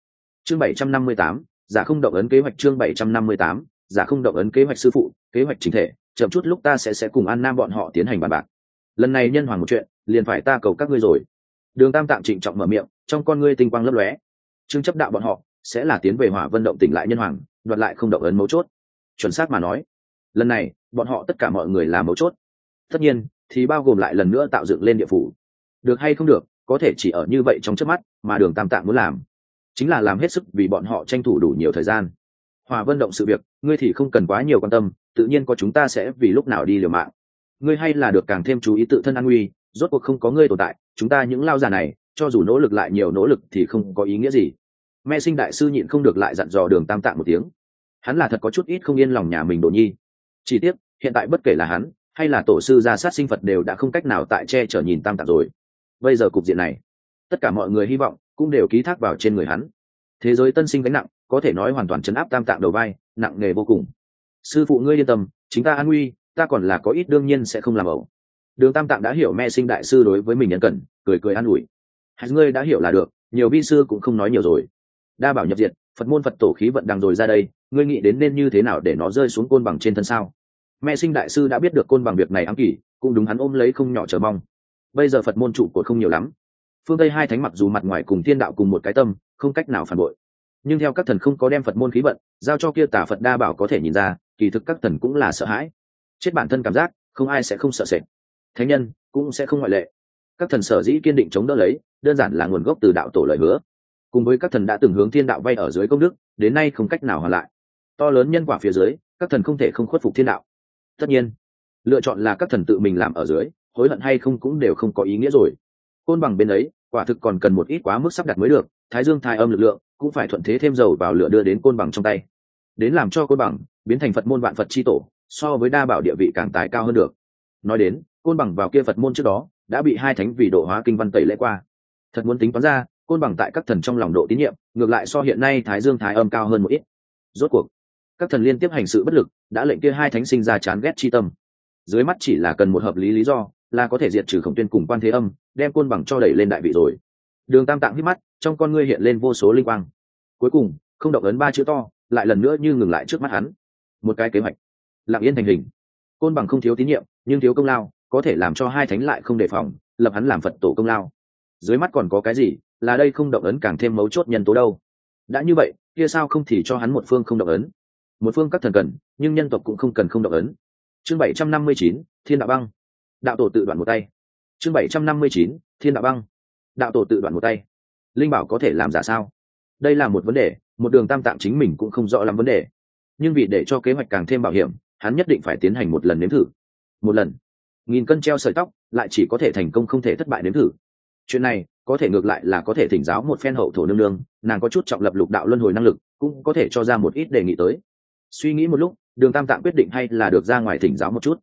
Chương bảy trăm năm mươi tám, giả không động ấn kế hoạch chương bảy trăm năm mươi tám, giả không động ấn kế hoạch sư phụ, kế hoạch chính thể, chậm chút lúc ta sẽ sẽ cùng an nam bọn họ tiến hành bàn bạc. Lần này nhân hoàng một chuyện, liền phải ta cầu các ngươi rồi đường tam tạm trịnh trọng mở miệng, trong con ngươi tinh quang lấp lóe. Chương chấp đạo bọn họ sẽ là tiến về hỏa vân động tỉnh lại nhân hoàng, đoạt lại không động ấn mấu chốt. Chuẩn xác mà nói, lần này, bọn họ tất cả mọi người là mấu chốt. Tất nhiên, thì bao gồm lại lần nữa tạo dựng lên địa phủ. Được hay không được, có thể chỉ ở như vậy trong trước mắt mà đường tam tạng muốn làm. Chính là làm hết sức vì bọn họ tranh thủ đủ nhiều thời gian. Hòa vân động sự việc, ngươi thì không cần quá nhiều quan tâm, tự nhiên có chúng ta sẽ vì lúc nào đi liều mạng. Ngươi hay là được càng thêm chú ý tự thân an nguy, rốt cuộc không có ngươi tồn tại chúng ta những lao giả này, cho dù nỗ lực lại nhiều nỗ lực thì không có ý nghĩa gì. Mẹ sinh đại sư nhịn không được lại dặn dò đường tam tạng một tiếng. Hắn là thật có chút ít không yên lòng nhà mình đồ nhi. Chỉ tiếc, hiện tại bất kể là hắn, hay là tổ sư gia sát sinh phật đều đã không cách nào tại che chở nhìn tam tạng rồi. Bây giờ cục diện này, tất cả mọi người hy vọng cũng đều ký thác vào trên người hắn. Thế giới tân sinh gánh nặng, có thể nói hoàn toàn chấn áp tam tạng đầu vai, nặng nề vô cùng. Sư phụ ngươi yên tâm, chính ta an nguy, ta còn là có ít đương nhiên sẽ không làm ẩu đường tam tạng đã hiểu mẹ sinh đại sư đối với mình nhân cần, cười cười an ủi. Hãy ngươi đã hiểu là được, nhiều vi sư cũng không nói nhiều rồi. Đa bảo nhập diệt, phật môn phật tổ khí vận đằng rồi ra đây, ngươi nghĩ đến nên như thế nào để nó rơi xuống côn bằng trên thân sao? Mẹ sinh đại sư đã biết được côn bằng việc này ám kỷ, cũng đúng hắn ôm lấy không nhỏ chờ mong. Bây giờ phật môn trụ cột không nhiều lắm. Phương tây hai thánh mặc dù mặt ngoài cùng thiên đạo cùng một cái tâm, không cách nào phản bội. Nhưng theo các thần không có đem phật môn khí vận, giao cho kia tả phật đa bảo có thể nhìn ra, kỳ thực các thần cũng là sợ hãi. Chết bản thân cảm giác, không ai sẽ không sợ sệt thánh nhân cũng sẽ không ngoại lệ. Các thần sở dĩ kiên định chống đỡ lấy, đơn giản là nguồn gốc từ đạo tổ lời hứa. Cùng với các thần đã từng hướng thiên đạo vay ở dưới công đức, đến nay không cách nào hoàn lại. To lớn nhân quả phía dưới, các thần không thể không khuất phục thiên đạo. Tất nhiên, lựa chọn là các thần tự mình làm ở dưới, hối hận hay không cũng đều không có ý nghĩa rồi. Côn bằng bên ấy, quả thực còn cần một ít quá mức sắp đặt mới được, thái dương thai âm lực lượng cũng phải thuận thế thêm dầu vào lửa đưa đến côn bằng trong tay. Đến làm cho côn bằng, biến thành phật môn vạn phật c h i tổ, so với đa bảo địa vị càng tài cao hơn được. Nói đến côn bằng vào kia phật môn trước đó, đã bị hai thánh vì độ hóa kinh văn tẩy lễ qua. Thật muốn tính toán ra, côn bằng tại các thần trong lòng độ tín nhiệm, ngược lại so hiện nay thái dương thái âm cao hơn một ít. Rốt cuộc, các thần liên tiếp hành sự bất lực, đã lệnh kia hai thánh sinh ra chán ghét chi tâm. Dưới mắt chỉ là cần một hợp lý lý do, là có thể diệt trừ khổng tuyên cùng quan thế âm, đem côn bằng cho đẩy lên đại vị rồi. Đường tam tạng hít mắt, trong con ngươi hiện lên vô số linh quang. Cuối cùng, không động ấn ba chữ to, lại lần nữa như ngừng lại trước mắt hắn. Một cái kế hoạch. Lặng yên thành hình. Côn bằng không thiếu tín nhiệm, nhưng thiếu công lao có thể làm cho hai thánh lại không đề phòng, lập hắn làm phật tổ công lao. Dưới mắt còn có cái gì, là đây không động ấn càng thêm mấu chốt nhân tố đâu. Đã như vậy, kia sao không thì cho hắn một phương không động ấn? Một phương các thần cần, nhưng nhân tộc cũng không cần không động ấn. Chương bảy trăm năm mươi chín, thiên đạo băng. Đạo tổ tự đoạn một tay. Chương bảy trăm năm mươi chín, thiên đạo băng. Đạo tổ tự đoạn một tay. Linh bảo có thể làm giả sao? Đây là một vấn đề, một đường tam tạng chính mình cũng không rõ lắm vấn đề. Nhưng vì để cho kế hoạch càng thêm bảo hiểm, hắn nhất định phải tiến hành một lần nếm thử. Một lần nghìn cân treo sợi tóc, lại chỉ có thể thành công không thể thất bại đến thử. Chuyện này, có thể ngược lại là có thể thỉnh giáo một phen hậu thổ nương nương, nàng có chút trọng lập lục đạo luân hồi năng lực, cũng có thể cho ra một ít đề nghị tới. Suy nghĩ một lúc, đường tam tạng quyết định hay là được ra ngoài thỉnh giáo một chút.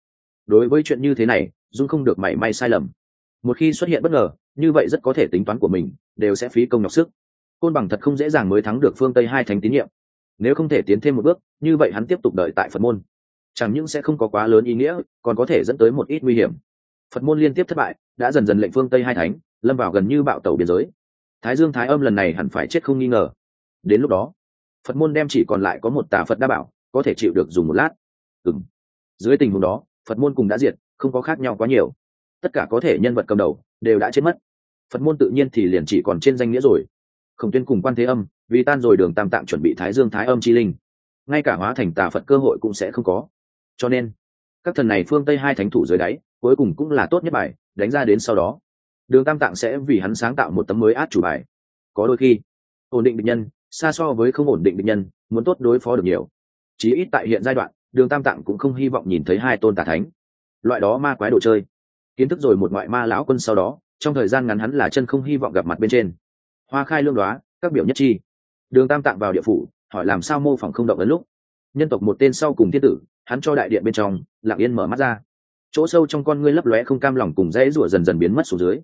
Đối với chuyện như thế này, dung không được mảy may sai lầm. Một khi xuất hiện bất ngờ, như vậy rất có thể tính toán của mình, đều sẽ phí công nhọc sức. Côn bằng thật không dễ dàng mới thắng được phương tây hai thánh tín nhiệm. Nếu không thể tiến thêm một bước, như vậy hắn tiếp tục đợi tại phật môn chẳng những sẽ không có quá lớn ý nghĩa, còn có thể dẫn tới một ít nguy hiểm. Phật môn liên tiếp thất bại, đã dần dần lệnh phương tây hai thánh, lâm vào gần như bạo tẩu biên giới. Thái dương thái âm lần này hẳn phải chết không nghi ngờ. Đến lúc đó, phật môn đem chỉ còn lại có một tà phật đa bảo, có thể chịu được dùng một lát. Ừng dưới tình huống đó, phật môn cùng đã diệt, không có khác nhau quá nhiều. Tất cả có thể nhân vật cầm đầu, đều đã chết mất. Phật môn tự nhiên thì liền chỉ còn trên danh nghĩa rồi. Khổng tuyên cùng quan thế âm, vì tan rồi đường tam tạng chuẩn bị thái dương thái âm chi linh. Ngay cả hóa thành tà phật cơ hội cũng sẽ không có cho nên, các thần này phương tây hai thánh thủ dưới đáy, cuối cùng cũng là tốt nhất bài, đánh ra đến sau đó. Đường tam tạng sẽ vì hắn sáng tạo một tấm mới át chủ bài. Có đôi khi, ổn định định nhân, xa so với không ổn định định nhân, muốn tốt đối phó được nhiều. Chí ít tại hiện giai đoạn, đường tam tạng cũng không hy vọng nhìn thấy hai tôn tà thánh. Loại đó ma quái đồ chơi. Kiến thức rồi một ngoại ma lão quân sau đó, trong thời gian ngắn hắn là chân không hy vọng gặp mặt bên trên. Hoa khai lương đoá, các biểu nhất chi. Đường tam tạng vào địa phủ, hỏi làm sao mô phỏng không động ấn lúc. Nhân tộc một tên sau cùng thiên tử hắn cho đại điện bên trong, lặng yên mở mắt ra. Chỗ sâu trong con ngươi lấp lóe không cam lòng cùng dãy rủa dần dần biến mất xuống dưới.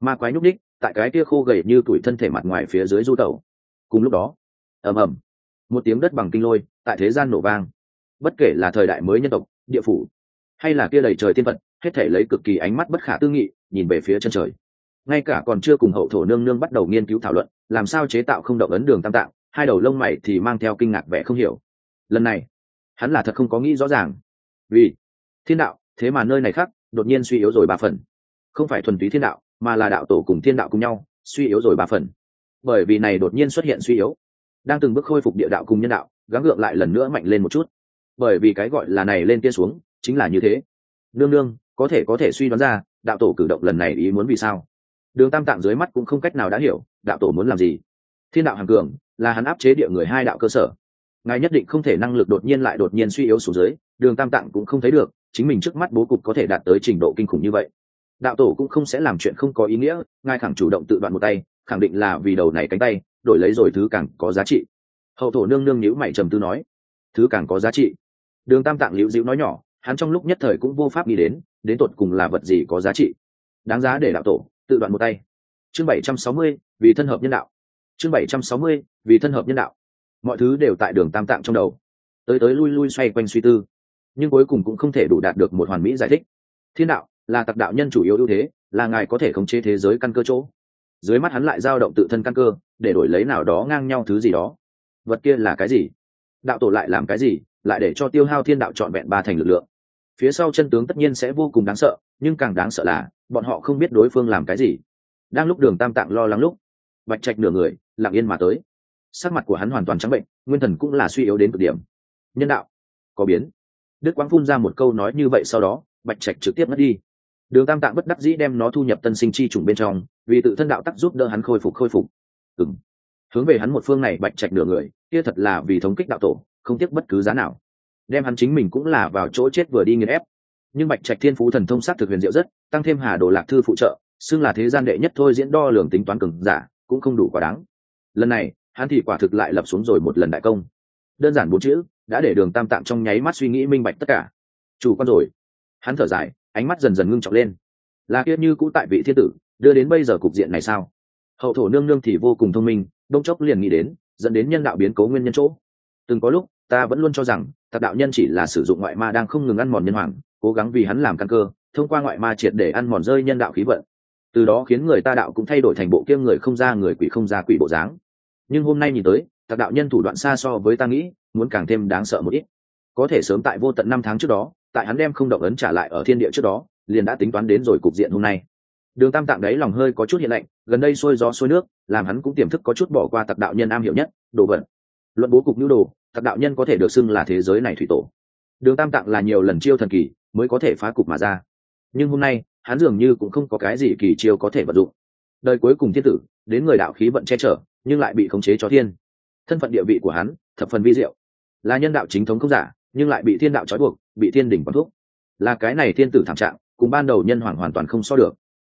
Ma quái nhúc ních tại cái kia khô gầy như tuổi thân thể mặt ngoài phía dưới du tẩu. Cùng lúc đó, ầm ầm, một tiếng đất bằng kinh lôi, tại thế gian nổ vang. Bất kể là thời đại mới nhân tộc, địa phủ, hay là kia đầy trời tiên vật hết thể lấy cực kỳ ánh mắt bất khả tư nghị, nhìn về phía chân trời. Ngay cả còn chưa cùng hậu thổ nương nương bắt đầu nghiên cứu thảo luận, làm sao chế tạo không động ấn đường tam tạng, hai đầu lông mày thì mang theo kinh ngạc vẻ không hiểu. Lần này hắn là thật không có nghĩ rõ ràng. Vì thiên đạo, thế mà nơi này khác, đột nhiên suy yếu rồi ba phần. Không phải thuần túy thiên đạo, mà là đạo tổ cùng thiên đạo cùng nhau, suy yếu rồi ba phần. Bởi vì này đột nhiên xuất hiện suy yếu, đang từng bước khôi phục địa đạo cùng nhân đạo, gắng gượng lại lần nữa mạnh lên một chút. Bởi vì cái gọi là này lên kia xuống, chính là như thế. Nương nương, có thể có thể suy đoán ra, đạo tổ cử động lần này ý muốn vì sao? Đường tam tạng dưới mắt cũng không cách nào đã hiểu, đạo tổ muốn làm gì. Thiên đạo hàng cường, là hắn áp chế địa người hai đạo cơ sở ngài nhất định không thể năng lực đột nhiên lại đột nhiên suy yếu xuống dưới, đường tam tạng cũng không thấy được, chính mình trước mắt bố cục có thể đạt tới trình độ kinh khủng như vậy. Đạo tổ cũng không sẽ làm chuyện không có ý nghĩa, ngài khẳng chủ động tự đoạn một tay, khẳng định là vì đầu này cánh tay, đổi lấy rồi thứ càng có giá trị. Hậu thổ nương nương nhữ mày trầm tư nói, thứ càng có giá trị. Đường tam tạng liễu dịu nói nhỏ, hắn trong lúc nhất thời cũng vô pháp nghĩ đến đến tột cùng là vật gì có giá trị. Đáng giá để đạo tổ, tự đoạn một tay. Chương bảy trăm sáu mươi, vì thân hợp nhân đạo. Chương bảy trăm sáu mươi, vì thân hợp nhân đạo mọi thứ đều tại đường tam tạng trong đầu. Tới tới lui lui xoay quanh suy tư, nhưng cuối cùng cũng không thể đủ đạt được một hoàn mỹ giải thích. Thiên đạo là tặc đạo nhân chủ yếu ưu thế, là ngài có thể khống chế thế giới căn cơ chỗ. Dưới mắt hắn lại dao động tự thân căn cơ, để đổi lấy nào đó ngang nhau thứ gì đó. Vật kia là cái gì? Đạo tổ lại làm cái gì, lại để cho tiêu hao thiên đạo trọn vẹn ba thành lực lượng? Phía sau chân tướng tất nhiên sẽ vô cùng đáng sợ, nhưng càng đáng sợ là, bọn họ không biết đối phương làm cái gì. Đang lúc đường tam tạng lo lắng lúc, bạch trạch nửa người, lặng yên mà tới sắc mặt của hắn hoàn toàn trắng bệnh, nguyên thần cũng là suy yếu đến cực điểm. Nhân đạo, có biến. Đức quang phun ra một câu nói như vậy sau đó, bạch trạch trực tiếp mất đi. Đường tam tạng bất đắc dĩ đem nó thu nhập tân sinh chi trùng bên trong, vì tự thân đạo tắc giúp đỡ hắn khôi phục khôi phục. Ừng hướng về hắn một phương này, bạch trạch nửa người, kia thật là vì thống kích đạo tổ, không tiếc bất cứ giá nào. Đem hắn chính mình cũng là vào chỗ chết vừa đi nghiền ép. Nhưng bạch trạch thiên phú thần thông sát thực huyền diệu rất, tăng thêm hà đồ lạc thư phụ trợ, xưng là thế gian đệ nhất thôi diễn đo lường tính toán cường giả, cũng không đủ quá đáng. Lần này hắn thì quả thực lại lập xuống rồi một lần đại công. Đơn giản bốn chữ, đã để đường tam tạng trong nháy mắt suy nghĩ minh bạch tất cả. Chủ con rồi. Hắn thở dài, ánh mắt dần dần ngưng trọng lên. Là kia như cũ tại vị thiên tử, đưa đến bây giờ cục diện này sao? Hậu thổ nương nương thì vô cùng thông minh, đông chốc liền nghĩ đến, dẫn đến nhân đạo biến cố nguyên nhân chỗ. Từng có lúc, ta vẫn luôn cho rằng tạc đạo nhân chỉ là sử dụng ngoại ma đang không ngừng ăn mòn nhân hoàng, cố gắng vì hắn làm căn cơ, thông qua ngoại ma triệt để ăn mòn rơi nhân đạo khí vận. Từ đó khiến người ta đạo cũng thay đổi thành bộ kia người không ra người quỷ không ra quỷ bộ dáng nhưng hôm nay nhìn tới, tạc đạo nhân thủ đoạn xa so với ta nghĩ, muốn càng thêm đáng sợ một ít. Có thể sớm tại vô tận năm tháng trước đó, tại hắn đem không động ấn trả lại ở thiên địa trước đó, liền đã tính toán đến rồi cục diện hôm nay. Đường tam tạng đấy lòng hơi có chút hiện lạnh, gần đây sôi gió sôi nước, làm hắn cũng tiềm thức có chút bỏ qua tạc đạo nhân am hiểu nhất, đồ vật. Luận bố cục nhu đồ, tạc đạo nhân có thể được xưng là thế giới này thủy tổ. Đường tam tạng là nhiều lần chiêu thần kỳ, mới có thể phá cục mà ra. Nhưng hôm nay, hắn dường như cũng không có cái gì kỳ chiêu có thể vận dụng. Đời cuối cùng thiên tử, đến người đạo khí vận che chở nhưng lại bị khống chế cho thiên. Thân phận địa vị của hắn, thập phần vi diệu. Là nhân đạo chính thống không giả, nhưng lại bị thiên đạo trói buộc, bị thiên đỉnh quán thúc. Là cái này thiên tử thảm trạng, cùng ban đầu nhân hoàng hoàn toàn không so được.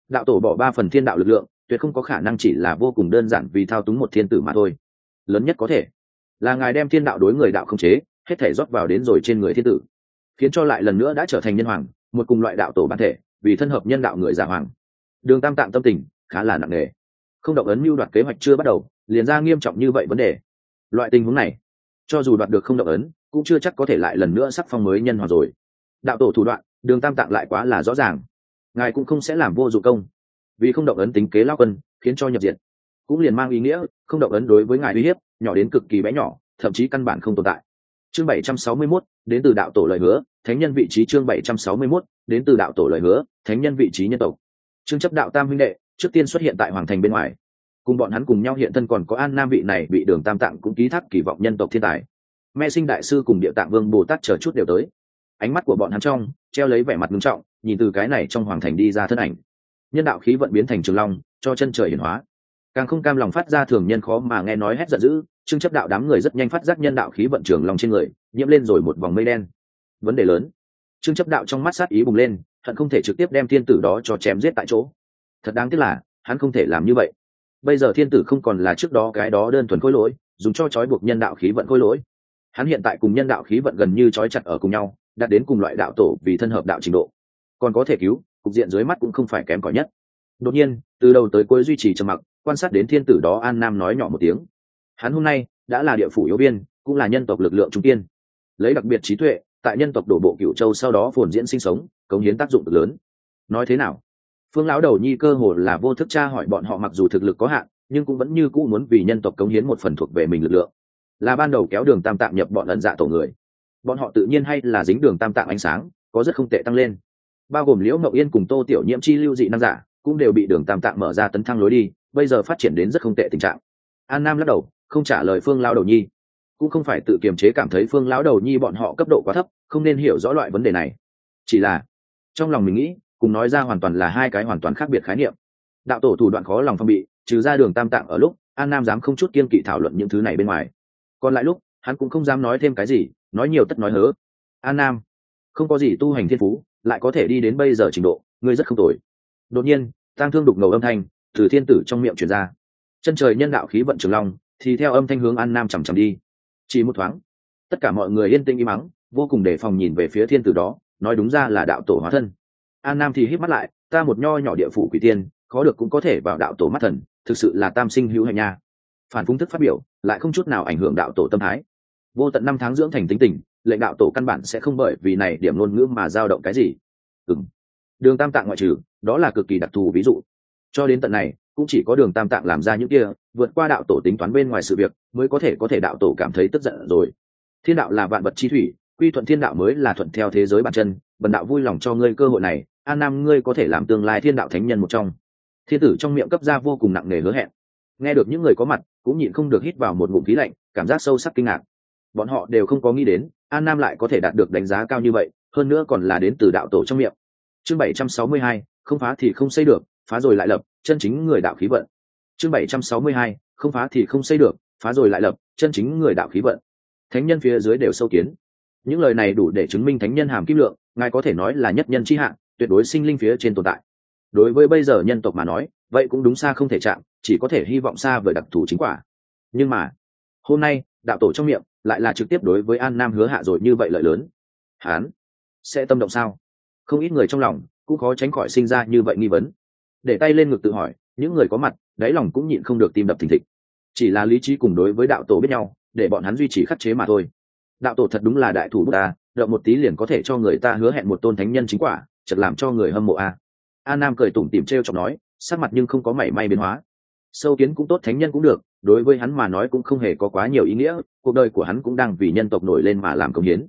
Đạo tổ bỏ ba phần thiên đạo lực lượng, tuyệt không có khả năng chỉ là vô cùng đơn giản vì thao túng một thiên tử mà thôi. Lớn nhất có thể, là ngài đem thiên đạo đối người đạo không chế, hết thể rót vào đến rồi trên người thiên tử. Khiến cho lại lần nữa đã trở thành nhân hoàng, một cùng loại đạo tổ bản thể, vì thân hợp nhân đạo người giả hoàng. Đường tam tạng tâm tình, khá là nặng nề. Không động ấn mưu đoạt kế hoạch chưa bắt đầu liền ra nghiêm trọng như vậy vấn đề. Loại tình huống này cho dù đoạt được không động ấn cũng chưa chắc có thể lại lần nữa sắc phong mới nhân hoàng rồi. Đạo tổ thủ đoạn đường tam tạng lại quá là rõ ràng. Ngài cũng không sẽ làm vô dụng công. Vì không động ấn tính kế lao quân khiến cho nhập diện cũng liền mang ý nghĩa không động ấn đối với ngài uy hiếp nhỏ đến cực kỳ bé nhỏ thậm chí căn bản không tồn tại. Chương 761, đến từ đạo tổ lời hứa thánh nhân vị trí chương 761, đến từ đạo tổ lời hứa thánh nhân vị trí nhân tộc. Chương chấp đạo tam huynh đệ trước tiên xuất hiện tại hoàng thành bên ngoài cùng bọn hắn cùng nhau hiện thân còn có an nam vị này bị đường tam tạng cũng ký thác kỳ vọng nhân tộc thiên tài. Mẹ sinh đại sư cùng địa tạng vương bồ tát chờ chút đều tới. Ánh mắt của bọn hắn trong, treo lấy vẻ mặt nghiêm trọng, nhìn từ cái này trong hoàng thành đi ra thân ảnh. Nhân đạo khí vận biến thành trường long, cho chân trời hiển hóa. Càng không cam lòng phát ra thường nhân khó mà nghe nói hét giận dữ, trương chấp đạo đám người rất nhanh phát giác nhân đạo khí vận trường long trên người, nhiễm lên rồi một vòng mây đen. Vấn đề lớn. Trương chấp đạo trong mắt sát ý bùng lên, hận không thể trực tiếp đem thiên tử đó cho chém giết tại chỗ. Thật đáng tiếc là, hắn không thể làm như vậy bây giờ thiên tử không còn là trước đó cái đó đơn thuần khối lỗi, dùng cho trói buộc nhân đạo khí vận khối lỗi. Hắn hiện tại cùng nhân đạo khí vận gần như trói chặt ở cùng nhau, đạt đến cùng loại đạo tổ vì thân hợp đạo trình độ. Còn có thể cứu, cục diện dưới mắt cũng không phải kém cỏi nhất. Đột nhiên, từ đầu tới cuối duy trì trầm mặc, quan sát đến thiên tử đó an nam nói nhỏ một tiếng. Hắn hôm nay đã là địa phủ yếu biên, cũng là nhân tộc lực lượng trung tiên lấy đặc biệt trí tuệ, tại nhân tộc đổ bộ cựu châu sau đó phồn diễn sinh sống, cống hiến tác dụng lớn. Nói thế nào? Phương lão đầu nhi cơ hồ là vô thức tra hỏi bọn họ mặc dù thực lực có hạn, nhưng cũng vẫn như cũ muốn vì nhân tộc cống hiến một phần thuộc về mình lực lượng. Là ban đầu kéo đường tam tạng nhập bọn ẩn dạ tổ người. Bọn họ tự nhiên hay là dính đường tam tạng ánh sáng, có rất không tệ tăng lên. Bao gồm liễu mậu yên cùng tô tiểu nhiễm chi lưu dị năng giả, cũng đều bị đường tam tạng mở ra tấn thăng lối đi, bây giờ phát triển đến rất không tệ tình trạng. An nam lắc đầu, không trả lời phương Lão đầu nhi. Cũng không phải tự kiềm chế cảm thấy phương lão đầu nhi bọn họ cấp độ quá thấp, không nên hiểu rõ loại vấn đề này. Chỉ là, trong lòng mình nghĩ cùng nói ra hoàn toàn là hai cái hoàn toàn khác biệt khái niệm. Đạo tổ thủ đoạn khó lòng phong bị, trừ ra đường tam tạng ở lúc, an nam dám không chút kiên kỵ thảo luận những thứ này bên ngoài. Còn lại lúc, hắn cũng không dám nói thêm cái gì, nói nhiều tất nói hớ. An nam, không có gì tu hành thiên phú, lại có thể đi đến bây giờ trình độ, ngươi rất không tồi. Đột nhiên, tang thương đục ngầu âm thanh từ thiên tử trong miệng truyền ra. Chân trời nhân đạo khí vận trường long, thì theo âm thanh hướng an nam chằm chằm đi. Chỉ một thoáng, tất cả mọi người yên tĩnh im mắng vô cùng đề phòng nhìn về phía thiên tử đó, nói đúng ra là đạo tổ hóa thân an nam thì hít mắt lại, ta một nho nhỏ địa phủ quỷ tiên, khó được cũng có thể vào đạo tổ mắt thần, thực sự là tam sinh hữu hạnh nha. Phản phúng thức phát biểu, lại không chút nào ảnh hưởng đạo tổ tâm thái. Vô tận năm tháng dưỡng thành tính tình, lệnh đạo tổ căn bản sẽ không bởi vì này điểm ngôn ngữ mà dao động cái gì. Ừng đường tam tạng ngoại trừ, đó là cực kỳ đặc thù ví dụ. Cho đến tận này, cũng chỉ có đường tam tạng làm ra những kia, vượt qua đạo tổ tính toán bên ngoài sự việc, mới có thể có thể đạo tổ cảm thấy tức giận rồi. Thiên đạo là vạn vật chi thủy, quy thuận thiên đạo mới là thuận theo thế giới bản chân, bần đạo vui lòng cho ngươi cơ hội này an nam, ngươi có thể làm tương lai thiên đạo thánh nhân một trong. Thiên tử trong miệng cấp ra vô cùng nặng nề hứa hẹn. Nghe được những người có mặt, cũng nhịn không được hít vào một ngụm khí lạnh, cảm giác sâu sắc kinh ngạc. Bọn họ đều không có nghĩ đến an nam lại có thể đạt được đánh giá cao như vậy, hơn nữa còn là đến từ đạo tổ trong miệng. Chương bảy trăm sáu mươi hai, không phá thì không xây được, phá rồi lại lập, chân chính người đạo khí vận. Chương bảy trăm sáu mươi hai, không phá thì không xây được, phá rồi lại lập, chân chính người đạo khí vận. Thánh nhân phía dưới đều sâu kiến. Những lời này đủ để chứng minh thánh nhân hàm kim lượng, ngài có thể nói là nhất nhân chi hạng tuyệt đối sinh linh phía trên tồn tại. Đối với bây giờ nhân tộc mà nói, vậy cũng đúng xa không thể chạm, chỉ có thể hy vọng xa với đặc thù chính quả. Nhưng mà, hôm nay, đạo tổ trong miệng lại là trực tiếp đối với an nam hứa hạ rồi như vậy lợi lớn. Hán, sẽ tâm động sao? Không ít người trong lòng cũng khó tránh khỏi sinh ra như vậy nghi vấn. Để tay lên ngực tự hỏi, những người có mặt, đáy lòng cũng nhịn không được tim đập thình thịch. Chỉ là lý trí cùng đối với đạo tổ biết nhau, để bọn hắn duy trì khắc chế mà thôi. Đạo tổ thật đúng là đại thủ bút ta đợi một tí liền có thể cho người ta hứa hẹn một tôn thánh nhân chính quả chật làm cho người hâm mộ a. A nam cười tủm tỉm t r chọc nói, sắc mặt nhưng không có mảy may biến hóa. Sâu kiến cũng tốt, thánh nhân cũng được, đối với hắn mà nói cũng không hề có quá nhiều ý nghĩa, cuộc đời của hắn cũng đang vì nhân tộc nổi lên mà làm công hiến.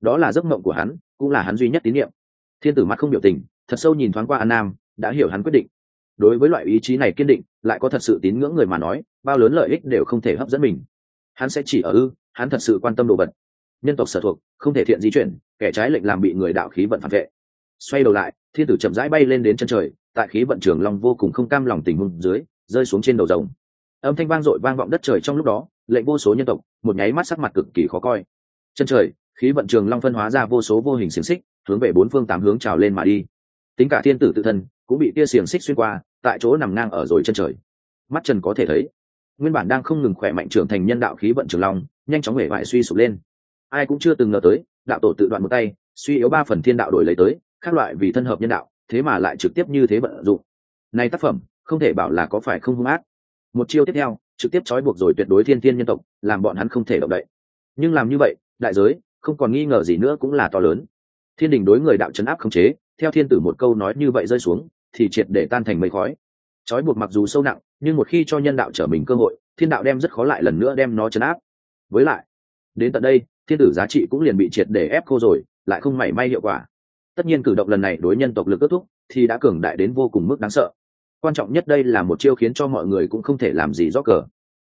Đó là giấc mộng của hắn, cũng là hắn duy nhất tín nhiệm thiên tử mắt không biểu tình, thật sâu nhìn thoáng qua an nam, đã hiểu hắn quyết định. Đối với loại ý chí này kiên định, lại có thật sự tín ngưỡng người mà nói, bao lớn lợi ích đều không thể hấp dẫn mình. Hắn sẽ chỉ ở ư, hắn thật sự quan tâm đồ vật. Nhân tộc sở thuộc, không thể thiện di chuyển, kẻ trái lệnh làm bị người đạo khí vận phản vệ xoay đầu lại, thiên tử chậm rãi bay lên đến chân trời, tại khí vận trường long vô cùng không cam lòng tình huống dưới, rơi xuống trên đầu rồng. Âm thanh vang dội vang vọng đất trời trong lúc đó, lệnh vô số nhân tộc, một nháy mắt sắc mặt cực kỳ khó coi. Chân trời, khí vận trường long phân hóa ra vô số vô hình xiềng xích, hướng về bốn phương tám hướng trào lên mà đi. Tính cả thiên tử tự thân, cũng bị tia xiềng xích xuyên qua, tại chỗ nằm ngang ở rồi chân trời. Mắt trần có thể thấy, nguyên bản đang không ngừng khỏe mạnh trưởng thành nhân đạo khí vận trường long, nhanh chóng hể vải suy sụp lên. Ai cũng chưa từng ngờ tới, đạo tổ tự đoạn một tay, suy yếu ba phần thiên đạo đổi lấy tới khác loại vì thân hợp nhân đạo, thế mà lại trực tiếp như thế bận dụng. Này tác phẩm, không thể bảo là có phải không hung ác. Một chiêu tiếp theo, trực tiếp trói buộc rồi tuyệt đối thiên thiên nhân tộc, làm bọn hắn không thể động đậy. Nhưng làm như vậy, đại giới, không còn nghi ngờ gì nữa cũng là to lớn. Thiên đình đối người đạo chấn áp không chế, theo thiên tử một câu nói như vậy rơi xuống, thì triệt để tan thành mây khói. Trói buộc mặc dù sâu nặng, nhưng một khi cho nhân đạo trở mình cơ hội, thiên đạo đem rất khó lại lần nữa đem nó chấn áp. Với lại, đến tận đây, thiên tử giá trị cũng liền bị triệt để ép khô rồi, lại không mảy may hiệu quả tất nhiên cử động lần này đối nhân tộc lực kết thúc thì đã cường đại đến vô cùng mức đáng sợ. Quan trọng nhất đây là một chiêu khiến cho mọi người cũng không thể làm gì rõ cờ.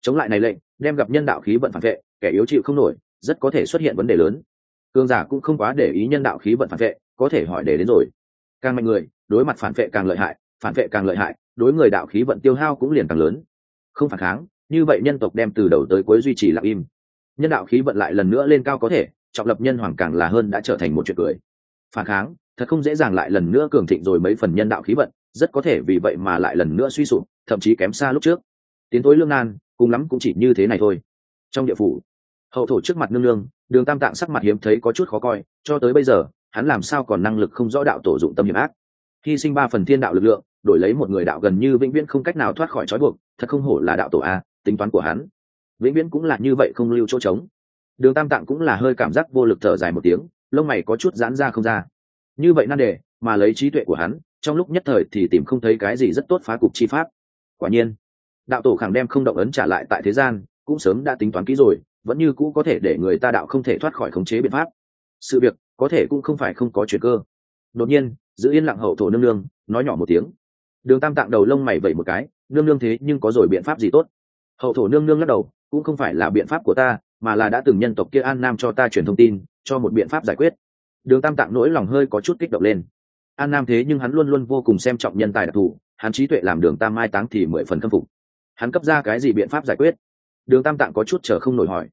Chống lại này lệnh, đem gặp nhân đạo khí vận phản vệ, kẻ yếu chịu không nổi, rất có thể xuất hiện vấn đề lớn. Cường giả cũng không quá để ý nhân đạo khí vận phản vệ, có thể hỏi để đến rồi. Càng mạnh người, đối mặt phản vệ càng lợi hại, phản vệ càng lợi hại, đối người đạo khí vận tiêu hao cũng liền càng lớn. Không phản kháng, như vậy nhân tộc đem từ đầu tới cuối duy trì lặng im. Nhân đạo khí vận lại lần nữa lên cao có thể, trọng lập nhân hoàng càng là hơn đã trở thành một chuyện cười phản kháng, thật không dễ dàng lại lần nữa cường thịnh rồi mấy phần nhân đạo khí vận, rất có thể vì vậy mà lại lần nữa suy sụp, thậm chí kém xa lúc trước. Tiến tối lương nan, cùng lắm cũng chỉ như thế này thôi. Trong địa phủ, hậu thổ trước mặt nương nương, đường tam tạng sắc mặt hiếm thấy có chút khó coi, cho tới bây giờ, hắn làm sao còn năng lực không rõ đạo tổ dụng tâm hiểm ác. Hy sinh ba phần thiên đạo lực lượng, đổi lấy một người đạo gần như vĩnh viễn không cách nào thoát khỏi trói buộc, thật không hổ là đạo tổ a, tính toán của hắn. Vĩnh viễn cũng là như vậy không lưu chỗ trống. Đường tam tạng cũng là hơi cảm giác vô lực thở dài một tiếng lông mày có chút giãn ra không ra. Như vậy nan đề, mà lấy trí tuệ của hắn, trong lúc nhất thời thì tìm không thấy cái gì rất tốt phá cục chi pháp. Quả nhiên, đạo tổ khẳng đem không động ấn trả lại tại thế gian, cũng sớm đã tính toán kỹ rồi, vẫn như cũ có thể để người ta đạo không thể thoát khỏi khống chế biện pháp. Sự việc, có thể cũng không phải không có chuyện cơ. Đột nhiên, giữ yên lặng hậu thổ nương nương, nói nhỏ một tiếng. Đường tam tạng đầu lông mày vẩy một cái, nương nương thế nhưng có rồi biện pháp gì tốt? Hậu thổ nương nương lắc đầu, cũng không phải là biện pháp của ta mà là đã từng nhân tộc kia an nam cho ta truyền thông tin, cho một biện pháp giải quyết. Đường tam tạng nỗi lòng hơi có chút kích động lên. An nam thế nhưng hắn luôn luôn vô cùng xem trọng nhân tài đặc thù, hắn trí tuệ làm đường tam mai táng thì mười phần khâm phục. Hắn cấp ra cái gì biện pháp giải quyết? Đường tam tạng có chút chờ không nổi hỏi.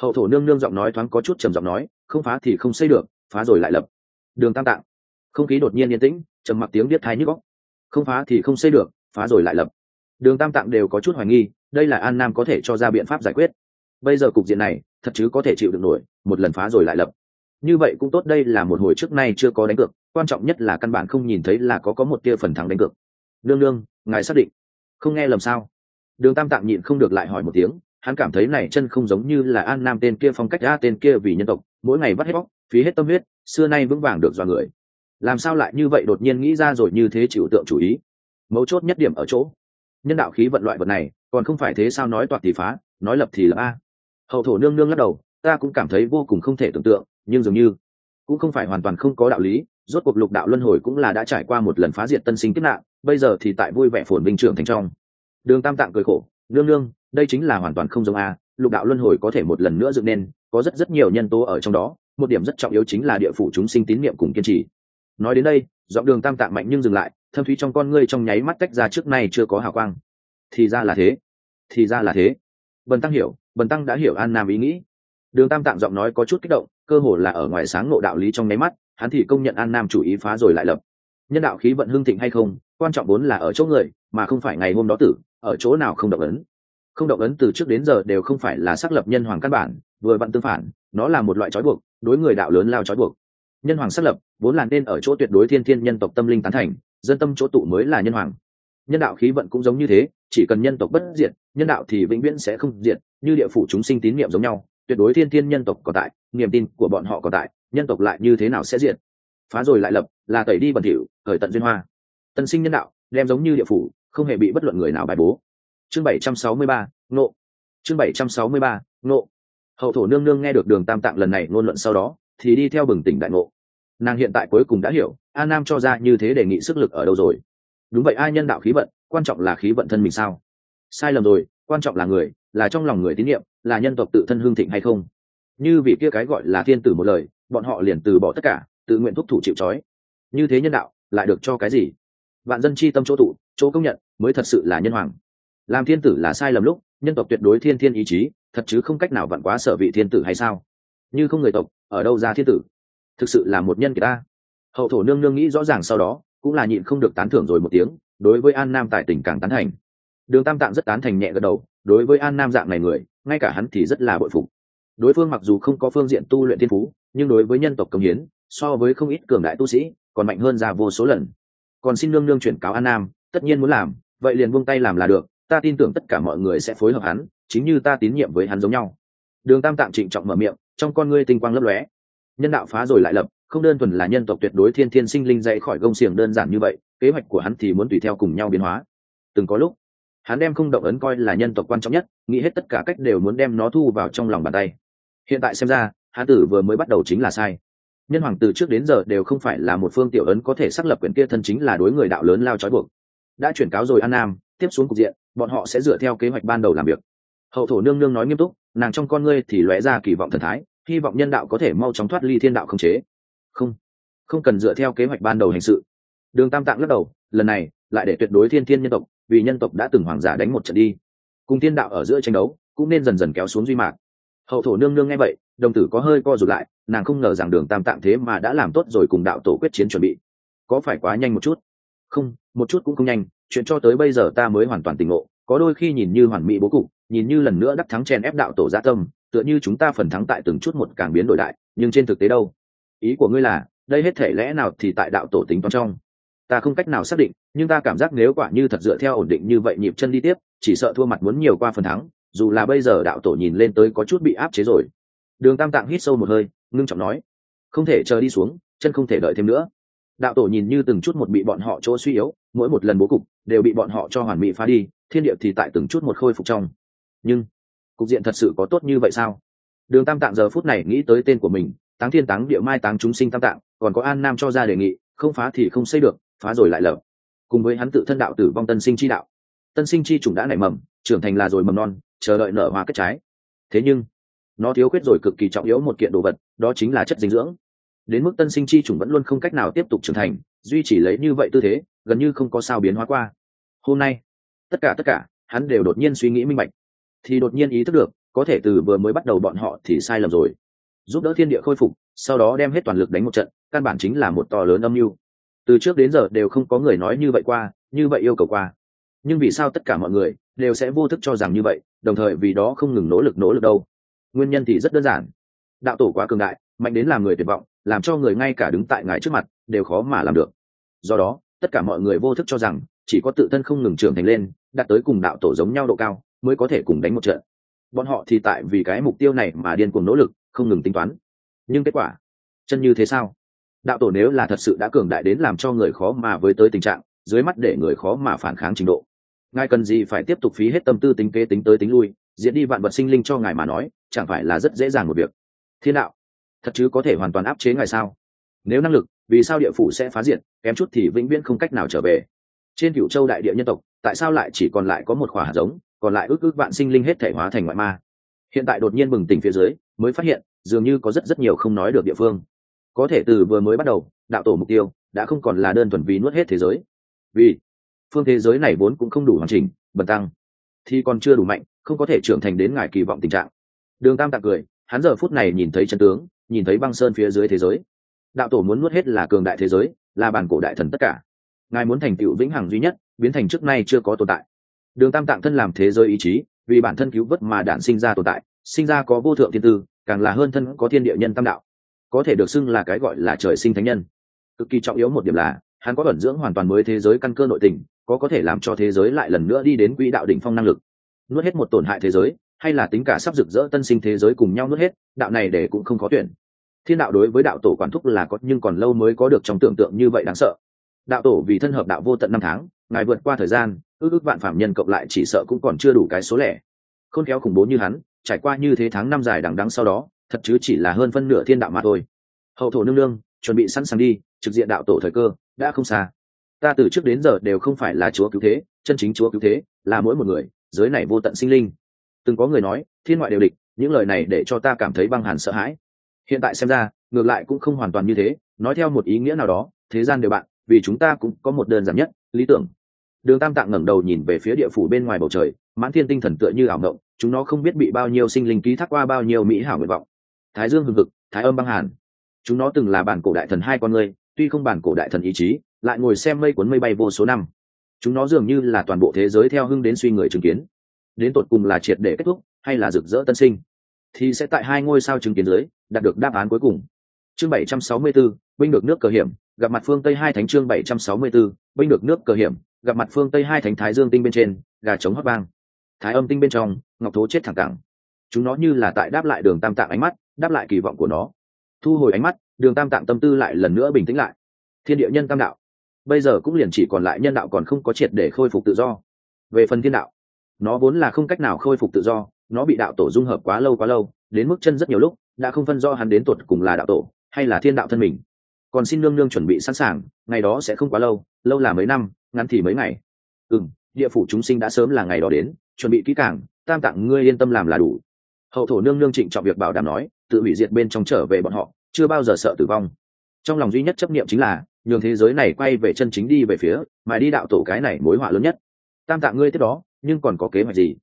Hậu thổ nương nương giọng nói thoáng có chút trầm giọng nói, không phá thì không xây được, phá rồi lại lập. Đường tam tạng, không khí đột nhiên yên tĩnh, trầm mặc tiếng biết thái nhức góc không phá thì không xây được, phá rồi lại lập. Đường tam tạng đều có chút hoài nghi, đây là an nam có thể cho ra biện pháp giải quyết bây giờ cục diện này, thật chứ có thể chịu được nổi, một lần phá rồi lại lập. Như vậy cũng tốt đây là một hồi trước nay chưa có đánh cược, quan trọng nhất là căn bản không nhìn thấy là có có một tia phần thắng đánh cược. Nương nương, ngài xác định. Không nghe lầm sao? Đường tam tạng nhịn không được lại hỏi một tiếng, hắn cảm thấy này chân không giống như là an nam tên kia phong cách a tên kia vì nhân tộc, mỗi ngày bắt hết bóc, phí hết tâm huyết, xưa nay vững vàng được dọa người. Làm sao lại như vậy đột nhiên nghĩ ra rồi như thế chịu tượng chủ ý? Mấu chốt nhất điểm ở chỗ, nhân đạo khí vận loại vật này, còn không phải thế sao nói toạc thì phá, nói lập thì lập a hậu thổ nương nương lắc đầu, ta cũng cảm thấy vô cùng không thể tưởng tượng, nhưng dường như cũng không phải hoàn toàn không có đạo lý, rốt cuộc lục đạo luân hồi cũng là đã trải qua một lần phá diệt tân sinh kiếp nạn, bây giờ thì tại vui vẻ phồn vinh trưởng thành trong. Đường tam tạng cười khổ, nương nương, đây chính là hoàn toàn không giống a, lục đạo luân hồi có thể một lần nữa dựng nên, có rất rất nhiều nhân tố ở trong đó, một điểm rất trọng yếu chính là địa phủ chúng sinh tín niệm cùng kiên trì. Nói đến đây, giọng đường tam tạng mạnh nhưng dừng lại, thâm thúy trong con ngươi trong nháy mắt tách ra trước nay chưa có hào quang. Thì ra là thế, thì ra là thế. Bần tăng hiểu bần tăng đã hiểu an nam ý nghĩ. Đường tam tạng giọng nói có chút kích động, cơ hồ là ở ngoài sáng ngộ đạo lý trong nháy mắt, hắn thì công nhận an nam chủ ý phá rồi lại lập. Nhân đạo khí vận hưng thịnh hay không, quan trọng vốn là ở chỗ người, mà không phải ngày hôm đó tử, ở chỗ nào không động ấn. Không động ấn từ trước đến giờ đều không phải là xác lập nhân hoàng căn bản, vừa vặn tương phản, nó là một loại trói buộc, đối người đạo lớn lao trói buộc. Nhân hoàng xác lập, vốn là nên ở chỗ tuyệt đối thiên thiên nhân tộc tâm linh tán thành, dân tâm chỗ tụ mới là nhân hoàng. Nhân đạo khí vận cũng giống như thế, chỉ cần nhân tộc bất diệt, nhân đạo thì vĩnh viễn sẽ không diệt như địa phủ chúng sinh tín niệm giống nhau, tuyệt đối thiên thiên nhân tộc còn tại, niềm tin của bọn họ còn tại, nhân tộc lại như thế nào sẽ diệt? Phá rồi lại lập, là tẩy đi bẩn thỉu, khởi tận duyên hoa. Tân sinh nhân đạo, đem giống như địa phủ, không hề bị bất luận người nào bài bố. Chương bảy trăm sáu mươi ba nộ chương bảy trăm sáu mươi ba nộ hậu thổ nương nương nghe được đường tam tạng lần này ngôn luận sau đó, thì đi theo bừng tỉnh đại ngộ. Nàng hiện tại cuối cùng đã hiểu, a nam cho ra như thế đề nghị sức lực ở đâu rồi? Đúng vậy, ai nhân đạo khí vận, quan trọng là khí vận thân mình sao? Sai lầm rồi, quan trọng là người là trong lòng người tín nhiệm, là nhân tộc tự thân hương thịnh hay không? Như vì kia cái gọi là thiên tử một lời, bọn họ liền từ bỏ tất cả, tự nguyện thúc thủ chịu trói. Như thế nhân đạo, lại được cho cái gì? Vạn dân chi tâm chỗ tụ, chỗ công nhận, mới thật sự là nhân hoàng. Làm thiên tử là sai lầm lúc, nhân tộc tuyệt đối thiên thiên ý chí, thật chứ không cách nào vặn quá sở vị thiên tử hay sao? Như không người tộc, ở đâu ra thiên tử? Thực sự là một nhân kỳ ta. Hậu thổ nương nương nghĩ rõ ràng sau đó, cũng là nhịn không được tán thưởng rồi một tiếng, đối với an nam tại tỉnh càng tán thành. Đường tam tạng rất tán thành nhẹ gật đầu đối với an nam dạng này người, ngay cả hắn thì rất là bội phục. Đối phương mặc dù không có phương diện tu luyện thiên phú, nhưng đối với nhân tộc công hiến, so với không ít cường đại tu sĩ, còn mạnh hơn ra vô số lần. Còn xin nương nương chuyển cáo an nam, tất nhiên muốn làm, vậy liền buông tay làm là được, ta tin tưởng tất cả mọi người sẽ phối hợp hắn, chính như ta tín nhiệm với hắn giống nhau. Đường tam tạng trịnh trọng mở miệng, trong con ngươi tinh quang lấp lóe. Nhân đạo phá rồi lại lập, không đơn thuần là nhân tộc tuyệt đối thiên thiên sinh linh dậy khỏi gông xiềng đơn giản như vậy, kế hoạch của hắn thì muốn tùy theo cùng nhau biến hóa. Từng có lúc hắn đem không động ấn coi là nhân tộc quan trọng nhất, nghĩ hết tất cả cách đều muốn đem nó thu vào trong lòng bàn tay. Hiện tại xem ra, hán tử vừa mới bắt đầu chính là sai. Nhân hoàng từ trước đến giờ đều không phải là một phương tiểu ấn có thể xác lập quyền kia thân chính là đối người đạo lớn lao trói buộc. Đã chuyển cáo rồi an nam, tiếp xuống cục diện, bọn họ sẽ dựa theo kế hoạch ban đầu làm việc. Hậu thổ nương nương nói nghiêm túc, nàng trong con ngươi thì lóe ra kỳ vọng thần thái, hy vọng nhân đạo có thể mau chóng thoát ly thiên đạo không chế. Không không cần dựa theo kế hoạch ban đầu hành sự. Đường tam tạng lắc đầu, lần này, lại để tuyệt đối thiên thiên nhân tộc vì nhân tộc đã từng hoàng giả đánh một trận đi. Cùng thiên đạo ở giữa tranh đấu, cũng nên dần dần kéo xuống duy mạc. Hậu thổ nương nương nghe vậy, đồng tử có hơi co rụt lại, nàng không ngờ rằng đường tam tạm thế mà đã làm tốt rồi cùng đạo tổ quyết chiến chuẩn bị. Có phải quá nhanh một chút? Không, một chút cũng không nhanh, chuyện cho tới bây giờ ta mới hoàn toàn tỉnh ngộ, có đôi khi nhìn như hoàn mỹ bố cục, nhìn như lần nữa đắc thắng chen ép đạo tổ gia tâm, tựa như chúng ta phần thắng tại từng chút một càng biến đổi đại, nhưng trên thực tế đâu? Ý của ngươi là, đây hết thể lẽ nào thì tại đạo tổ tính toán trong? Ta không cách nào xác định nhưng ta cảm giác nếu quả như thật dựa theo ổn định như vậy nhịp chân đi tiếp, chỉ sợ thua mặt muốn nhiều qua phần thắng, dù là bây giờ đạo tổ nhìn lên tới có chút bị áp chế rồi. Đường tam tạng hít sâu một hơi, ngưng trọng nói, không thể chờ đi xuống, chân không thể đợi thêm nữa. Đạo tổ nhìn như từng chút một bị bọn họ chỗ suy yếu, mỗi một lần bố cục đều bị bọn họ cho hoàn mỹ phá đi, thiên địa thì tại từng chút một khôi phục trong. Nhưng, cục diện thật sự có tốt như vậy sao? Đường tam tạng giờ phút này nghĩ tới tên của mình, táng thiên táng địa mai táng chúng sinh tam tạng, còn có an nam cho ra đề nghị, không phá thì không xây được, phá rồi lại lở cùng với hắn tự thân đạo tử vong tân sinh chi đạo. Tân sinh chi chủng đã nảy mầm, trưởng thành là rồi mầm non, chờ đợi nở hoa kết trái. Thế nhưng, nó thiếu khuyết rồi cực kỳ trọng yếu một kiện đồ vật, đó chính là chất dinh dưỡng. Đến mức tân sinh chi chủng vẫn luôn không cách nào tiếp tục trưởng thành, duy chỉ lấy như vậy tư thế, gần như không có sao biến hóa qua. Hôm nay, tất cả tất cả, hắn đều đột nhiên suy nghĩ minh bạch. Thì đột nhiên ý thức được, có thể từ vừa mới bắt đầu bọn họ thì sai lầm rồi. Giúp đỡ thiên địa khôi phục, sau đó đem hết toàn lực đánh một trận, căn bản chính là một to lớn âm mưu từ trước đến giờ đều không có người nói như vậy qua, như vậy yêu cầu qua. Nhưng vì sao tất cả mọi người đều sẽ vô thức cho rằng như vậy, đồng thời vì đó không ngừng nỗ lực nỗ lực đâu? Nguyên nhân thì rất đơn giản. Đạo tổ quá cường đại, mạnh đến làm người tuyệt vọng, làm cho người ngay cả đứng tại ngài trước mặt đều khó mà làm được. Do đó, tất cả mọi người vô thức cho rằng chỉ có tự thân không ngừng trưởng thành lên, đạt tới cùng đạo tổ giống nhau độ cao, mới có thể cùng đánh một trận. Bọn họ thì tại vì cái mục tiêu này mà điên cuồng nỗ lực, không ngừng tính toán. Nhưng kết quả, chân như thế sao? Đạo tổ nếu là thật sự đã cường đại đến làm cho người khó mà với tới tình trạng, dưới mắt để người khó mà phản kháng trình độ. Ngài cần gì phải tiếp tục phí hết tâm tư tính kế tính tới tính lui diễn đi vạn vật sinh linh cho ngài mà nói, chẳng phải là rất dễ dàng một việc. Thiên đạo, thật chứ có thể hoàn toàn áp chế ngài sao? Nếu năng lực, vì sao địa phủ sẽ phá diệt, kém chút thì vĩnh viễn không cách nào trở về. Trên cựu châu đại địa nhân tộc, tại sao lại chỉ còn lại có một khỏa hạt giống, còn lại ước ước vạn sinh linh hết thể hóa thành ngoại ma? Hiện tại đột nhiên bừng tỉnh phía dưới, mới phát hiện, dường như có rất rất nhiều không nói được địa phương có thể từ vừa mới bắt đầu, đạo tổ mục tiêu đã không còn là đơn thuần vì nuốt hết thế giới. Vì phương thế giới này vốn cũng không đủ hoàn chỉnh, bần tăng, thì còn chưa đủ mạnh, không có thể trưởng thành đến ngài kỳ vọng tình trạng. Đường tam tạng cười, hắn giờ phút này nhìn thấy chân tướng, nhìn thấy băng sơn phía dưới thế giới. Đạo tổ muốn nuốt hết là cường đại thế giới, là bản cổ đại thần tất cả. Ngài muốn thành tựu vĩnh hằng duy nhất, biến thành trước nay chưa có tồn tại. Đường tam tạng thân làm thế giới ý chí, vì bản thân cứu vớt mà đản sinh ra tồn tại, sinh ra có vô thượng thiên tư, càng là hơn thân có thiên địa nhân tam đạo có thể được xưng là cái gọi là trời sinh thánh nhân. Cực kỳ trọng yếu một điểm là, hắn có ẩn dưỡng hoàn toàn mới thế giới căn cơ nội tình, có có thể làm cho thế giới lại lần nữa đi đến quỹ đạo đỉnh phong năng lực. Nuốt hết một tổn hại thế giới, hay là tính cả sắp rực rỡ tân sinh thế giới cùng nhau nuốt hết, đạo này để cũng không có tuyển. Thiên đạo đối với đạo tổ quản thúc là có, nhưng còn lâu mới có được trong tưởng tượng như vậy đáng sợ. Đạo tổ vì thân hợp đạo vô tận năm tháng, ngài vượt qua thời gian, ước ước vạn phạm nhân cộng lại chỉ sợ cũng còn chưa đủ cái số lẻ. Khôn khéo khủng bố như hắn, trải qua như thế tháng năm dài đằng đắng sau đó thật chứ chỉ là hơn phân nửa thiên đạo mà thôi. Hậu thổ nương nương, chuẩn bị sẵn sàng đi, trực diện đạo tổ thời cơ, đã không xa. Ta từ trước đến giờ đều không phải là chúa cứu thế, chân chính chúa cứu thế, là mỗi một người, giới này vô tận sinh linh. Từng có người nói, thiên ngoại đều địch, những lời này để cho ta cảm thấy băng hàn sợ hãi. Hiện tại xem ra, ngược lại cũng không hoàn toàn như thế, nói theo một ý nghĩa nào đó, thế gian đều bạn, vì chúng ta cũng có một đơn giản nhất, lý tưởng. Đường tam tạng ngẩng đầu nhìn về phía địa phủ bên ngoài bầu trời, mãn thiên tinh thần tựa như ảo ngộng chúng nó không biết bị bao nhiêu sinh linh ký thác qua bao nhiêu mỹ hảo nguyện vọng thái dương hừng hực thái âm băng hàn. Chúng nó từng là bản cổ đại thần hai con người tuy không bản cổ đại thần ý chí lại ngồi xem mây cuốn mây bay vô số năm. Chúng nó dường như là toàn bộ thế giới theo hưng đến suy người chứng kiến. Đến tột cùng là triệt để kết thúc hay là rực rỡ tân sinh? Thì sẽ tại hai ngôi sao chứng kiến dưới đạt được đáp án cuối cùng. Chương 764, binh được nước cờ hiểm gặp mặt phương tây hai thánh chương 764, binh được nước cờ hiểm gặp mặt phương tây hai thánh thái dương tinh bên trên gà trống hót vang. Thái âm tinh bên trong ngọc thố chết thẳng cẳng. Chúng nó như là tại đáp lại đường tam tạng ánh mắt đáp lại kỳ vọng của nó. Thu hồi ánh mắt, đường tam tạng tâm tư lại lần nữa bình tĩnh lại. Thiên địa nhân tam đạo. Bây giờ cũng liền chỉ còn lại nhân đạo còn không có triệt để khôi phục tự do. Về phần thiên đạo, nó vốn là không cách nào khôi phục tự do, nó bị đạo tổ dung hợp quá lâu quá lâu, đến mức chân rất nhiều lúc, đã không phân do hắn đến tuột cùng là đạo tổ hay là thiên đạo thân mình. Còn xin nương nương chuẩn bị sẵn sàng, ngày đó sẽ không quá lâu lâu là mấy năm, ngắn thì mấy ngày. Ừ m địa phủ chúng sinh đã sớm là ngày đó đến, chuẩn bị kỹ càng, tam tặng ngươi yên tâm làm là đủ. Hậu thổ nương nương trịnh trọng việc bảo đảm nói tự hủy diệt bên trong trở về bọn họ, chưa bao giờ sợ tử vong. Trong lòng duy nhất chấp niệm chính là, nhường thế giới này quay về chân chính đi về phía, mà đi đạo tổ cái này mối họa lớn nhất. Tam tạng ngươi tiếp đó, nhưng còn có kế hoạch gì?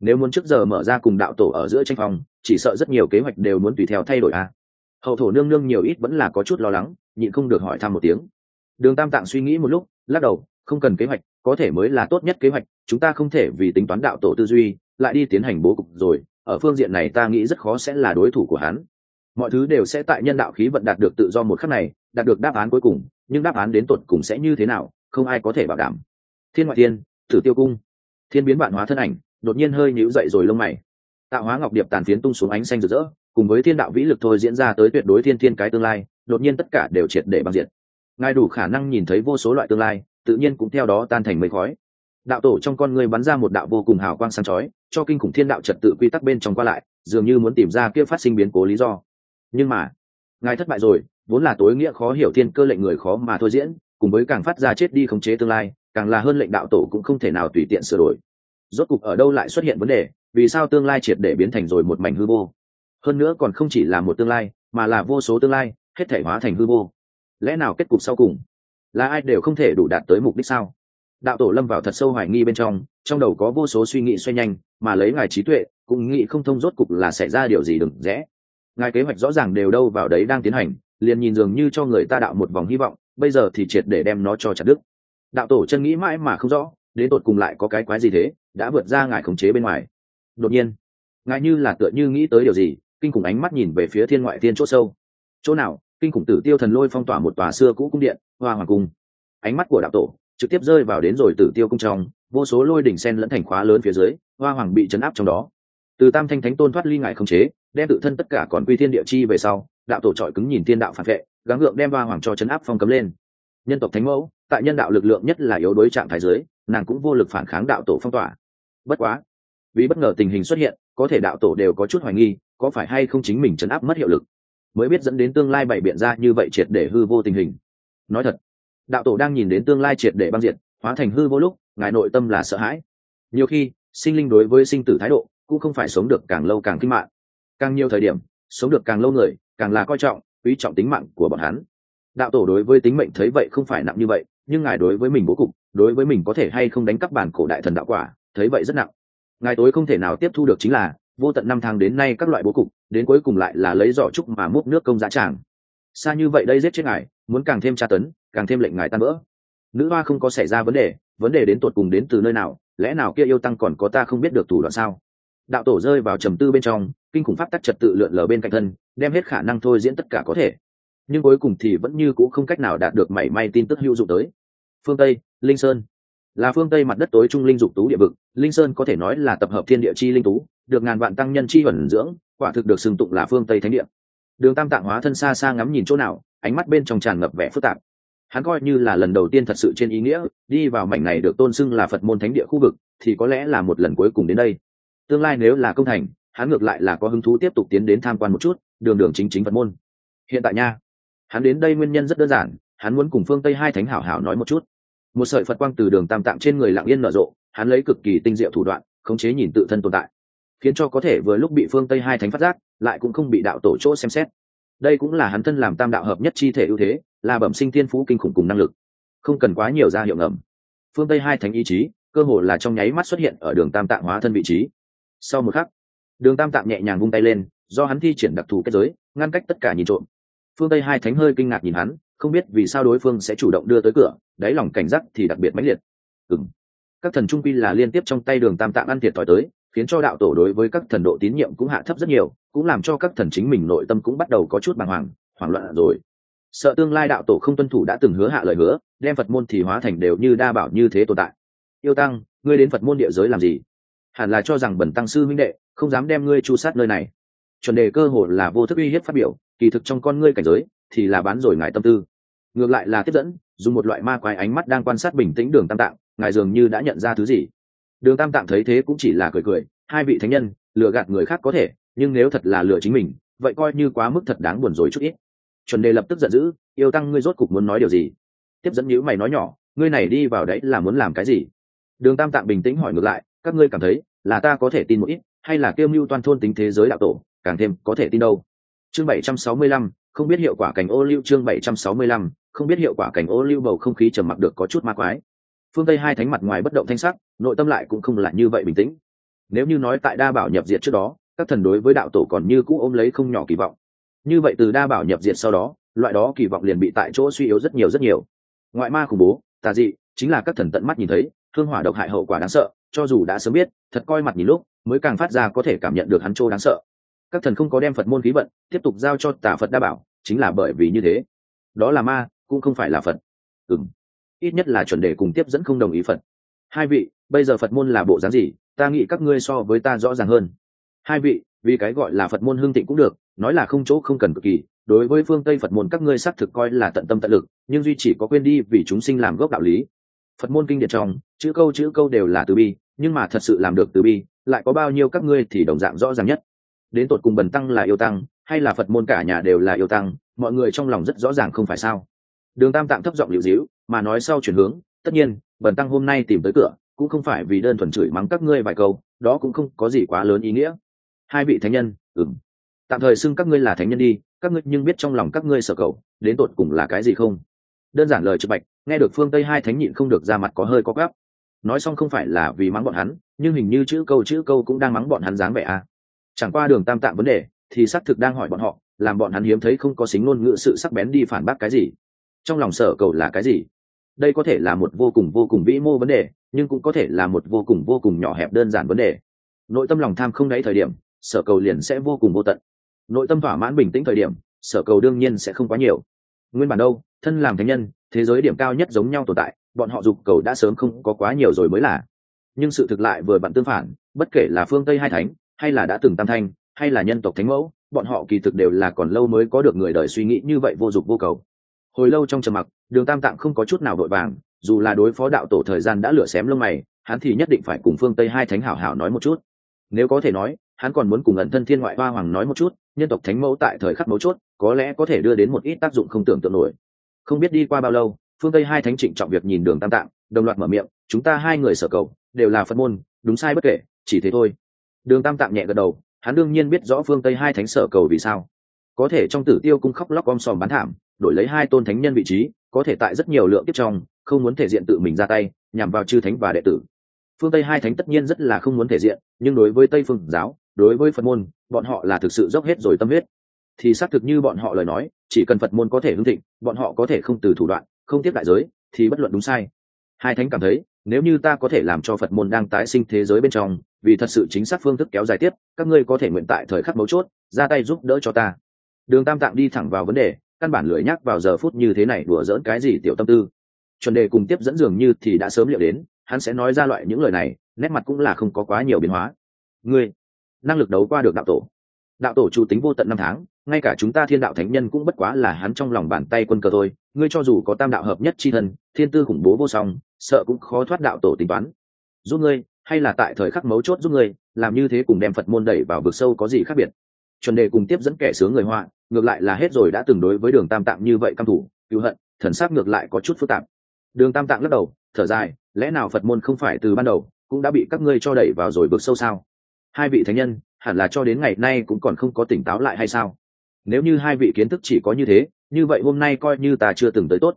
Nếu muốn trước giờ mở ra cùng đạo tổ ở giữa tranh phòng chỉ sợ rất nhiều kế hoạch đều muốn tùy theo thay đổi a à. hậu thổ nương nương nhiều ít vẫn là có chút lo lắng, nhịn không được hỏi thăm một tiếng. Đường tam tạng suy nghĩ một lúc, lắc đầu, không cần kế hoạch, có thể mới là tốt nhất kế hoạch, chúng ta không thể vì tính toán đạo tổ tư duy, lại đi tiến hành bố cục rồi ở phương diện này ta nghĩ rất khó sẽ là đối thủ của hắn. Mọi thứ đều sẽ tại nhân đạo khí vận đạt được tự do một khắc này, đạt được đáp án cuối cùng, nhưng đáp án đến tột cùng sẽ như thế nào, không ai có thể bảo đảm. Thiên ngoại thiên thử tiêu cung. Thiên biến vạn hóa thân ảnh, đột nhiên hơi nhíu dậy rồi lông mày. Tạo hóa ngọc điệp tàn phiến tung xuống ánh xanh rực rỡ, cùng với thiên đạo vĩ lực thôi diễn ra tới tuyệt đối thiên thiên cái tương lai, đột nhiên tất cả đều triệt để bằng diện. Ngài đủ khả năng nhìn thấy vô số loại tương lai, tự nhiên cũng theo đó tan thành mây khói đạo tổ trong con người bắn ra một đạo vô cùng hào quang sáng chói, cho kinh khủng thiên đạo trật tự quy tắc bên trong qua lại, dường như muốn tìm ra kia phát sinh biến cố lý do. Nhưng mà, ngài thất bại rồi, vốn là tối nghĩa khó hiểu thiên cơ lệnh người khó mà thôi diễn, cùng với càng phát ra chết đi khống chế tương lai, càng là hơn lệnh đạo tổ cũng không thể nào tùy tiện sửa đổi. Rốt cục ở đâu lại xuất hiện vấn đề, vì sao tương lai triệt để biến thành rồi một mảnh hư vô? Hơn nữa còn không chỉ là một tương lai, mà là vô số tương lai, hết thể hóa thành hư vô. Lẽ nào kết cục sau cùng là ai đều không thể đủ đạt tới mục đích sao? Đạo tổ lâm vào thật sâu hoài nghi bên trong trong đầu có vô số suy nghĩ xoay nhanh, mà lấy ngài trí tuệ, cũng nghĩ không thông rốt cục là xảy ra điều gì đừng rẽ. Ngài kế hoạch rõ ràng đều đâu vào đấy đang tiến hành, liền nhìn dường như cho người ta đạo một vòng hy vọng, bây giờ thì triệt để đem nó cho chặt đức đạo tổ chân nghĩ mãi mà không rõ, đến tột cùng lại có cái quái gì thế, đã vượt ra ngài khống chế bên ngoài. Đột nhiên, ngài như là tựa như nghĩ tới điều gì, kinh khủng ánh mắt nhìn về phía thiên ngoại thiên chỗ sâu. Chỗ nào? Kinh khủng tử tiêu thần lôi phong tỏa một tòa xưa cũ cung điện, hoa hoàng cung. Ánh mắt của đạo tổ trực tiếp rơi vào đến rồi tử tiêu cung trong, vô số lôi đỉnh sen lẫn thành khóa lớn phía dưới, hoa hoàng bị chấn áp trong đó. Từ tam thanh thánh tôn thoát ly ngại không chế, đem tự thân tất cả còn quy thiên địa chi về sau, đạo tổ trọi cứng nhìn thiên đạo phản vệ, gắng gượng đem hoa hoàng cho chấn áp phong cấm lên. Nhân tộc thánh mẫu, tại nhân đạo lực lượng nhất là yếu đối trạng thái dưới, nàng cũng vô lực phản kháng đạo tổ phong tỏa. Bất quá, vì bất ngờ tình hình xuất hiện, có thể đạo tổ đều có chút hoài nghi, có phải hay không chính mình chấn áp mất hiệu lực. Mới biết dẫn đến tương lai bày biện ra như vậy triệt để hư vô tình hình. Nói thật đạo tổ đang nhìn đến tương lai triệt để băng diệt, hóa thành hư vô lúc, ngài nội tâm là sợ hãi. Nhiều khi, sinh linh đối với sinh tử thái độ cũng không phải sống được càng lâu càng kinh mạng. Càng nhiều thời điểm, sống được càng lâu người, càng là coi trọng, quý trọng tính mạng của bọn hắn. Đạo tổ đối với tính mệnh thấy vậy không phải nặng như vậy, nhưng ngài đối với mình bố cục, đối với mình có thể hay không đánh cắp bản cổ đại thần đạo quả, thấy vậy rất nặng. Ngài tối không thể nào tiếp thu được chính là, vô tận năm tháng đến nay các loại bố cục, đến cuối cùng lại là lấy giỏ trúc mà múc nước công giá tràng xa như vậy đây giết chết ngài, muốn càng thêm tra tấn, càng thêm lệnh ngài tan vỡ. Nữ hoa không có xảy ra vấn đề vấn đề đến tột cùng đến từ nơi nào, lẽ nào kia yêu tăng còn có ta không biết được thủ đoạn sao? Đạo tổ rơi vào trầm tư bên trong, kinh khủng pháp tắc trật tự lượn lờ bên cạnh thân, đem hết khả năng thôi diễn tất cả có thể. Nhưng cuối cùng thì vẫn như c ũ không cách nào đạt được mảy may tin tức hữu dụng tới. Phương tây, linh sơn. Là phương tây mặt đất tối trung linh dục tú địa vực, linh sơn có thể nói là tập hợp thiên địa chi linh tú, được ngàn vạn tăng nhân chi vẩn dưỡng, quả thực được sừng tụng là phương tây thánh địa đường tam tạng hóa thân xa xa ngắm nhìn chỗ nào, ánh mắt bên trong tràn ngập vẻ phức tạp. Hắn coi như là lần đầu tiên thật sự trên ý nghĩa, đi vào mảnh này được tôn xưng là phật môn thánh địa khu vực, thì có lẽ là một lần cuối cùng đến đây. Tương lai nếu là công thành, hắn ngược lại là có hứng thú tiếp tục tiến đến tham quan một chút, đường đường chính chính phật môn. Hiện tại nha, hắn đến đây nguyên nhân rất đơn giản, hắn muốn cùng phương tây hai thánh hảo hảo nói một chút. Một sợi phật quang từ đường tam tạng trên người lạng yên nở rộ, hắn lấy cực kỳ tinh diệu thủ đoạn, khống chế nhìn tự thân tồn tại khiến cho có thể vừa lúc bị phương tây hai thánh phát giác, lại cũng không bị đạo tổ chỗ xem xét. Đây cũng là hắn thân làm tam đạo hợp nhất chi thể ưu thế, là bẩm sinh thiên phú kinh khủng cùng năng lực. Không cần quá nhiều ra hiệu ngầm. Phương tây hai thánh ý chí, cơ hồ là trong nháy mắt xuất hiện ở đường tam tạng hóa thân vị trí. Sau một khắc, đường tam tạng nhẹ nhàng vung tay lên, do hắn thi triển đặc thù kết giới, ngăn cách tất cả nhìn trộm. Phương tây hai thánh hơi kinh ngạc nhìn hắn, không biết vì sao đối phương sẽ chủ động đưa tới cửa, đáy lòng cảnh giác thì đặc biệt mãnh liệt. Ừng các thần trung quy là liên tiếp trong tay đường tam tạng ăn thiệt thòi tới, khiến cho đạo tổ đối với các thần độ tín nhiệm cũng hạ thấp rất nhiều, cũng làm cho các thần chính mình nội tâm cũng bắt đầu có chút bàng hoàng, hoảng loạn rồi. Sợ tương lai đạo tổ không tuân thủ đã từng hứa hạ lời hứa, đem phật môn thì hóa thành đều như đa bảo như thế tồn tại. Yêu tăng, ngươi đến phật môn địa giới làm gì? Hẳn là cho rằng bẩn tăng sư minh đệ, không dám đem ngươi chu sát nơi này. Chuẩn đề cơ hội là vô thức uy hiếp phát biểu, kỳ thực trong con ngươi cảnh giới thì là bán rồi ngài tâm tư. Ngược lại là tiếp dẫn dùng một loại ma quái ánh mắt đang quan sát bình tĩnh đường tam tạng, ngài dường như đã nhận ra thứ gì. Đường tam tạng thấy thế cũng chỉ là cười cười, hai vị thánh nhân, lừa gạt người khác có thể, nhưng nếu thật là lừa chính mình, vậy coi như quá mức thật đáng buồn rồi chút ít. Chuẩn đề lập tức giận dữ, yêu tăng ngươi rốt cục muốn nói điều gì? Tiếp dẫn nhữ mày nói nhỏ, ngươi này đi vào đấy là muốn làm cái gì? Đường tam tạng bình tĩnh hỏi ngược lại, các ngươi cảm thấy là ta có thể tin một ít, hay là kêu mưu toàn thôn tính thế giới đạo tổ, càng thêm có thể tin đâu? Chương bảy trăm sáu mươi lăm, không biết hiệu quả cảnh ô lưu chương bảy trăm sáu mươi lăm không biết hiệu quả cảnh ô lưu bầu không khí trầm mặc được có chút ma quái. Phương tây hai thánh mặt ngoài bất động thanh sắc, nội tâm lại cũng không là như vậy bình tĩnh. Nếu như nói tại đa bảo nhập diệt trước đó, các thần đối với đạo tổ còn như cũ ôm lấy không nhỏ kỳ vọng. Như vậy từ đa bảo nhập diệt sau đó, loại đó kỳ vọng liền bị tại chỗ suy yếu rất nhiều rất nhiều. Ngoại ma khủng bố, tà dị, chính là các thần tận mắt nhìn thấy thương hỏa độc hại hậu quả đáng sợ, cho dù đã sớm biết, thật coi mặt nhìn lúc, mới càng phát ra có thể cảm nhận được hắn chỗ đáng sợ. Các thần không có đem phật môn khí vận, tiếp tục giao cho tà phật đa bảo, chính là bởi vì như thế. Đó là ma cũng không phải là phật. Ừng ít nhất là chuẩn đề cùng tiếp dẫn không đồng ý phật. Hai vị, bây giờ phật môn là bộ dáng gì? Ta nghĩ các ngươi so với ta rõ ràng hơn. Hai vị, vì cái gọi là phật môn hương tịnh cũng được, nói là không chỗ không cần cực kỳ, đối với phương tây phật môn các ngươi xác thực coi là tận tâm tận lực, nhưng duy chỉ có quên đi vì chúng sinh làm gốc đạo lý. Phật môn kinh điển trong, chữ câu chữ câu đều là từ bi, nhưng mà thật sự làm được từ bi, lại có bao nhiêu các ngươi thì đồng dạng rõ ràng nhất. Đến tột cùng bần tăng là yêu tăng, hay là phật môn cả nhà đều là yêu tăng, mọi người trong lòng rất rõ ràng không phải sao? Đường tam tạng thấp giọng liệu dĩu mà nói sau chuyển hướng tất nhiên bần tăng hôm nay tìm tới cửa cũng không phải vì đơn thuần chửi mắng các ngươi vài câu đó cũng không có gì quá lớn ý nghĩa. Hai vị thánh nhân ừng tạm thời xưng các ngươi là thánh nhân đi các ngươi nhưng biết trong lòng các ngươi sở cầu đến tột cùng là cái gì không? Đơn giản lời trực bạch nghe được phương tây hai thánh nhịn không được ra mặt có hơi có gấp, nói xong không phải là vì mắng bọn hắn nhưng hình như chữ câu chữ câu cũng đang mắng bọn hắn dáng vẻ à. chẳng qua đường tam tạng vấn đề thì xác thực đang hỏi bọn họ làm bọn hắn hiếm thấy không có xính ngôn ngữ sự sắc bén đi phản bác cái gì trong lòng sở cầu là cái gì? Đây có thể là một vô cùng vô cùng vĩ mô vấn đề, nhưng cũng có thể là một vô cùng vô cùng nhỏ hẹp đơn giản vấn đề. Nội tâm lòng tham không đáy thời điểm, sở cầu liền sẽ vô cùng vô tận. Nội tâm thỏa mãn bình tĩnh thời điểm, sở cầu đương nhiên sẽ không quá nhiều. Nguyên bản đâu, thân làm thánh nhân, thế giới điểm cao nhất giống nhau tồn tại, bọn họ dục cầu đã sớm không có quá nhiều rồi mới là. Nhưng sự thực lại vừa bạn tương phản, bất kể là phương tây hai thánh, hay là đã từng tam thanh, hay là nhân tộc thánh mẫu, bọn họ kỳ thực đều là còn lâu mới có được người đời suy nghĩ như vậy vô dụng vô cầu hồi lâu trong trầm mặc, đường tam tạng không có chút nào vội vàng, dù là đối phó đạo tổ thời gian đã lửa xém lông mày, hắn thì nhất định phải cùng phương tây hai thánh hảo hảo nói một chút. Nếu có thể nói, hắn còn muốn cùng ẩn thân thiên ngoại hoa hoàng nói một chút, nhân tộc thánh mẫu tại thời khắc mấu chốt, có lẽ có thể đưa đến một ít tác dụng không tưởng tượng nổi. Không biết đi qua bao lâu, phương tây hai thánh trịnh trọng việc nhìn đường tam tạng, đồng loạt mở miệng, chúng ta hai người sở cầu, đều là phật môn, đúng sai bất kể, chỉ thế thôi. Đường tam tạng nhẹ gật đầu, hắn đương nhiên biết rõ phương tây hai thánh sở cầu vì sao. Có thể trong tử tiêu cung khóc lóc om sòm bán thảm đổi lấy hai tôn thánh nhân vị trí, có thể tại rất nhiều lượng kiếp trong, không muốn thể diện tự mình ra tay, nhằm vào chư thánh và đệ tử. Phương tây hai thánh tất nhiên rất là không muốn thể diện, nhưng đối với tây phương giáo, đối với phật môn, bọn họ là thực sự dốc hết rồi tâm huyết. Thì xác thực như bọn họ lời nói, chỉ cần phật môn có thể hưng thịnh, bọn họ có thể không từ thủ đoạn, không tiếp đại giới, thì bất luận đúng sai. Hai thánh cảm thấy, nếu như ta có thể làm cho phật môn đang tái sinh thế giới bên trong, vì thật sự chính xác phương thức kéo dài tiếp, các ngươi có thể nguyện tại thời khắc mấu chốt, ra tay giúp đỡ cho ta. Đường tam tạng đi thẳng vào vấn đề căn bản lưỡi nhắc vào giờ phút như thế này đùa dỡn cái gì tiểu tâm tư. Chuẩn đề cùng tiếp dẫn dường như thì đã sớm liệu đến, hắn sẽ nói ra loại những lời này, nét mặt cũng là không có quá nhiều biến hóa. Ngươi, năng lực đấu qua được đạo tổ. Đạo tổ chủ tính vô tận năm tháng, ngay cả chúng ta thiên đạo thánh nhân cũng bất quá là hắn trong lòng bàn tay quân cờ thôi. Ngươi cho dù có tam đạo hợp nhất c h i thân, thiên tư khủng bố vô song, sợ cũng khó thoát đạo tổ tính toán. Giúp ngươi, hay là tại thời khắc mấu chốt giúp ngươi, làm như thế cùng đem phật môn đẩy vào vực sâu có gì khác biệt? Chuẩn đề cùng tiếp dẫn kẻ sướng người họa, ngược lại là hết rồi đã từng đối với đường tam tạng như vậy căm thủ cứu hận, thần sắc ngược lại có chút phức tạp. Đường tam tạng lắc đầu, thở dài, lẽ nào phật môn không phải từ ban đầu cũng đã bị các ngươi cho đẩy vào rồi vực sâu sao? Hai vị thánh nhân, hẳn là cho đến ngày nay cũng còn không có tỉnh táo lại hay sao? Nếu như hai vị kiến thức chỉ có như thế, như vậy hôm nay coi như ta chưa từng tới tốt.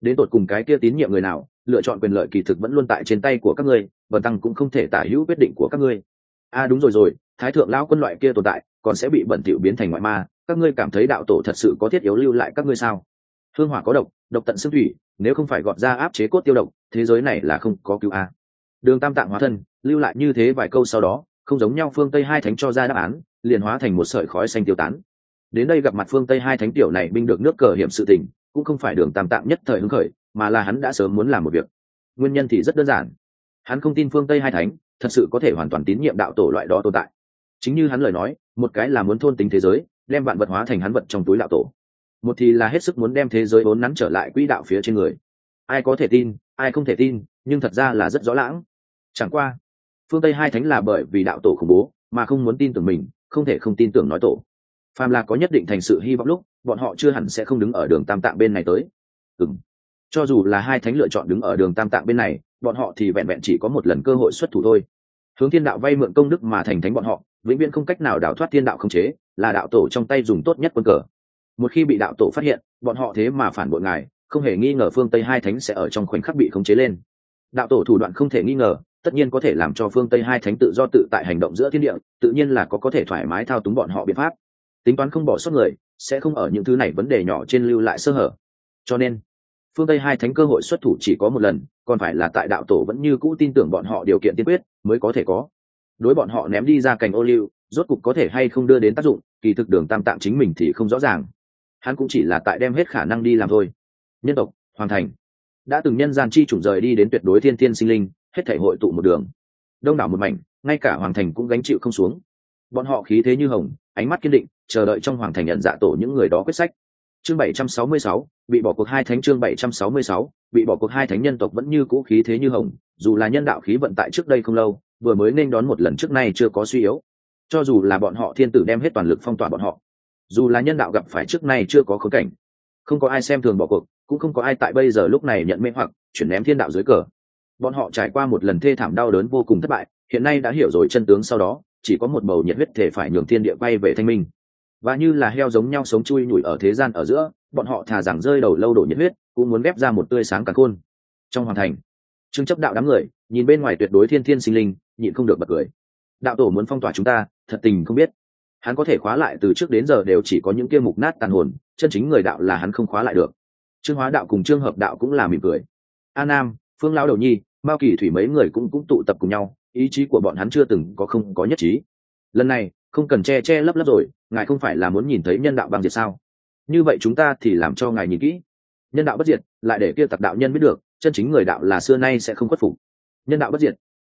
Đến tột cùng cái kia tín nhiệm người nào, lựa chọn quyền lợi kỳ thực vẫn luôn tại trên tay của các ngươi vần tăng cũng không thể tả hữu quyết định của các ngươi. A à đúng rồi rồi, thái thượng lão quân loại kia tồn tại còn sẽ bị bẩn thỉu biến thành ngoại ma, các ngươi cảm thấy đạo tổ thật sự có thiết yếu lưu lại các ngươi sao? Hương hỏa có độc độc tận xương thủy, nếu không phải gọt ra áp chế cốt tiêu độc, thế giới này là không có cứu a. Đường tam tạng hóa thân, lưu lại như thế vài câu sau đó, không giống nhau phương tây hai thánh cho ra đáp án, liền hóa thành một sợi khói xanh tiêu tán. Đến đây gặp mặt phương tây hai thánh tiểu này binh được nước cờ hiểm sự tình, cũng không phải đường tam tạng nhất thời hứng khởi, mà là hắn đã sớm muốn làm một việc. Nguyên nhân thì rất đơn giản. Hắn không tin phương tây hai thánh, thật sự có thể hoàn toàn tín nhiệm đạo tổ loại đó tồn tại chính như hắn lời nói, một cái là muốn thôn tính thế giới, đem vạn vật hóa thành hắn vật trong túi đạo tổ. Một thì là hết sức muốn đem thế giới vốn nắn trở lại quỹ đạo phía trên người. Ai có thể tin, ai không thể tin, nhưng thật ra là rất rõ lãng. Chẳng qua, phương tây hai thánh là bởi vì đạo tổ khủng bố, mà không muốn tin tưởng mình, không thể không tin tưởng nói tổ. Phàm là có nhất định thành sự hy vọng lúc, bọn họ chưa hẳn sẽ không đứng ở đường tam tạng bên này tới. Ừng cho dù là hai thánh lựa chọn đứng ở đường tam tạng bên này, bọn họ thì vẹn vẹn chỉ có một lần cơ hội xuất thủ thôi hướng thiên đạo vay mượn công đức mà thành thánh bọn họ, vĩnh viễn không cách nào đào thoát thiên đạo không chế, là đạo tổ trong tay dùng tốt nhất quân cờ. Một khi bị đạo tổ phát hiện, bọn họ thế mà phản bội ngài, không hề nghi ngờ phương tây hai thánh sẽ ở trong khoảnh khắc bị khống chế lên. Đạo tổ thủ đoạn không thể nghi ngờ, tất nhiên có thể làm cho phương tây hai thánh tự do tự tại hành động giữa thiên địa, tự nhiên là có có thể thoải mái thao túng bọn họ biện pháp. Tính toán không bỏ sót người, sẽ không ở những thứ này vấn đề nhỏ trên lưu lại sơ hở. Cho nên phương tây hai thánh cơ hội xuất thủ chỉ có một lần, còn phải là tại đạo tổ vẫn như cũ tin tưởng bọn họ điều kiện tiên quyết mới có thể có. Đối bọn họ ném đi ra cành ô liu, rốt cục có thể hay không đưa đến tác dụng, kỳ thực đường tam tạng chính mình thì không rõ ràng. Hắn cũng chỉ là tại đem hết khả năng đi làm thôi. Nhân tộc hoàn thành. Đã từng nhân gian chi chủng rời đi đến tuyệt đối thiên thiên sinh linh, hết thể hội tụ một đường. Đông đảo một mảnh, ngay cả hoàng thành cũng gánh chịu không xuống. Bọn họ khí thế như hồng, ánh mắt kiên định, chờ đợi trong hoàng thành nhận dạ tổ những người đó quyết sách chương 766, bị bỏ cuộc hai thánh chương 766, bị bỏ cuộc hai thánh nhân tộc vẫn như cũ khí thế như hồng dù là nhân đạo khí vận tại trước đây không lâu vừa mới nên đón một lần trước nay chưa có suy yếu. Cho dù là bọn họ thiên tử đem hết toàn lực phong tỏa bọn họ dù là nhân đạo gặp phải trước nay chưa có khốn cảnh không có ai xem thường bỏ cuộc cũng không có ai tại bây giờ lúc này nhận mê hoặc chuyển ném thiên đạo dưới cờ. Bọn họ trải qua một lần thê thảm đau đớn vô cùng thất bại hiện nay đã hiểu rồi chân tướng sau đó chỉ có một bầu nhiệt huyết thể phải nhường thiên địa quay về thanh minh và như là heo giống nhau sống chui nhủi ở thế gian ở giữa, bọn họ thà rằng rơi đầu lâu đổ nhiệt huyết, cũng muốn ghép ra một tươi sáng cả khôn. Trong hoàn thành, trương chấp đạo đám người, nhìn bên ngoài tuyệt đối thiên thiên sinh linh, nhịn không được bật cười. Đạo tổ muốn phong tỏa chúng ta, thật tình không biết. Hắn có thể khóa lại từ trước đến giờ đều chỉ có những kia mục nát tàn hồn, chân chính người đạo là hắn không khóa lại được. Trương hóa đạo cùng trương hợp đạo cũng là mỉm cười. A nam, phương lão đầu nhi, mao kỳ thủy mấy người cũng cũng tụ tập cùng nhau, ý chí của bọn hắn chưa từng có không có nhất trí. Lần này không cần che che lấp lấp rồi, ngài không phải là muốn nhìn thấy nhân đạo bằng diệt sao? Như vậy chúng ta thì làm cho ngài nhìn kỹ. Nhân đạo bất diệt, lại để kia tặc đạo nhân biết được, chân chính người đạo là xưa nay sẽ không khuất phục. Nhân đạo bất diệt,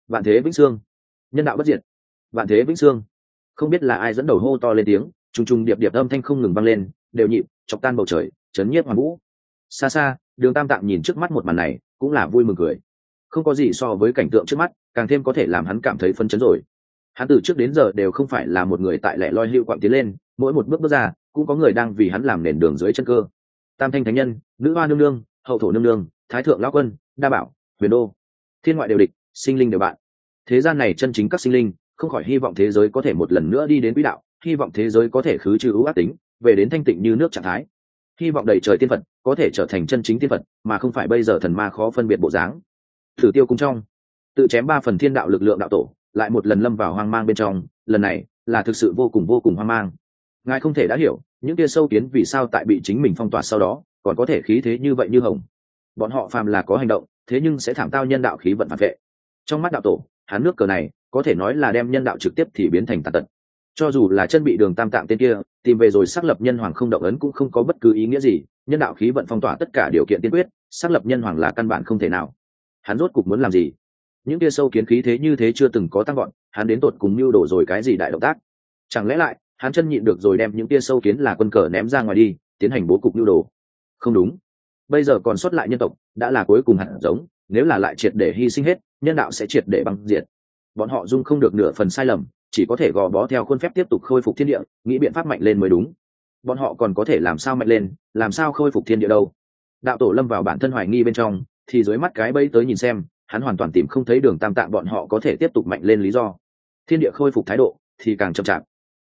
vạn thế vĩnh sương nhân đạo bất diệt, vạn thế vĩnh sương không biết là ai dẫn đầu hô to lên tiếng, trùng trùng điệp điệp âm thanh không ngừng vang lên, đều nhịp, chọc tan bầu trời, chấn nhiếp hoàng vũ. Xa xa, đường tam tạng nhìn trước mắt một màn này, cũng là vui mừng cười. Không có gì so với cảnh tượng trước mắt, càng thêm có thể làm hắn cảm thấy phấn chấn rồi hắn từ trước đến giờ đều không phải là một người tại lẻ loi hữu quặng tiến lên, mỗi một bước bước ra, cũng có người đang vì hắn làm nền đường dưới chân cơ. Tam thanh thánh nhân, nữ hoa nương nương, hậu thổ nương nương, thái thượng lão quân, đa bảo, huyền đô, thiên ngoại đều địch, sinh linh đều bạn. Thế gian này chân chính các sinh linh, không khỏi hy vọng thế giới có thể một lần nữa đi đến quỹ đạo, hy vọng thế giới có thể khứ trừ ưu ác tính, về đến thanh tịnh như nước trạng thái. Hy vọng đầy trời tiên phật có thể trở thành chân chính tiên phật, mà không phải bây giờ thần ma khó phân biệt bộ dáng. Thử tiêu cung trong, tự chém ba phần thiên đạo lực lượng đạo tổ lại một lần lâm vào hoang mang bên trong, lần này là thực sự vô cùng vô cùng hoang mang. Ngài không thể đã hiểu, những kia sâu kiến vì sao tại bị chính mình phong tỏa sau đó, còn có thể khí thế như vậy như hồng. Bọn họ phàm là có hành động, thế nhưng sẽ thảm tao nhân đạo khí vận phản vệ. Trong mắt đạo tổ, hán nước cờ này, có thể nói là đem nhân đạo trực tiếp thì biến thành tàn tật. Cho dù là chân bị đường tam tạng tên kia, tìm về rồi xác lập nhân hoàng không động ấn cũng không có bất cứ ý nghĩa gì, nhân đạo khí vận phong tỏa tất cả điều kiện tiên quyết, xác lập nhân hoàng là căn bản không thể nào. Hắn rốt cục muốn làm gì? Những kia sâu kiến khí thế như thế chưa từng có tăng gọn hắn đến tột cùng mưu đổ rồi cái gì đại động tác? Chẳng lẽ lại, hắn chân nhịn được rồi đem những tia sâu kiến là quân cờ ném ra ngoài đi, tiến hành bố cục mưu đồ? Không đúng. Bây giờ còn sót lại nhân tộc, đã là cuối cùng hẳn giống, nếu là lại triệt để hy sinh hết, nhân đạo sẽ triệt để băng diệt. Bọn họ dung không được nửa phần sai lầm, chỉ có thể gò bó theo khuôn phép tiếp tục khôi phục thiên địa, nghĩ biện pháp mạnh lên mới đúng. Bọn họ còn có thể làm sao mạnh lên, làm sao khôi phục thiên địa đâu? Đạo tổ lâm vào bản thân hoài nghi bên trong, thì dưới mắt cái bẫy tới nhìn xem hắn hoàn toàn tìm không thấy đường tam tạng bọn họ có thể tiếp tục mạnh lên lý do. Thiên địa khôi phục thái độ thì càng chậm chạp.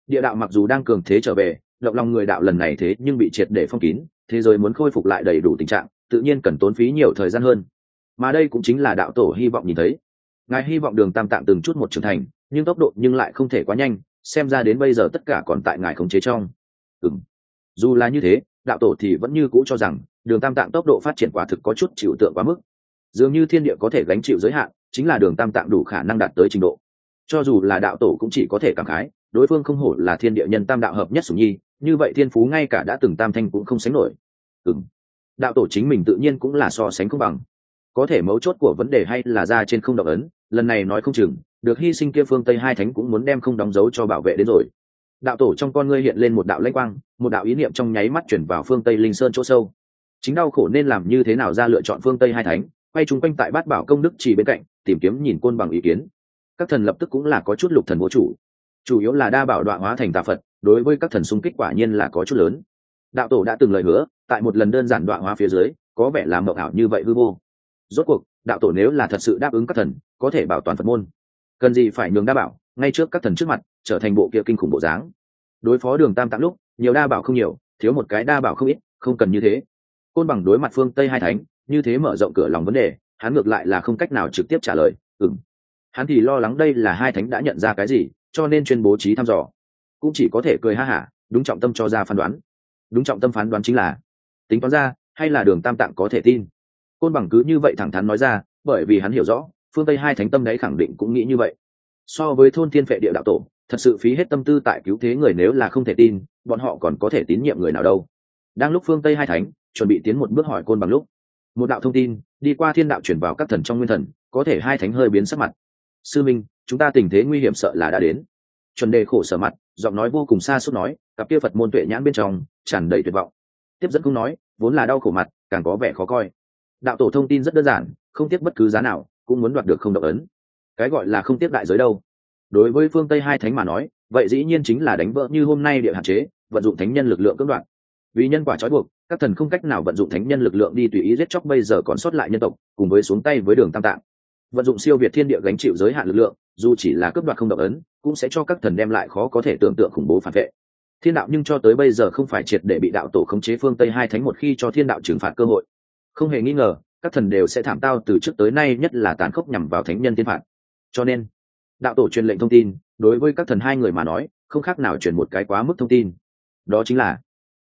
Địa đạo mặc dù đang cường thế trở về, động lòng người đạo lần này thế nhưng bị triệt để phong kín, thế giới muốn khôi phục lại đầy đủ tình trạng, tự nhiên cần tốn phí nhiều thời gian hơn. Mà đây cũng chính là đạo tổ hy vọng nhìn thấy. Ngài hy vọng đường tam tạng từng chút một trưởng thành, nhưng tốc độ nhưng lại không thể quá nhanh, xem ra đến bây giờ tất cả còn tại ngài khống chế trong. Ừng dù là như thế, đạo tổ thì vẫn như cũ cho rằng, đường tam tạng tốc độ phát triển quả thực có chút chịu tượng quá mức dường như thiên địa có thể gánh chịu giới hạn, chính là đường tam tạng đủ khả năng đạt tới trình độ. Cho dù là đạo tổ cũng chỉ có thể cảm khái, đối phương không hổ là thiên địa nhân tam đạo hợp nhất sủng nhi, như vậy thiên phú ngay cả đã từng tam thanh cũng không sánh nổi. Ừ đạo tổ chính mình tự nhiên cũng là so sánh không bằng. Có thể mấu chốt của vấn đề hay là ra trên không động ấn, lần này nói không chừng, được hy sinh kia phương tây hai thánh cũng muốn đem không đóng dấu cho bảo vệ đến rồi. Đạo tổ trong con ngươi hiện lên một đạo lãnh quang, một đạo ý niệm trong nháy mắt chuyển vào phương tây linh sơn chỗ sâu. Chính đau khổ nên làm như thế nào ra lựa chọn phương tây hai thánh? Quay chúng quanh tại bát bảo công đức chỉ bên cạnh, tìm kiếm nhìn côn bằng ý kiến. Các thần lập tức cũng là có chút lục thần vô chủ. Chủ yếu là đa bảo đoạn hóa thành tà phật, đối với các thần xung kích quả nhiên là có chút lớn. Đạo tổ đã từng lời hứa, tại một lần đơn giản đoạn hóa phía dưới, có vẻ là mộng ảo như vậy hư vô. Rốt cuộc, đạo tổ nếu là thật sự đáp ứng các thần, có thể bảo toàn phật môn. Cần gì phải nhường đa bảo, ngay trước các thần trước mặt, trở thành bộ kia kinh khủng bộ dáng. Đối phó đường tam tạng lúc, nhiều đa bảo không nhiều, thiếu một cái đa bảo không ít, không cần như thế. Côn bằng đối mặt phương tây hai thánh như thế mở rộng cửa lòng vấn đề, hắn ngược lại là không cách nào trực tiếp trả lời ừng hắn thì lo lắng đây là hai thánh đã nhận ra cái gì, cho nên chuyên bố trí thăm dò. Cũng chỉ có thể cười ha hả, đúng trọng tâm cho ra phán đoán. Đúng trọng tâm phán đoán chính là, tính toán ra, hay là đường tam tạng có thể tin? Côn bằng cứ như vậy thẳng thắn nói ra, bởi vì hắn hiểu rõ, phương tây hai thánh tâm đấy khẳng định cũng nghĩ như vậy. So với thôn thiên vệ địa đạo tổ, thật sự phí hết tâm tư tại cứu thế người nếu là không thể tin, bọn họ còn có thể tín nhiệm người nào đâu. Đang lúc phương tây hai thánh, chuẩn bị tiến một bước hỏi côn bằng lúc một đạo thông tin, đi qua thiên đạo chuyển vào các thần trong nguyên thần, có thể hai thánh hơi biến sắc mặt. Sư minh, chúng ta tình thế nguy hiểm sợ là đã đến. Chuẩn đề khổ sở mặt, giọng nói vô cùng xa suốt nói, cặp kia phật môn tuệ nhãn bên trong, tràn đầy tuyệt vọng. Tiếp dẫn cũng nói, vốn là đau khổ mặt, càng có vẻ khó coi. Đạo tổ thông tin rất đơn giản, không tiếc bất cứ giá nào, cũng muốn đoạt được không độc ấn. Cái gọi là không tiếc đại giới đâu. Đối với phương tây hai thánh mà nói, vậy dĩ nhiên chính là đánh vỡ như hôm nay địa hạn chế, vận dụng thánh nhân lực lượng cưỡng đoạt. Vì nhân quả trói buộc các thần không cách nào vận dụng thánh nhân lực lượng đi tùy ý giết chóc bây giờ còn sót lại nhân tộc, cùng với xuống tay với đường tam tạng. Vận dụng siêu việt thiên địa gánh chịu giới hạn lực lượng, dù chỉ là cướp đoạt không động ấn, cũng sẽ cho các thần đem lại khó có thể tưởng tượng khủng bố phản vệ. Thiên đạo nhưng cho tới bây giờ không phải triệt để bị đạo tổ khống chế phương tây hai thánh một khi cho thiên đạo trừng phạt cơ hội. Không hề nghi ngờ, các thần đều sẽ thảm tao từ trước tới nay nhất là tàn khốc nhằm vào thánh nhân thiên phạt. Cho nên, đạo tổ truyền lệnh thông tin, đối với các thần hai người mà nói, không khác nào truyền một cái quá mức thông tin. Đó chính là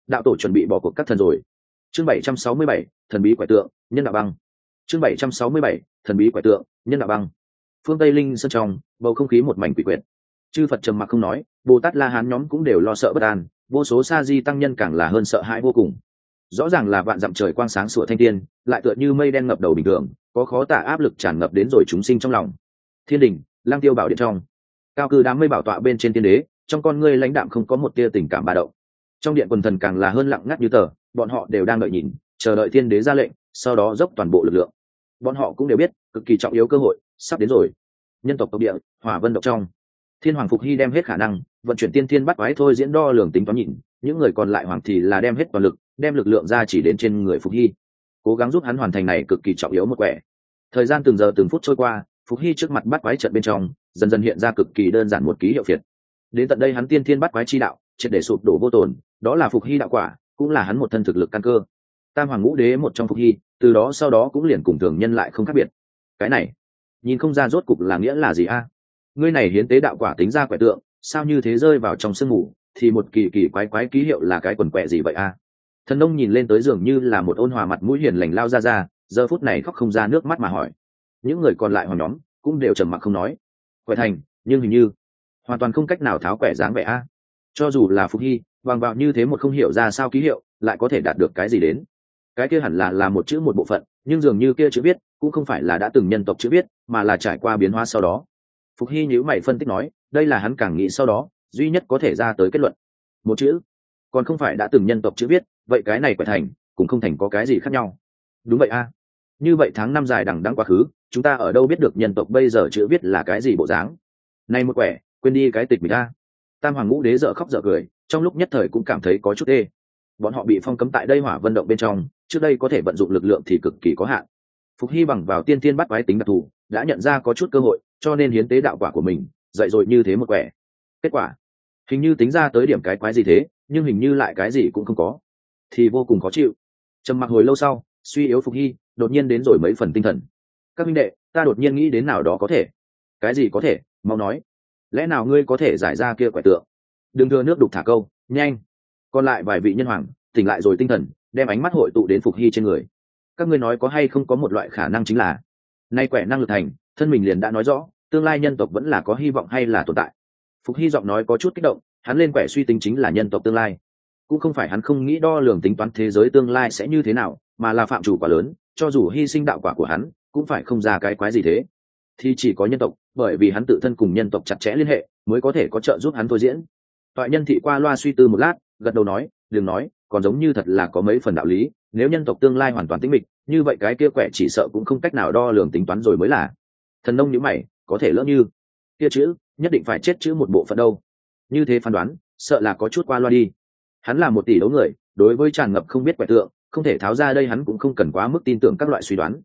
đạo tổ chuẩn bị bỏ cuộc các thần rồi. Chương bảy trăm sáu mươi bảy thần bí quẻ tượng nhân đạo băng. Chương bảy trăm sáu mươi bảy thần bí quẻ tượng nhân đạo băng. Phương tây linh sân trong bầu không khí một mảnh quỷ quyệt. Chư phật trầm mặc không nói bồ tát la hán nhóm cũng đều lo sợ bất an vô số sa di tăng nhân càng là hơn sợ hãi vô cùng. Rõ ràng là vạn dặm trời quang sáng sủa thanh thiên, lại tựa như mây đen ngập đầu bình thường có khó tả áp lực tràn ngập đến rồi chúng sinh trong lòng. Thiên đình lang tiêu bảo điện trong. Cao cư đám mây bảo tọa bên trên tiên đế trong con ngươi lãnh đạm không có một tia tình cảm ba đậu trong điện quần thần càng là hơn lặng ngắt như tờ bọn họ đều đang đợi nhìn chờ đợi thiên đế ra lệnh sau đó dốc toàn bộ lực lượng. Bọn họ cũng đều biết cực kỳ trọng yếu cơ hội sắp đến rồi. Nhân tộc tộc địa hỏa vân độc trong. Thiên hoàng phục hy đem hết khả năng vận chuyển tiên thiên bắt quái thôi diễn đo lường tính toán nhịn, những người còn lại hoàng thì là đem hết toàn lực đem lực lượng ra chỉ đến trên người phục hy. Cố gắng giúp hắn hoàn thành này cực kỳ trọng yếu một quẻ. Thời gian từng giờ từng phút trôi qua phục hy trước mặt bắt quái trận bên trong dần dần hiện ra cực kỳ đơn giản một ký hiệu phiệt. Đến tận đây hắn tiên thiên bắt quái chi đạo triệt để sụp đổ vô tồn đó là phục hy đạo quả, cũng là hắn một thân thực lực căn cơ. Tam hoàng ngũ đế một trong phục hy, từ đó sau đó cũng liền cùng thường nhân lại không khác biệt. Cái này, nhìn không ra rốt cục là nghĩa là gì a? Ngươi này hiến tế đạo quả tính ra quẻ tượng, sao như thế rơi vào trong sương mù, thì một kỳ kỳ quái quái ký hiệu là cái quần quẹ gì vậy a? Thần nông nhìn lên tới dường như là một ôn hòa mặt mũi hiền lành lao ra ra, giờ phút này khóc không ra nước mắt mà hỏi. Những người còn lại hoàng nhóm, cũng đều trầm mặc không nói. Quẻ thành, nhưng hình như, hoàn toàn không cách nào tháo quẻ dáng vẻ a. Cho dù là phục hy bằng vào như thế một không hiểu ra sao ký hiệu, lại có thể đạt được cái gì đến? Cái kia hẳn là là một chữ một bộ phận, nhưng dường như kia chữ viết, cũng không phải là đã từng nhân tộc chữ viết, mà là trải qua biến hóa sau đó. Phục hy nhữ mày phân tích nói, đây là hắn càng nghĩ sau đó, duy nhất có thể ra tới kết luận. Một chữ. Còn không phải đã từng nhân tộc chữ viết, vậy cái này quẻ thành, cũng không thành có cái gì khác nhau. Đúng vậy a. Như vậy tháng năm dài đằng đẵng quá khứ, chúng ta ở đâu biết được nhân tộc bây giờ chữ viết là cái gì bộ dáng? Nay một quẻ, quên đi cái tịch mình ta tam hoàng ngũ đế dợ khóc dợ cười trong lúc nhất thời cũng cảm thấy có chút ê. Bọn họ bị phong cấm tại đây hỏa vận động bên trong, trước đây có thể vận dụng lực lượng thì cực kỳ có hạn. Phục hy bằng vào tiên tiên bắt quái tính đặc thù, đã nhận ra có chút cơ hội, cho nên hiến tế đạo quả của mình, dạy dội như thế một quẻ. Kết quả, hình như tính ra tới điểm cái quái gì thế, nhưng hình như lại cái gì cũng không có. Thì vô cùng khó chịu. Trầm mặc hồi lâu sau, suy yếu phục hy, đột nhiên đến rồi mấy phần tinh thần. Các minh đệ, ta đột nhiên nghĩ đến nào đó có thể. Cái gì có thể? Mau nói. Lẽ nào ngươi có thể giải ra kia quẻ tượng? Đừng đưa nước đục thả câu, nhanh. Còn lại vài vị nhân hoàng, tỉnh lại rồi tinh thần, đem ánh mắt hội tụ đến phục hy trên người. Các ngươi nói có hay không có một loại khả năng chính là, nay quẻ năng lực thành, thân mình liền đã nói rõ, tương lai nhân tộc vẫn là có hy vọng hay là tồn tại. Phục hy giọng nói có chút kích động, hắn lên quẻ suy tính chính là nhân tộc tương lai. Cũng không phải hắn không nghĩ đo lường tính toán thế giới tương lai sẽ như thế nào, mà là phạm chủ quả lớn, cho dù hy sinh đạo quả của hắn, cũng phải không ra cái quái gì thế. Thì chỉ có nhân tộc, bởi vì hắn tự thân cùng nhân tộc chặt chẽ liên hệ, mới có thể có trợ giúp hắn thôi diễn toại nhân thị qua loa suy tư một lát, gật đầu nói, đừng nói, còn giống như thật là có mấy phần đạo lý, nếu nhân tộc tương lai hoàn toàn tĩnh mịch, như vậy cái kia quẻ chỉ sợ cũng không cách nào đo lường tính toán rồi mới là. Thần nông nhữ mày, có thể lỡ như. Kia chữ, nhất định phải chết chữ một bộ phận đâu. Như thế phán đoán, sợ là có chút qua loa đi. Hắn là một tỷ đấu người, đối với tràn ngập không biết quẻ tượng, không thể tháo ra đây hắn cũng không cần quá mức tin tưởng các loại suy đoán.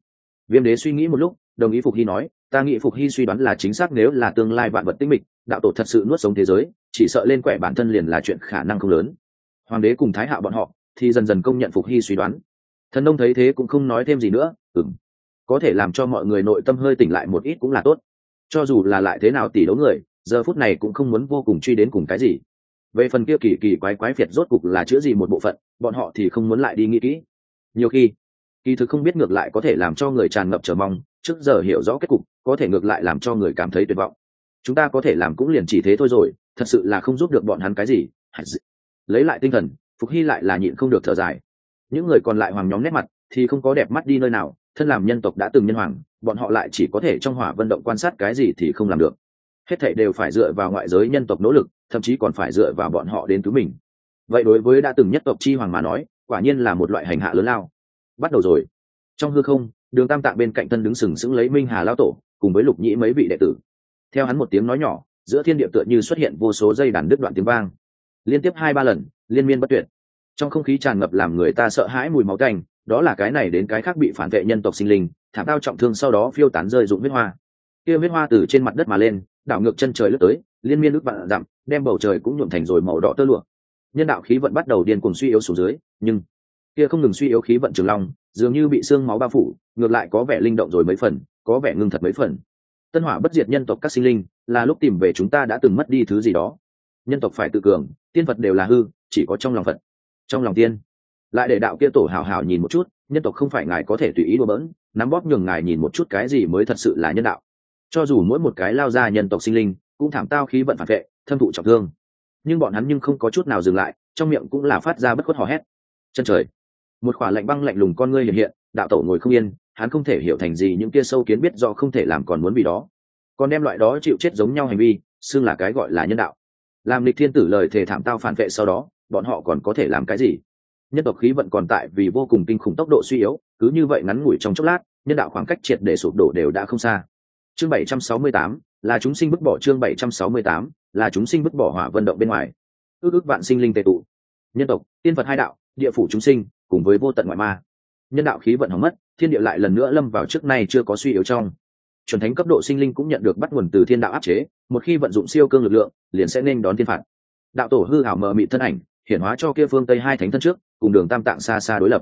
Viêm đế suy nghĩ một lúc, đồng ý phục hy nói, ta nghĩ phục hy suy đoán là chính xác nếu là tương lai vạn vật tinh mịch, đạo tổ thật sự nuốt sống thế giới chỉ sợ lên quẻ bản thân liền là chuyện khả năng không lớn. Hoàng đế cùng thái hạ bọn họ thì dần dần công nhận phục hy suy đoán. Thần nông thấy thế cũng không nói thêm gì nữa ừng có thể làm cho mọi người nội tâm hơi tỉnh lại một ít cũng là tốt. Cho dù là lại thế nào tỷ đấu người, giờ phút này cũng không muốn vô cùng truy đến cùng cái gì. Về phần kia kỳ kỳ quái quái phiệt rốt cục là chữa gì một bộ phận, bọn họ thì không muốn lại đi nghĩ kỹ. Nhiều khi, kỳ thực không biết ngược lại có thể làm cho người tràn ngập chờ mong, trước giờ hiểu rõ kết cục, có thể ngược lại làm cho người cảm thấy tuyệt vọng. Chúng ta có thể làm cũng liền chỉ thế thôi rồi thật sự là không giúp được bọn hắn cái gì. Lấy lại tinh thần, phục hy lại là nhịn không được thở dài. Những người còn lại hoàng nhóm nét mặt thì không có đẹp mắt đi nơi nào, thân làm nhân tộc đã từng nhân hoàng, bọn họ lại chỉ có thể trong hỏa vận động quan sát cái gì thì không làm được. Hết thảy đều phải dựa vào ngoại giới nhân tộc nỗ lực, thậm chí còn phải dựa vào bọn họ đến cứu mình. Vậy đối với đã từng nhất tộc chi hoàng mà nói, quả nhiên là một loại hành hạ lớn lao. Bắt đầu rồi. Trong hư không, đường tam tạng bên cạnh thân đứng sừng sững lấy minh hà lao tổ, cùng với lục nhĩ mấy vị đệ tử. Theo hắn một tiếng nói nhỏ giữa thiên địa tựa như xuất hiện vô số dây đàn đứt đoạn tiếng vang. Liên tiếp hai ba lần, liên miên bất tuyệt. Trong không khí tràn ngập làm người ta sợ hãi mùi máu canh đó là cái này đến cái khác bị phản vệ nhân tộc sinh linh, thảm tao trọng thương sau đó phiêu tán rơi rụng huyết hoa. Kia huyết hoa từ trên mặt đất mà lên, đảo ngược chân trời lướt tới, liên miên ước vạn dặm, đem bầu trời cũng nhuộm thành rồi màu đỏ tơ lụa. Nhân đạo khí vận bắt đầu điên cuồng suy yếu xuống dưới, nhưng kia không ngừng suy yếu khí vận trường long, dường như bị xương máu bao phủ, ngược lại có vẻ linh động rồi mấy phần, có vẻ ngưng thật mấy phần tân hỏa bất diệt nhân tộc các sinh linh, là lúc tìm về chúng ta đã từng mất đi thứ gì đó. Nhân tộc phải tự cường, tiên phật đều là hư, chỉ có trong lòng phật. Trong lòng tiên. Lại để đạo kia tổ hào hào nhìn một chút, nhân tộc không phải ngài có thể tùy ý đùa bỡn, nắm bóp nhường ngài nhìn một chút cái gì mới thật sự là nhân đạo. Cho dù mỗi một cái lao ra nhân tộc sinh linh, cũng thảm tao khí vận phản vệ, thâm thụ trọng thương. Nhưng bọn hắn nhưng không có chút nào dừng lại, trong miệng cũng là phát ra bất khuất hò hét. Chân trời. Một khỏa lạnh băng lạnh lùng con ngươi hiện hiện, đạo tổ ngồi không yên hắn không thể hiểu thành gì những kia sâu kiến biết do không thể làm còn muốn vì đó. Còn đem loại đó chịu chết giống nhau hành vi xưng là cái gọi là nhân đạo. Làm lịch thiên tử lời thề thảm tao phản vệ sau đó bọn họ còn có thể làm cái gì? Nhân tộc khí vận còn tại vì vô cùng kinh khủng tốc độ suy yếu cứ như vậy ngắn ngủi trong chốc lát nhân đạo khoảng cách triệt để sụp đổ đều đã không xa. Chương 768, là chúng sinh bức bỏ chương 768, là chúng sinh bức bỏ hỏa vận động bên ngoài. Ước ước vạn sinh linh tề tụ. Nhân tộc tiên phật hai đạo địa phủ chúng sinh cùng với vô tận ngoại ma. Nhân đạo khí vận hỏng mất thiên địa lại lần nữa lâm vào trước nay chưa có suy yếu trong. Chuẩn thánh cấp độ sinh linh cũng nhận được bắt nguồn từ thiên đạo áp chế, một khi vận dụng siêu cương lực lượng, liền sẽ nên đón thiên phạt. Đạo tổ hư hảo mờ mị thân ảnh, hiển hóa cho kia phương tây hai thánh thân trước, cùng đường tam tạng xa xa đối lập.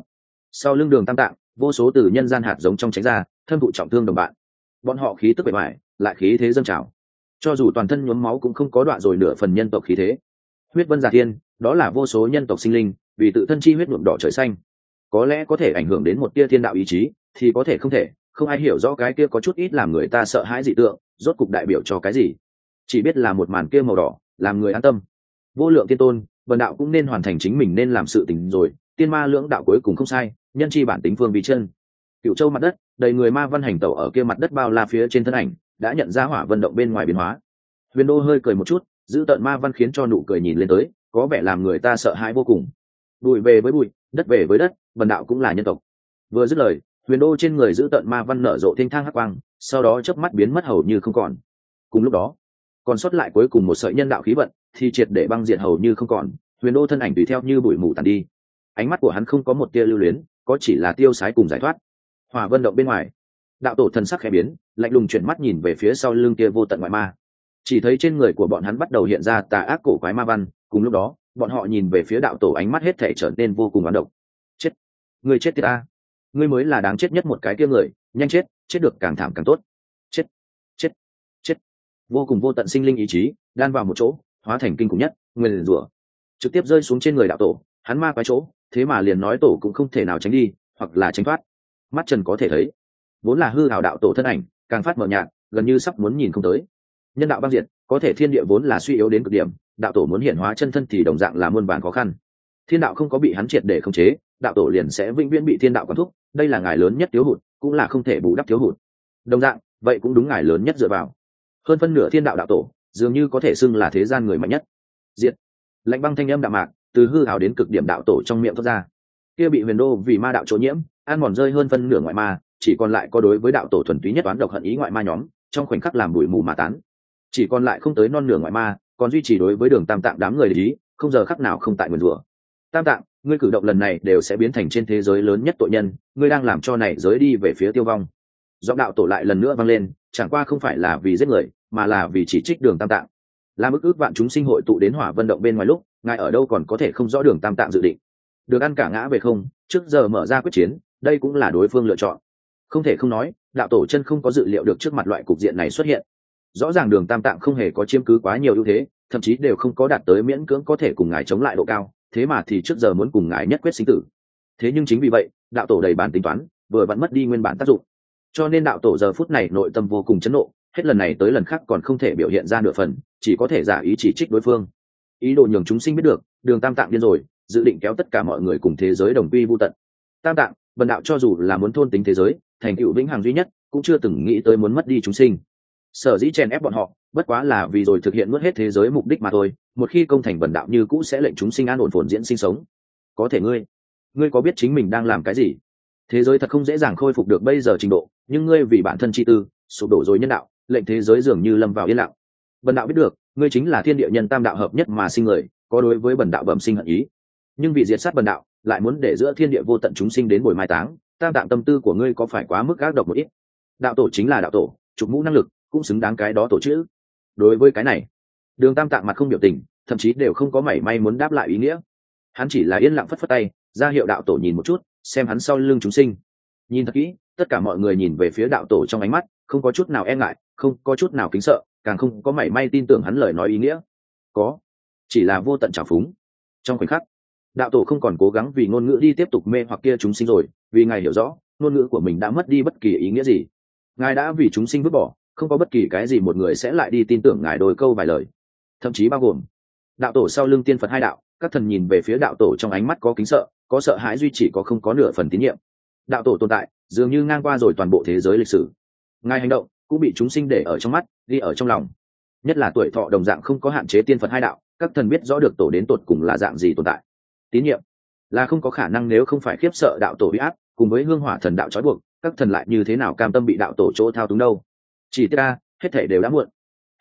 Sau lưng đường tam tạng, vô số từ nhân gian hạt giống trong tránh ra, thân vụ trọng thương đồng bạn. Bọn họ khí tức bề ngoài, lại khí thế dâng trào. Cho dù toàn thân nhuốm máu cũng không có đoạn rồi nửa phần nhân tộc khí thế. Huyết vân giả thiên, đó là vô số nhân tộc sinh linh, vì tự thân chi huyết nhuộm đỏ trời xanh có lẽ có thể ảnh hưởng đến một tia thiên đạo ý chí, thì có thể không thể, không ai hiểu rõ cái kia có chút ít làm người ta sợ hãi dị tượng, rốt cục đại biểu cho cái gì. Chỉ biết là một màn kia màu đỏ, làm người an tâm. Vô lượng tiên tôn, vần đạo cũng nên hoàn thành chính mình nên làm sự tình rồi, tiên ma lưỡng đạo cuối cùng không sai, nhân chi bản tính phương bị chân. Cựu châu mặt đất, đầy người ma văn hành tẩu ở kia mặt đất bao la phía trên thân ảnh, đã nhận ra hỏa vận động bên ngoài biến hóa. Huyền đô hơi cười một chút, giữ tợn ma văn khiến cho nụ cười nhìn lên tới, có vẻ làm người ta sợ hãi vô cùng. Bụi về với bụi đất về với đất vần đạo cũng là nhân tộc. Vừa dứt lời, huyền đô trên người giữ tận ma văn nở rộ thênh thang hắc quang, sau đó chớp mắt biến mất hầu như không còn. Cùng lúc đó, còn sót lại cuối cùng một sợi nhân đạo khí vận, thì triệt để băng diệt hầu như không còn, huyền đô thân ảnh tùy theo như bụi mù tàn đi. Ánh mắt của hắn không có một tia lưu luyến, có chỉ là tiêu sái cùng giải thoát. Hòa vân động bên ngoài, đạo tổ thần sắc khẽ biến, lạnh lùng chuyển mắt nhìn về phía sau lưng kia vô tận ngoại ma. Chỉ thấy trên người của bọn hắn bắt đầu hiện ra tà ác cổ quái ma văn, cùng lúc đó bọn họ nhìn về phía đạo tổ ánh mắt hết thể trở nên vô cùng oán độc. Chết! Người chết tiệt a! Ngươi mới là đáng chết nhất một cái kia người. Nhanh chết chết được càng thảm càng tốt. Chết! Chết! Chết! Vô cùng vô tận sinh linh ý chí, đan vào một chỗ, hóa thành kinh khủng nhất, nguyên rủa. Trực tiếp rơi xuống trên người đạo tổ, hắn ma quái chỗ, thế mà liền nói tổ cũng không thể nào tránh đi, hoặc là tránh thoát. Mắt trần có thể thấy, vốn là hư hào đạo tổ thân ảnh, càng phát mờ nhạt, gần như sắp muốn nhìn không tới nhân đạo băng diệt, có thể thiên địa vốn là suy yếu đến cực điểm, đạo tổ muốn hiện hóa chân thân thì đồng dạng là muôn bản khó khăn. Thiên đạo không có bị hắn triệt để khống chế, đạo tổ liền sẽ vĩnh viễn bị thiên đạo quản thúc, đây là ngài lớn nhất thiếu hụt, cũng là không thể bù đắp thiếu hụt. Đồng dạng, vậy cũng đúng ngài lớn nhất dựa vào. Hơn phân nửa thiên đạo đạo tổ, dường như có thể xưng là thế gian người mạnh nhất. Diệt. Lạnh băng thanh âm đạo mạc, từ hư hào đến cực điểm đạo tổ trong miệng thoát ra. Kia bị huyền đô vì ma đạo chỗ nhiễm an mòn rơi hơn phân nửa ngoại ma, chỉ còn lại có đối với đạo tổ thuần túy nhất toán độc hận ý ngoại ma nhóm, trong khoảnh khắc làm bụi mù mà tán chỉ còn lại không tới non nửa ngoại ma, còn duy trì đối với đường tam tạng đám người lý không giờ khắc nào không tại nguồn rủa. Tam tạng, ngươi cử động lần này đều sẽ biến thành trên thế giới lớn nhất tội nhân, ngươi đang làm cho này giới đi về phía tiêu vong. Giọng đạo tổ lại lần nữa vang lên, chẳng qua không phải là vì giết người, mà là vì chỉ trích đường tam tạng. Làm ức ước vạn chúng sinh hội tụ đến hỏa vận động bên ngoài lúc, ngài ở đâu còn có thể không rõ đường tam tạng dự định. Được ăn cả ngã về không, trước giờ mở ra quyết chiến, đây cũng là đối phương lựa chọn. Không thể không nói, đạo tổ chân không có dự liệu được trước mặt loại cục diện này xuất hiện rõ ràng đường tam tạng không hề có chiếm cứ quá nhiều ưu thế, thậm chí đều không có đạt tới miễn cưỡng có thể cùng ngài chống lại độ cao, thế mà thì trước giờ muốn cùng ngài nhất quyết sinh tử. Thế nhưng chính vì vậy, đạo tổ đầy bản tính toán, vừa vẫn mất đi nguyên bản tác dụng. Cho nên đạo tổ giờ phút này nội tâm vô cùng chấn nộ, hết lần này tới lần khác còn không thể biểu hiện ra nửa phần, chỉ có thể giả ý chỉ trích đối phương. Ý đồ nhường chúng sinh biết được, đường tam tạng điên rồi, dự định kéo tất cả mọi người cùng thế giới đồng quy vô tận. Tam tạng, bần đạo cho dù là muốn thôn tính thế giới, thành tựu vĩnh hằng duy nhất, cũng chưa từng nghĩ tới muốn mất đi chúng sinh sở dĩ chèn ép bọn họ, bất quá là vì rồi thực hiện nuốt hết thế giới mục đích mà thôi, một khi công thành bần đạo như cũ sẽ lệnh chúng sinh an ổn phồn diễn sinh sống. Có thể ngươi ngươi có biết chính mình đang làm cái gì? Thế giới thật không dễ dàng khôi phục được bây giờ trình độ, nhưng ngươi vì bản thân chi tư, sụp đổ rồi nhân đạo, lệnh thế giới dường như lâm vào yên lặng. Bần đạo biết được, ngươi chính là thiên địa nhân tam đạo hợp nhất mà sinh người, có đối với bần đạo bẩm sinh hận ý. Nhưng vì diệt sát bần đạo, lại muốn để giữa thiên địa vô tận chúng sinh đến buổi mai táng, tam tạng tâm tư của ngươi có phải quá mức gác độc một ít? Đạo tổ chính là đạo tổ trục mũ năng lực cũng xứng đáng cái đó tổ chữ. Đối với cái này, đường tam tạng mặt không biểu tình, thậm chí đều không có mảy may muốn đáp lại ý nghĩa. Hắn chỉ là yên lặng phất phất tay, ra hiệu đạo tổ nhìn một chút, xem hắn sau lưng chúng sinh. Nhìn thật kỹ, tất cả mọi người nhìn về phía đạo tổ trong ánh mắt, không có chút nào e ngại, không có chút nào kính sợ, càng không có mảy may tin tưởng hắn lời nói ý nghĩa. Có, chỉ là vô tận trào phúng. Trong khoảnh khắc, đạo tổ không còn cố gắng vì ngôn ngữ đi tiếp tục mê hoặc kia chúng sinh rồi, vì ngài hiểu rõ, ngôn ngữ của mình đã mất đi bất kỳ ý nghĩa gì. Ngài đã vì chúng sinh vứt bỏ không có bất kỳ cái gì một người sẽ lại đi tin tưởng ngài đôi câu vài lời. Thậm chí bao gồm, đạo tổ sau lưng tiên phật hai đạo, các thần nhìn về phía đạo tổ trong ánh mắt có kính sợ, có sợ hãi duy chỉ có không có nửa phần tín nhiệm. Đạo tổ tồn tại, dường như ngang qua rồi toàn bộ thế giới lịch sử. Ngài hành động cũng bị chúng sinh để ở trong mắt, ghi ở trong lòng. Nhất là tuổi thọ đồng dạng không có hạn chế tiên phật hai đạo, các thần biết rõ được tổ đến tột cùng là dạng gì tồn tại. Tín nhiệm là không có khả năng nếu không phải khiếp sợ đạo tổ bị áp, cùng với hương hỏa thần đạo trói buộc, các thần lại như thế nào cam tâm bị đạo tổ chỗ thao túng đâu? Chỉ tiết ra hết thể đều đã muộn.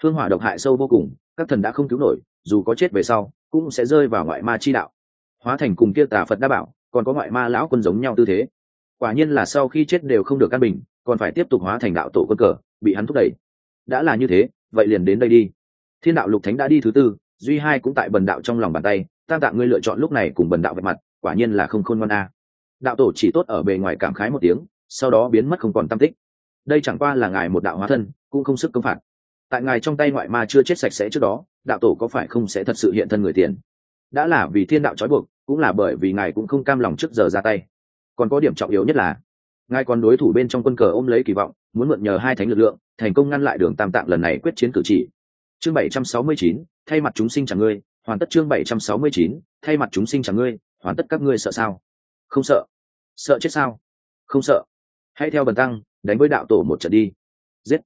Hương hỏa độc hại sâu vô cùng, các thần đã không cứu nổi, dù có chết về sau, cũng sẽ rơi vào ngoại ma chi đạo. Hóa thành cùng kia tà phật đã bảo, còn có ngoại ma lão quân giống nhau tư thế. Quả nhiên là sau khi chết đều không được căn bình, còn phải tiếp tục hóa thành đạo tổ quân cờ, bị hắn thúc đẩy. Đã là như thế, vậy liền đến đây đi. Thiên đạo lục thánh đã đi thứ tư, duy hai cũng tại bần đạo trong lòng bàn tay tam tạng ngươi lựa chọn lúc này cùng bần đạo vạch mặt, quả nhiên là không khôn ngoan a. Đạo tổ chỉ tốt ở bề ngoài cảm khái một tiếng, sau đó biến mất không còn tam tích đây chẳng qua là ngài một đạo hóa thân, cũng không sức công phạt. Tại ngài trong tay ngoại ma chưa chết sạch sẽ trước đó, đạo tổ có phải không sẽ thật sự hiện thân người tiền? Đã là vì thiên đạo trói buộc, cũng là bởi vì ngài cũng không cam lòng trước giờ ra tay. Còn có điểm trọng yếu nhất là, ngài còn đối thủ bên trong quân cờ ôm lấy kỳ vọng, muốn mượn nhờ hai thánh lực lượng, thành công ngăn lại đường tam tạng lần này quyết chiến cử chỉ. Chương bảy trăm sáu mươi chín, thay mặt chúng sinh chẳng ngươi, hoàn tất chương bảy trăm sáu mươi chín, thay mặt chúng sinh chẳng ngươi, hoàn tất các ngươi sợ sao? Không sợ. Sợ chết sao? Không sợ. Hãy theo bần tăng đánh với đạo tổ một trận đi. Giết.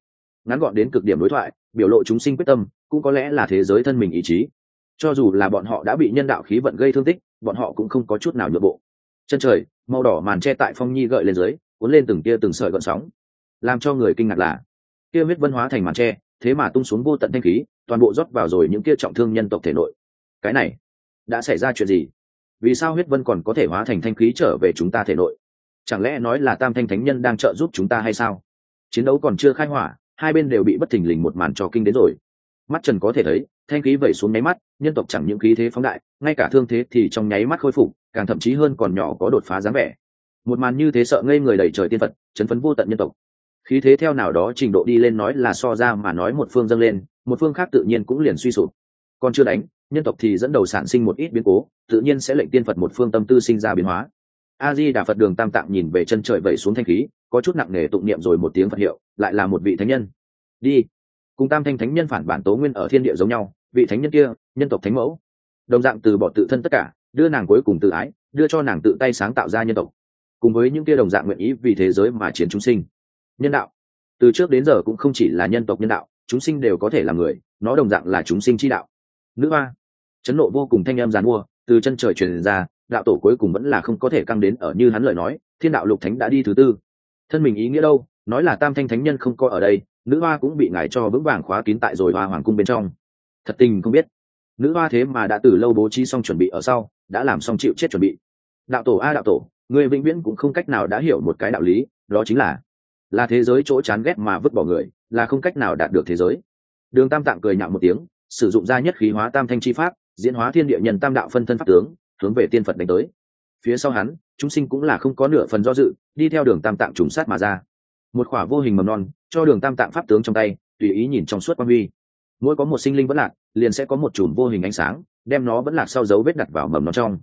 Ngắn gọn đến cực điểm đối thoại, biểu lộ chúng sinh quyết tâm, cũng có lẽ là thế giới thân mình ý chí. Cho dù là bọn họ đã bị nhân đạo khí vận gây thương tích, bọn họ cũng không có chút nào nhượng bộ. Chân trời, màu đỏ màn che tại phong nhi gợi lên dưới, cuốn lên từng tia từng sợi gợn sóng. Làm cho người kinh ngạc là, kia huyết vân hóa thành màn tre thế mà tung xuống vô tận thanh khí, toàn bộ rót vào rồi những kia trọng thương nhân tộc thể nội. Cái này, đã xảy ra chuyện gì? Vì sao huyết vân còn có thể hóa thành thanh khí trở về chúng ta thể nội? Chẳng lẽ nói là tam thanh thánh nhân đang trợ giúp chúng ta hay sao? Chiến đấu còn chưa khai hỏa, hai bên đều bị bất thình lình một màn trò kinh đến rồi. Mắt trần có thể thấy, thanh khí vẩy xuống nháy mắt, nhân tộc chẳng những khí thế phóng đại, ngay cả thương thế thì trong nháy mắt khôi phục, càng thậm chí hơn còn nhỏ có đột phá dáng vẻ. Một màn như thế sợ ngây người đầy trời tiên phật, chấn phấn vô tận nhân tộc. Khí thế theo nào đó trình độ đi lên nói là so ra mà nói một phương dâng lên, một phương khác tự nhiên cũng liền suy sụp. Còn chưa đánh, nhân tộc thì dẫn đầu sản sinh một ít biến cố, tự nhiên sẽ lệnh tiên phật một phương tâm tư sinh ra biến hóa a di đà phật đường tam tạng nhìn về chân trời vẩy xuống thanh khí, có chút nặng nề tụng niệm rồi một tiếng phật hiệu, lại là một vị thánh nhân. Đi. Cùng tam thanh thánh nhân phản bản tố nguyên ở thiên địa giống nhau, vị thánh nhân kia, nhân tộc thánh mẫu. Đồng dạng từ bỏ tự thân tất cả, đưa nàng cuối cùng tự ái, đưa cho nàng tự tay sáng tạo ra nhân tộc. Cùng với những kia đồng dạng nguyện ý vì thế giới mà chiến chúng sinh. Nhân đạo. Từ trước đến giờ cũng không chỉ là nhân tộc nhân đạo, chúng sinh đều có thể là người, nó đồng dạng là chúng sinh chi đạo. Nữ hoa. Chấn nộ vô cùng thanh em giàn mua, từ chân trời truyền ra đạo tổ cuối cùng vẫn là không có thể căng đến ở như hắn lời nói, thiên đạo lục thánh đã đi thứ tư. Thân mình ý nghĩa đâu? Nói là tam thanh thánh nhân không có ở đây, nữ hoa cũng bị ngài cho vững vàng khóa kín tại rồi hoa hoàng cung bên trong. Thật tình không biết. Nữ hoa thế mà đã từ lâu bố trí xong chuẩn bị ở sau, đã làm xong chịu chết chuẩn bị. Đạo tổ a đạo tổ, người vĩnh viễn cũng không cách nào đã hiểu một cái đạo lý, đó chính là là thế giới chỗ chán ghét mà vứt bỏ người, là không cách nào đạt được thế giới. Đường tam tạng cười nhạo một tiếng, sử dụng ra nhất khí hóa tam thanh chi pháp, diễn hóa thiên địa nhân tam đạo phân thân pháp tướng hướng về tiên phật đánh tới. Phía sau hắn, chúng sinh cũng là không có nửa phần do dự, đi theo đường tam tạng trùng sát mà ra. Một khỏa vô hình mầm non, cho đường tam tạng pháp tướng trong tay, tùy ý nhìn trong suốt quan huy. Mỗi có một sinh linh vẫn lạc, liền sẽ có một chùm vô hình ánh sáng, đem nó vẫn lạc sau dấu vết đặt vào mầm non trong.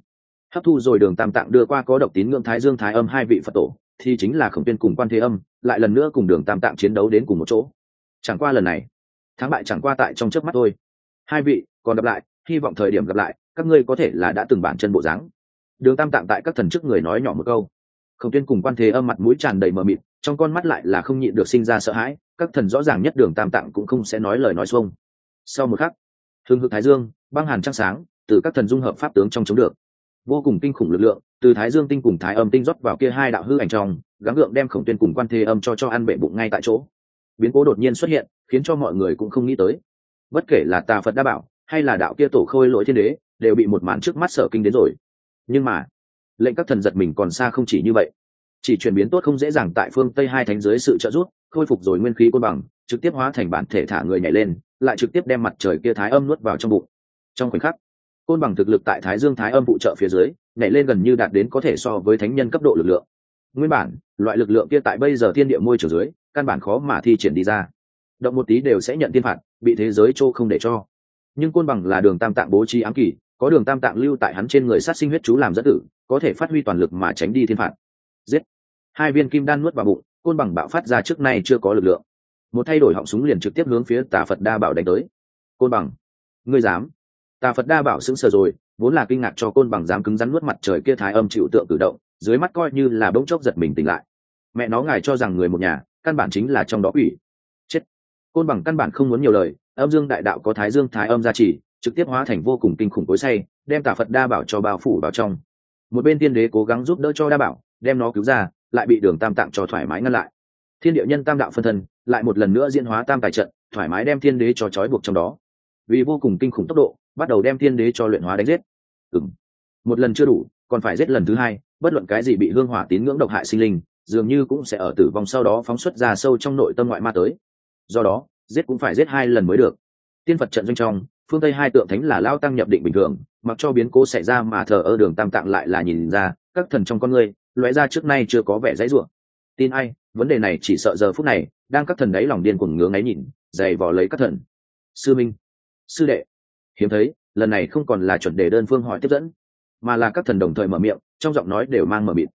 Hấp thu rồi đường tam tạng đưa qua có độc tín ngưỡng thái dương thái âm hai vị phật tổ, thì chính là khổng tiên cùng quan thế âm, lại lần nữa cùng đường tam tạng chiến đấu đến cùng một chỗ. Chẳng qua lần này, thắng bại chẳng qua tại trong trước mắt thôi. Hai vị, còn gặp lại, hy vọng thời điểm gặp lại các ngươi có thể là đã từng bản chân bộ dáng. Đường tam tạng tại các thần chức người nói nhỏ một câu. Khổng tuyên cùng quan thế âm mặt mũi tràn đầy mờ mịt, trong con mắt lại là không nhịn được sinh ra sợ hãi, các thần rõ ràng nhất đường tam tạng cũng không sẽ nói lời nói xuông. Sau một khắc hương hực thái dương, băng hàn trăng sáng, từ các thần dung hợp pháp tướng trong chống được. Vô cùng kinh khủng lực lượng, từ thái dương tinh cùng thái âm tinh rót vào kia hai đạo hư ảnh trong, gắng gượng đem khổng tuyên cùng quan thế âm cho cho ăn bệ bụng ngay tại chỗ. Biến cố đột nhiên xuất hiện, khiến cho mọi người cũng không nghĩ tới. Bất kể là tà phật đa bảo, hay là đạo kia tổ khôi lỗi thiên đế đều bị một màn trước mắt sở kinh đến rồi. Nhưng mà, lệnh các thần giật mình còn xa không chỉ như vậy. Chỉ chuyển biến tốt không dễ dàng tại phương tây hai thánh dưới sự trợ giúp, khôi phục rồi nguyên khí côn bằng, trực tiếp hóa thành bản thể thả người nhảy lên, lại trực tiếp đem mặt trời kia thái âm nuốt vào trong bụng. Trong khoảnh khắc, côn bằng thực lực tại thái dương thái âm phụ trợ phía dưới, nhảy lên gần như đạt đến có thể so với thánh nhân cấp độ lực lượng. Nguyên bản, loại lực lượng kia tại bây giờ thiên địa môi trường dưới, căn bản khó mà thi triển đi ra. Động một tí đều sẽ nhận thiên phạt, bị thế giới chỗ không để cho. Nhưng côn bằng là đường tam tạng bố trí ám kỳ có đường tam tạng lưu tại hắn trên người sát sinh huyết chú làm dẫn tử, có thể phát huy toàn lực mà tránh đi thiên phạt. Giết! Hai viên kim đan nuốt vào bụng, côn bằng bạo phát ra trước nay chưa có lực lượng. Một thay đổi họng súng liền trực tiếp hướng phía tà phật đa bảo đánh tới. Côn bằng! Ngươi dám! Tà phật đa bảo sững sờ rồi, vốn là kinh ngạc cho côn bằng dám cứng rắn nuốt mặt trời kia thái âm chịu tượng cử động, dưới mắt coi như là bỗng chốc giật mình tỉnh lại. Mẹ nó ngài cho rằng người một nhà, căn bản chính là trong đó ủy chết! Côn bằng căn bản không muốn nhiều lời, âm dương đại đạo có thái dương, thái âm gia trì trực tiếp hóa thành vô cùng kinh khủng cối say, đem tà phật đa bảo cho bao phủ vào trong. Một bên tiên đế cố gắng giúp đỡ cho đa bảo, đem nó cứu ra, lại bị đường tam tạng cho thoải mái ngăn lại. Thiên địa nhân tam đạo phân thân lại một lần nữa diễn hóa tam tài trận, thoải mái đem thiên đế cho trói buộc trong đó. Vì vô cùng kinh khủng tốc độ, bắt đầu đem thiên đế cho luyện hóa đánh giết. Ừng một lần chưa đủ, còn phải giết lần thứ hai, bất luận cái gì bị hương hỏa tín ngưỡng độc hại sinh linh, dường như cũng sẽ ở tử vong sau đó phóng xuất ra sâu trong nội tâm ngoại ma tới. Do đó, giết cũng phải giết hai lần mới được. Tiên phật trận doanh trong phương tây hai tượng thánh là lao tăng nhập định bình thường, mặc cho biến cố xảy ra mà thờ ơ đường tam tạng lại là nhìn ra, các thần trong con người lóe ra trước nay chưa có vẻ dãy ruộng tin ai, vấn đề này chỉ sợ giờ phút này, đang các thần đáy lòng điên cuồng ngưỡng ấy nhìn, dày vò lấy các thần. Sư minh, sư đệ, hiếm thấy, lần này không còn là chuẩn đề đơn phương hỏi tiếp dẫn, mà là các thần đồng thời mở miệng, trong giọng nói đều mang mở miệng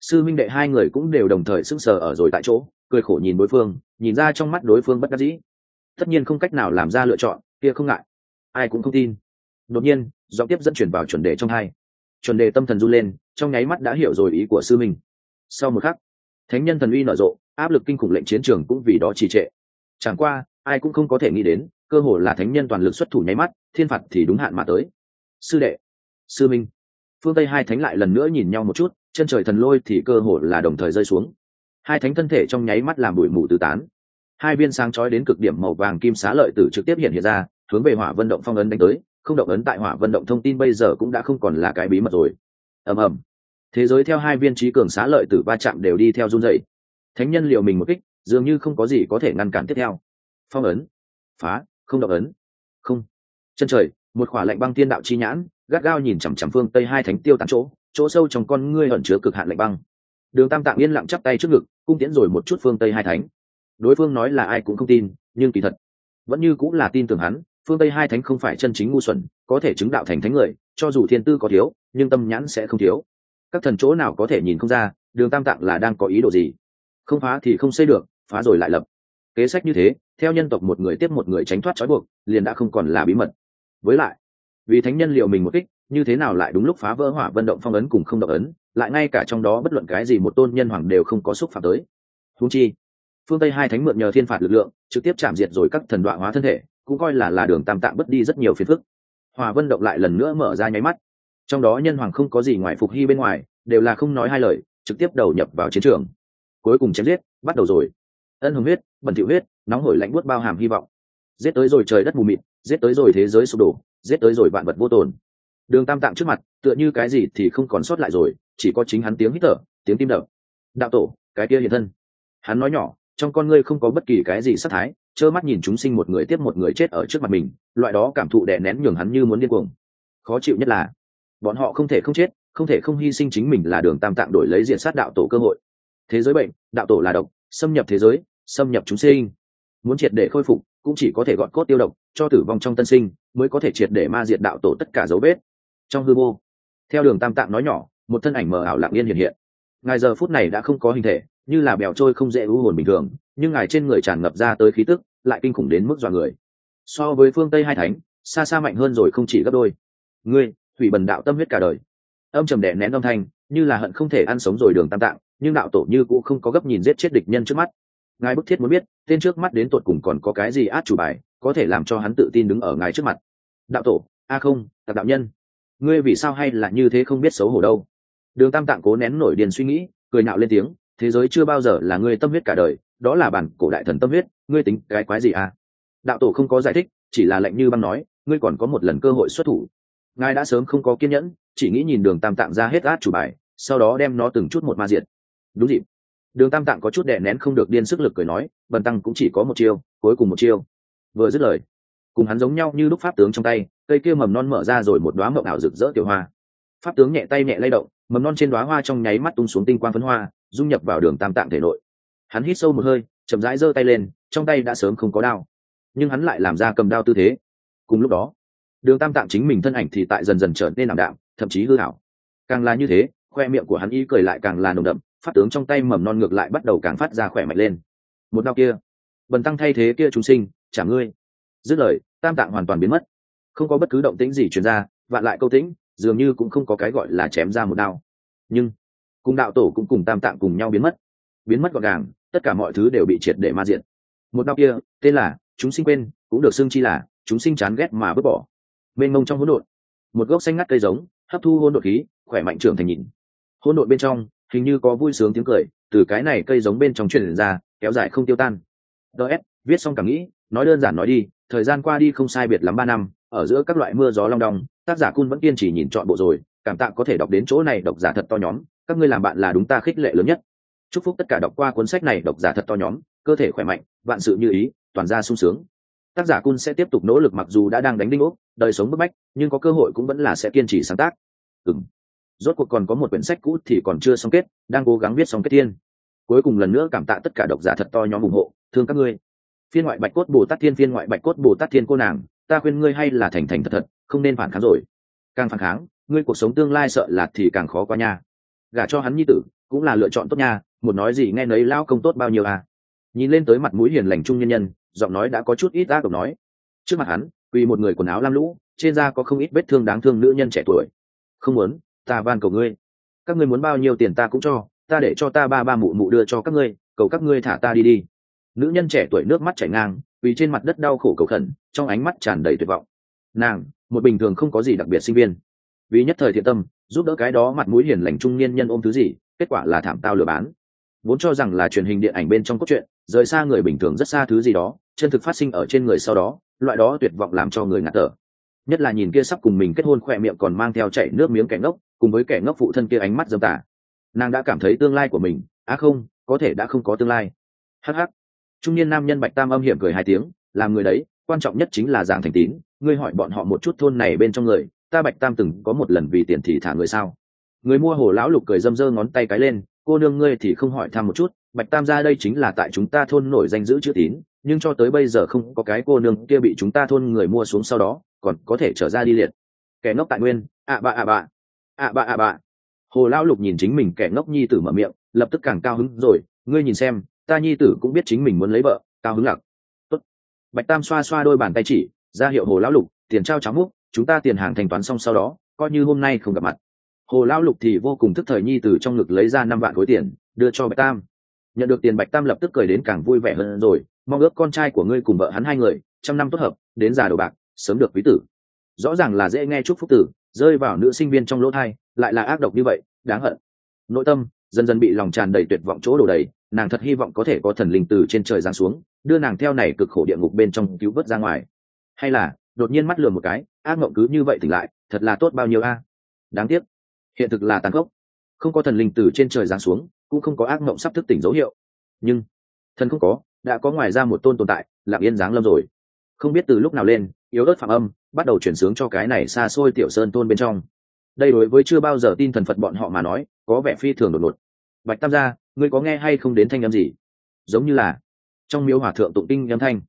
sư minh đệ hai người cũng đều đồng thời sững sờ ở rồi tại chỗ, cười khổ nhìn đối phương, nhìn ra trong mắt đối phương bất đắc dĩ. Tất nhiên không cách nào làm ra lựa chọn, kia không ngại ai cũng không tin. Đột nhiên, giọng tiếp dẫn chuyển vào chuẩn đề trong hai. Chuẩn đề tâm thần run lên, trong nháy mắt đã hiểu rồi ý của sư mình. sau một khắc, thánh nhân thần uy nở rộ, áp lực kinh khủng lệnh chiến trường cũng vì đó trì trệ. Chẳng qua, ai cũng không có thể nghĩ đến, cơ hội là thánh nhân toàn lực xuất thủ nháy mắt, thiên phạt thì đúng hạn mà tới. Sư đệ, sư minh. Phương tây hai thánh lại lần nữa nhìn nhau một chút, chân trời thần lôi thì cơ hội là đồng thời rơi xuống. Hai thánh thân thể trong nháy mắt làm bụi mù tứ tán. Hai viên sáng chói đến cực điểm màu vàng kim xá lợi tử trực tiếp hiện hiện ra hướng về hỏa vận động phong ấn đánh tới, không động ấn tại hỏa vận động thông tin bây giờ cũng đã không còn là cái bí mật rồi. Ầm ầm. Thế giới theo hai viên trí cường xá lợi tử va chạm đều đi theo run dậy thánh nhân liệu mình một kích, dường như không có gì có thể ngăn cản tiếp theo. Phong ấn. Phá, không động ấn. Không. Chân trời, một khỏa lạnh băng tiên đạo chi nhãn, gắt gao nhìn chằm chằm phương tây hai thánh tiêu tán chỗ chỗ sâu trong con ngươi ẩn chứa cực hạn lạnh băng. Đường tam tạng yên lặng chắp tay trước ngực, cung tiễn rồi một chút phương tây hai thánh. Đối phương nói là ai cũng không tin, nhưng kỳ thật, vẫn như cũng là tin tưởng hắn phương tây hai thánh không phải chân chính ngu xuẩn, có thể chứng đạo thành thánh người, cho dù thiên tư có thiếu, nhưng tâm nhãn sẽ không thiếu. Các thần chỗ nào có thể nhìn không ra, đường tam tạng là đang có ý đồ gì? Không phá thì không xây được, phá rồi lại lập. Kế sách như thế, theo nhân tộc một người tiếp một người tránh thoát trói buộc, liền đã không còn là bí mật. Với lại, vì thánh nhân liệu mình một kích, như thế nào lại đúng lúc phá vỡ hỏa vận động phong ấn cùng không động ấn, lại ngay cả trong đó bất luận cái gì một tôn nhân hoàng đều không có xúc phạm tới. Húng chi, phương tây hai thánh mượn nhờ thiên phạt lực lượng, trực tiếp chạm diệt rồi các thần đoạn hóa thân thể cũng coi là là đường tam tạng bất đi rất nhiều phiền phức. Hòa vân động lại lần nữa mở ra nháy mắt. Trong đó nhân hoàng không có gì ngoài phục hy bên ngoài, đều là không nói hai lời, trực tiếp đầu nhập vào chiến trường. Cuối cùng chém giết, bắt đầu rồi. Ân hồng huyết, bẩn thiệu huyết, nóng hổi lạnh buốt bao hàm hy vọng. Giết tới rồi trời đất mù mịt, giết tới rồi thế giới sụp đổ, giết tới rồi vạn vật vô tồn. Đường tam tạng trước mặt, tựa như cái gì thì không còn sót lại rồi, chỉ có chính hắn tiếng hít thở, tiếng tim đập. Đạo tổ, cái kia hiện thân. Hắn nói nhỏ trong con ngươi không có bất kỳ cái gì sắc thái, trơ mắt nhìn chúng sinh một người tiếp một người chết ở trước mặt mình, loại đó cảm thụ đè nén nhường hắn như muốn điên cuồng. Khó chịu nhất là, bọn họ không thể không chết, không thể không hy sinh chính mình là đường tam tạng đổi lấy diện sát đạo tổ cơ hội. Thế giới bệnh, đạo tổ là độc, xâm nhập thế giới, xâm nhập chúng sinh. Muốn triệt để khôi phục, cũng chỉ có thể gọn cốt tiêu độc, cho tử vong trong tân sinh, mới có thể triệt để ma diệt đạo tổ tất cả dấu vết. Trong hư vô, theo đường tam tạng nói nhỏ, một thân ảnh mờ ảo lặng yên hiện hiện. Ngài giờ phút này đã không có hình thể như là bèo trôi không dễ u hồn bình thường, nhưng ngài trên người tràn ngập ra tới khí tức, lại kinh khủng đến mức dọa người. So với phương tây hai thánh, xa xa mạnh hơn rồi không chỉ gấp đôi. Ngươi, thủy bần đạo tâm huyết cả đời. Âm trầm đẻ nén âm thanh, như là hận không thể ăn sống rồi đường tam tạng, nhưng đạo tổ như cũng không có gấp nhìn giết chết địch nhân trước mắt. Ngài bức thiết muốn biết, tên trước mắt đến tột cùng còn có cái gì át chủ bài, có thể làm cho hắn tự tin đứng ở ngài trước mặt. Đạo tổ, a không tạc đạo nhân. Ngươi vì sao hay là như thế không biết xấu hổ đâu? Đường tam tạng cố nén nổi điền suy nghĩ, cười nạo lên tiếng thế giới chưa bao giờ là ngươi tâm huyết cả đời, đó là bản cổ đại thần tâm huyết, ngươi tính cái quái gì à? Đạo tổ không có giải thích, chỉ là lệnh như băng nói, ngươi còn có một lần cơ hội xuất thủ. Ngài đã sớm không có kiên nhẫn, chỉ nghĩ nhìn đường tam tạng ra hết át chủ bài, sau đó đem nó từng chút một ma diệt. Đúng dịp. Đường tam tạng có chút đè nén không được điên sức lực cười nói, bần tăng cũng chỉ có một chiêu, cuối cùng một chiêu. Vừa dứt lời, cùng hắn giống nhau như lúc pháp tướng trong tay, cây kia mầm non mở ra rồi một đoá mộng ảo rực rỡ tiểu hoa. Pháp tướng nhẹ tay nhẹ lay động, mầm non trên đoá hoa trong nháy mắt tung xuống tinh quang phấn hoa dung nhập vào đường tam tạng thể nội. Hắn hít sâu một hơi, chậm rãi giơ tay lên, trong tay đã sớm không có đao. Nhưng hắn lại làm ra cầm đao tư thế. Cùng lúc đó, đường tam tạng chính mình thân ảnh thì tại dần dần trở nên ảm đạm, thậm chí hư hảo. Càng là như thế, khoe miệng của hắn y cười lại càng là nồng đậm, phát tướng trong tay mầm non ngược lại bắt đầu càng phát ra khỏe mạnh lên. Một đau kia, bần tăng thay thế kia chúng sinh chả ngươi. Dứt lời, tam tạng hoàn toàn biến mất. Không có bất cứ động tĩnh gì truyền ra, vạn lại câu tĩnh, dường như cũng không có cái gọi là chém ra một đao. Nhưng cùng đạo tổ cũng cùng tam tạng cùng nhau biến mất. Biến mất gọn gàng, tất cả mọi thứ đều bị triệt để ma diện một đau kia, tên là, chúng sinh quên, cũng được xưng chi là, chúng sinh chán ghét mà vứt bỏ. Mênh mông trong hỗn độn. Một gốc xanh ngắt cây giống, hấp thu hỗn độn khí, khỏe mạnh trưởng thành nhìn. Hỗn độn bên trong, hình như có vui sướng tiếng cười, từ cái này cây giống bên trong truyền ra, kéo dài không tiêu tan. Ts viết xong cảm nghĩ, nói đơn giản nói đi, thời gian qua đi không sai biệt lắm ba năm, ở giữa các loại mưa gió long đong, tác giả cun vẫn kiên trì nhìn chọn bộ rồi, cảm tạ có thể đọc đến chỗ này độc giả thật to nhóm các ngươi làm bạn là đúng ta khích lệ lớn nhất. Chúc phúc tất cả đọc qua cuốn sách này, độc giả thật to nhóm, cơ thể khỏe mạnh, vạn sự như ý, toàn ra sung sướng. Tác giả cun sẽ tiếp tục nỗ lực mặc dù đã đang đánh đinh úp đời sống bức bách, nhưng có cơ hội cũng vẫn là sẽ kiên trì sáng tác. Ừ rốt cuộc còn có một quyển sách cũ thì còn chưa xong kết, đang cố gắng viết xong kết thiên. Cuối cùng lần nữa cảm tạ tất cả độc giả thật to nhóm ủng hộ, thương các ngươi. Phiên ngoại bạch cốt bồ tát thiên, phiên ngoại bạch cốt bồ tát thiên cô nàng, ta khuyên ngươi hay là thành thành thật thật, không nên phản kháng rồi. Càng phản kháng, ngươi cuộc sống tương lai sợ là thì càng khó qua nha gả cho hắn nhi tử, cũng là lựa chọn tốt nha, một nói gì nghe nấy lao công tốt bao nhiêu à. Nhìn lên tới mặt mũi hiền lành trung nhân nhân, giọng nói đã có chút ít ác độc nói. Trước mặt hắn, quỳ một người quần áo lam lũ, trên da có không ít vết thương đáng thương nữ nhân trẻ tuổi. Không muốn, ta van cầu ngươi. Các ngươi muốn bao nhiêu tiền ta cũng cho, ta để cho ta ba ba mụ mụ đưa cho các ngươi, cầu các ngươi thả ta đi đi. Nữ nhân trẻ tuổi nước mắt chảy ngang, vì trên mặt đất đau khổ cầu khẩn, trong ánh mắt tràn đầy tuyệt vọng. Nàng, một bình thường không có gì đặc biệt sinh viên. Vì nhất thời thiện tâm giúp đỡ cái đó mặt mũi hiền lành trung niên nhân ôm thứ gì, kết quả là thảm tao lừa bán. Vốn cho rằng là truyền hình điện ảnh bên trong cốt truyện, rời xa người bình thường rất xa thứ gì đó, chân thực phát sinh ở trên người sau đó, loại đó tuyệt vọng làm cho người ngạt thở. Nhất là nhìn kia sắp cùng mình kết hôn khỏe miệng còn mang theo chảy nước miếng kẻ ngốc, cùng với kẻ ngốc phụ thân kia ánh mắt dâm tả nàng đã cảm thấy tương lai của mình, á không, có thể đã không có tương lai. Hh trung niên nam nhân bạch tam âm hiểm cười hai tiếng, làm người đấy, quan trọng nhất chính là giảng thành tín, ngươi hỏi bọn họ một chút thôn này bên trong người ta bạch tam từng có một lần vì tiền thì thả người sao? Người mua hồ lão lục cười dâm dơ ngón tay cái lên, cô nương ngươi thì không hỏi thăm một chút, bạch tam ra đây chính là tại chúng ta thôn nổi danh giữ chữ tín, nhưng cho tới bây giờ không có cái cô nương kia bị chúng ta thôn người mua xuống sau đó, còn có thể trở ra đi liệt kẻ ngốc tại nguyên, ạ bạ ạ bạ ạ bạ ạ bạ. Hồ lão lục nhìn chính mình kẻ ngốc nhi tử mở miệng, lập tức càng cao hứng rồi, ngươi nhìn xem, ta nhi tử cũng biết chính mình muốn lấy vợ, cao hứng lặc. Tốt. bạch tam xoa xoa đôi bàn tay chỉ, ra hiệu hồ lão lục, tiền trao cháo múc chúng ta tiền hàng thanh toán xong sau đó, coi như hôm nay không gặp mặt. Hồ lão lục thì vô cùng thức thời nhi từ trong ngực lấy ra năm vạn khối tiền, đưa cho bạch tam. Nhận được tiền, bạch tam lập tức cười đến càng vui vẻ hơn rồi, mong ước con trai của ngươi cùng vợ hắn hai người, trăm năm tốt hợp, đến già đồ bạc, sớm được quý tử. Rõ ràng là dễ nghe chúc phúc tử, rơi vào nữ sinh viên trong lỗ thai, lại là ác độc như vậy, đáng hận. Nội tâm dần dần bị lòng tràn đầy tuyệt vọng chỗ đổ đầy, nàng thật hy vọng có thể có thần linh từ trên trời giáng xuống, đưa nàng theo này cực khổ địa ngục bên trong cứu vớt ra ngoài. Hay là đột nhiên mắt lừa một cái ác mộng cứ như vậy tỉnh lại, thật là tốt bao nhiêu a. Đáng tiếc, hiện thực là tàn khốc. Không có thần linh từ trên trời giáng xuống, cũng không có ác mộng sắp thức tỉnh dấu hiệu. Nhưng, thần không có, đã có ngoài ra một tôn tồn tại, lặng yên giáng lâm rồi. Không biết từ lúc nào lên, yếu ớt phạm âm, bắt đầu chuyển sướng cho cái này xa xôi tiểu sơn tôn bên trong. Đây đối với chưa bao giờ tin thần phật bọn họ mà nói, có vẻ phi thường đột ngột. Bạch tam gia, ngươi có nghe hay không đến thanh âm gì? Giống như là, trong miếu hòa thượng tụng kinh âm thanh.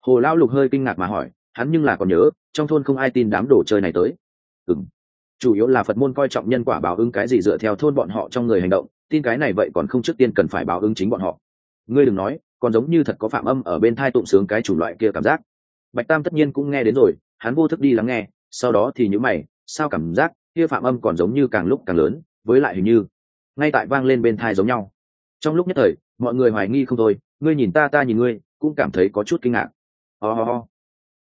Hồ lão lục hơi kinh ngạc mà hỏi hắn nhưng là còn nhớ trong thôn không ai tin đám đồ chơi này tới. Ừng chủ yếu là phật môn coi trọng nhân quả báo ứng cái gì dựa theo thôn bọn họ trong người hành động tin cái này vậy còn không trước tiên cần phải báo ứng chính bọn họ. Ngươi đừng nói còn giống như thật có phạm âm ở bên thai tụng sướng cái chủng loại kia cảm giác. Bạch tam tất nhiên cũng nghe đến rồi hắn vô thức đi lắng nghe sau đó thì nhữ mày sao cảm giác kia phạm âm còn giống như càng lúc càng lớn với lại hình như ngay tại vang lên bên thai giống nhau. Trong lúc nhất thời mọi người hoài nghi không thôi ngươi nhìn ta ta nhìn ngươi cũng cảm thấy có chút kinh ngạc. Ho、oh ho、oh, ho.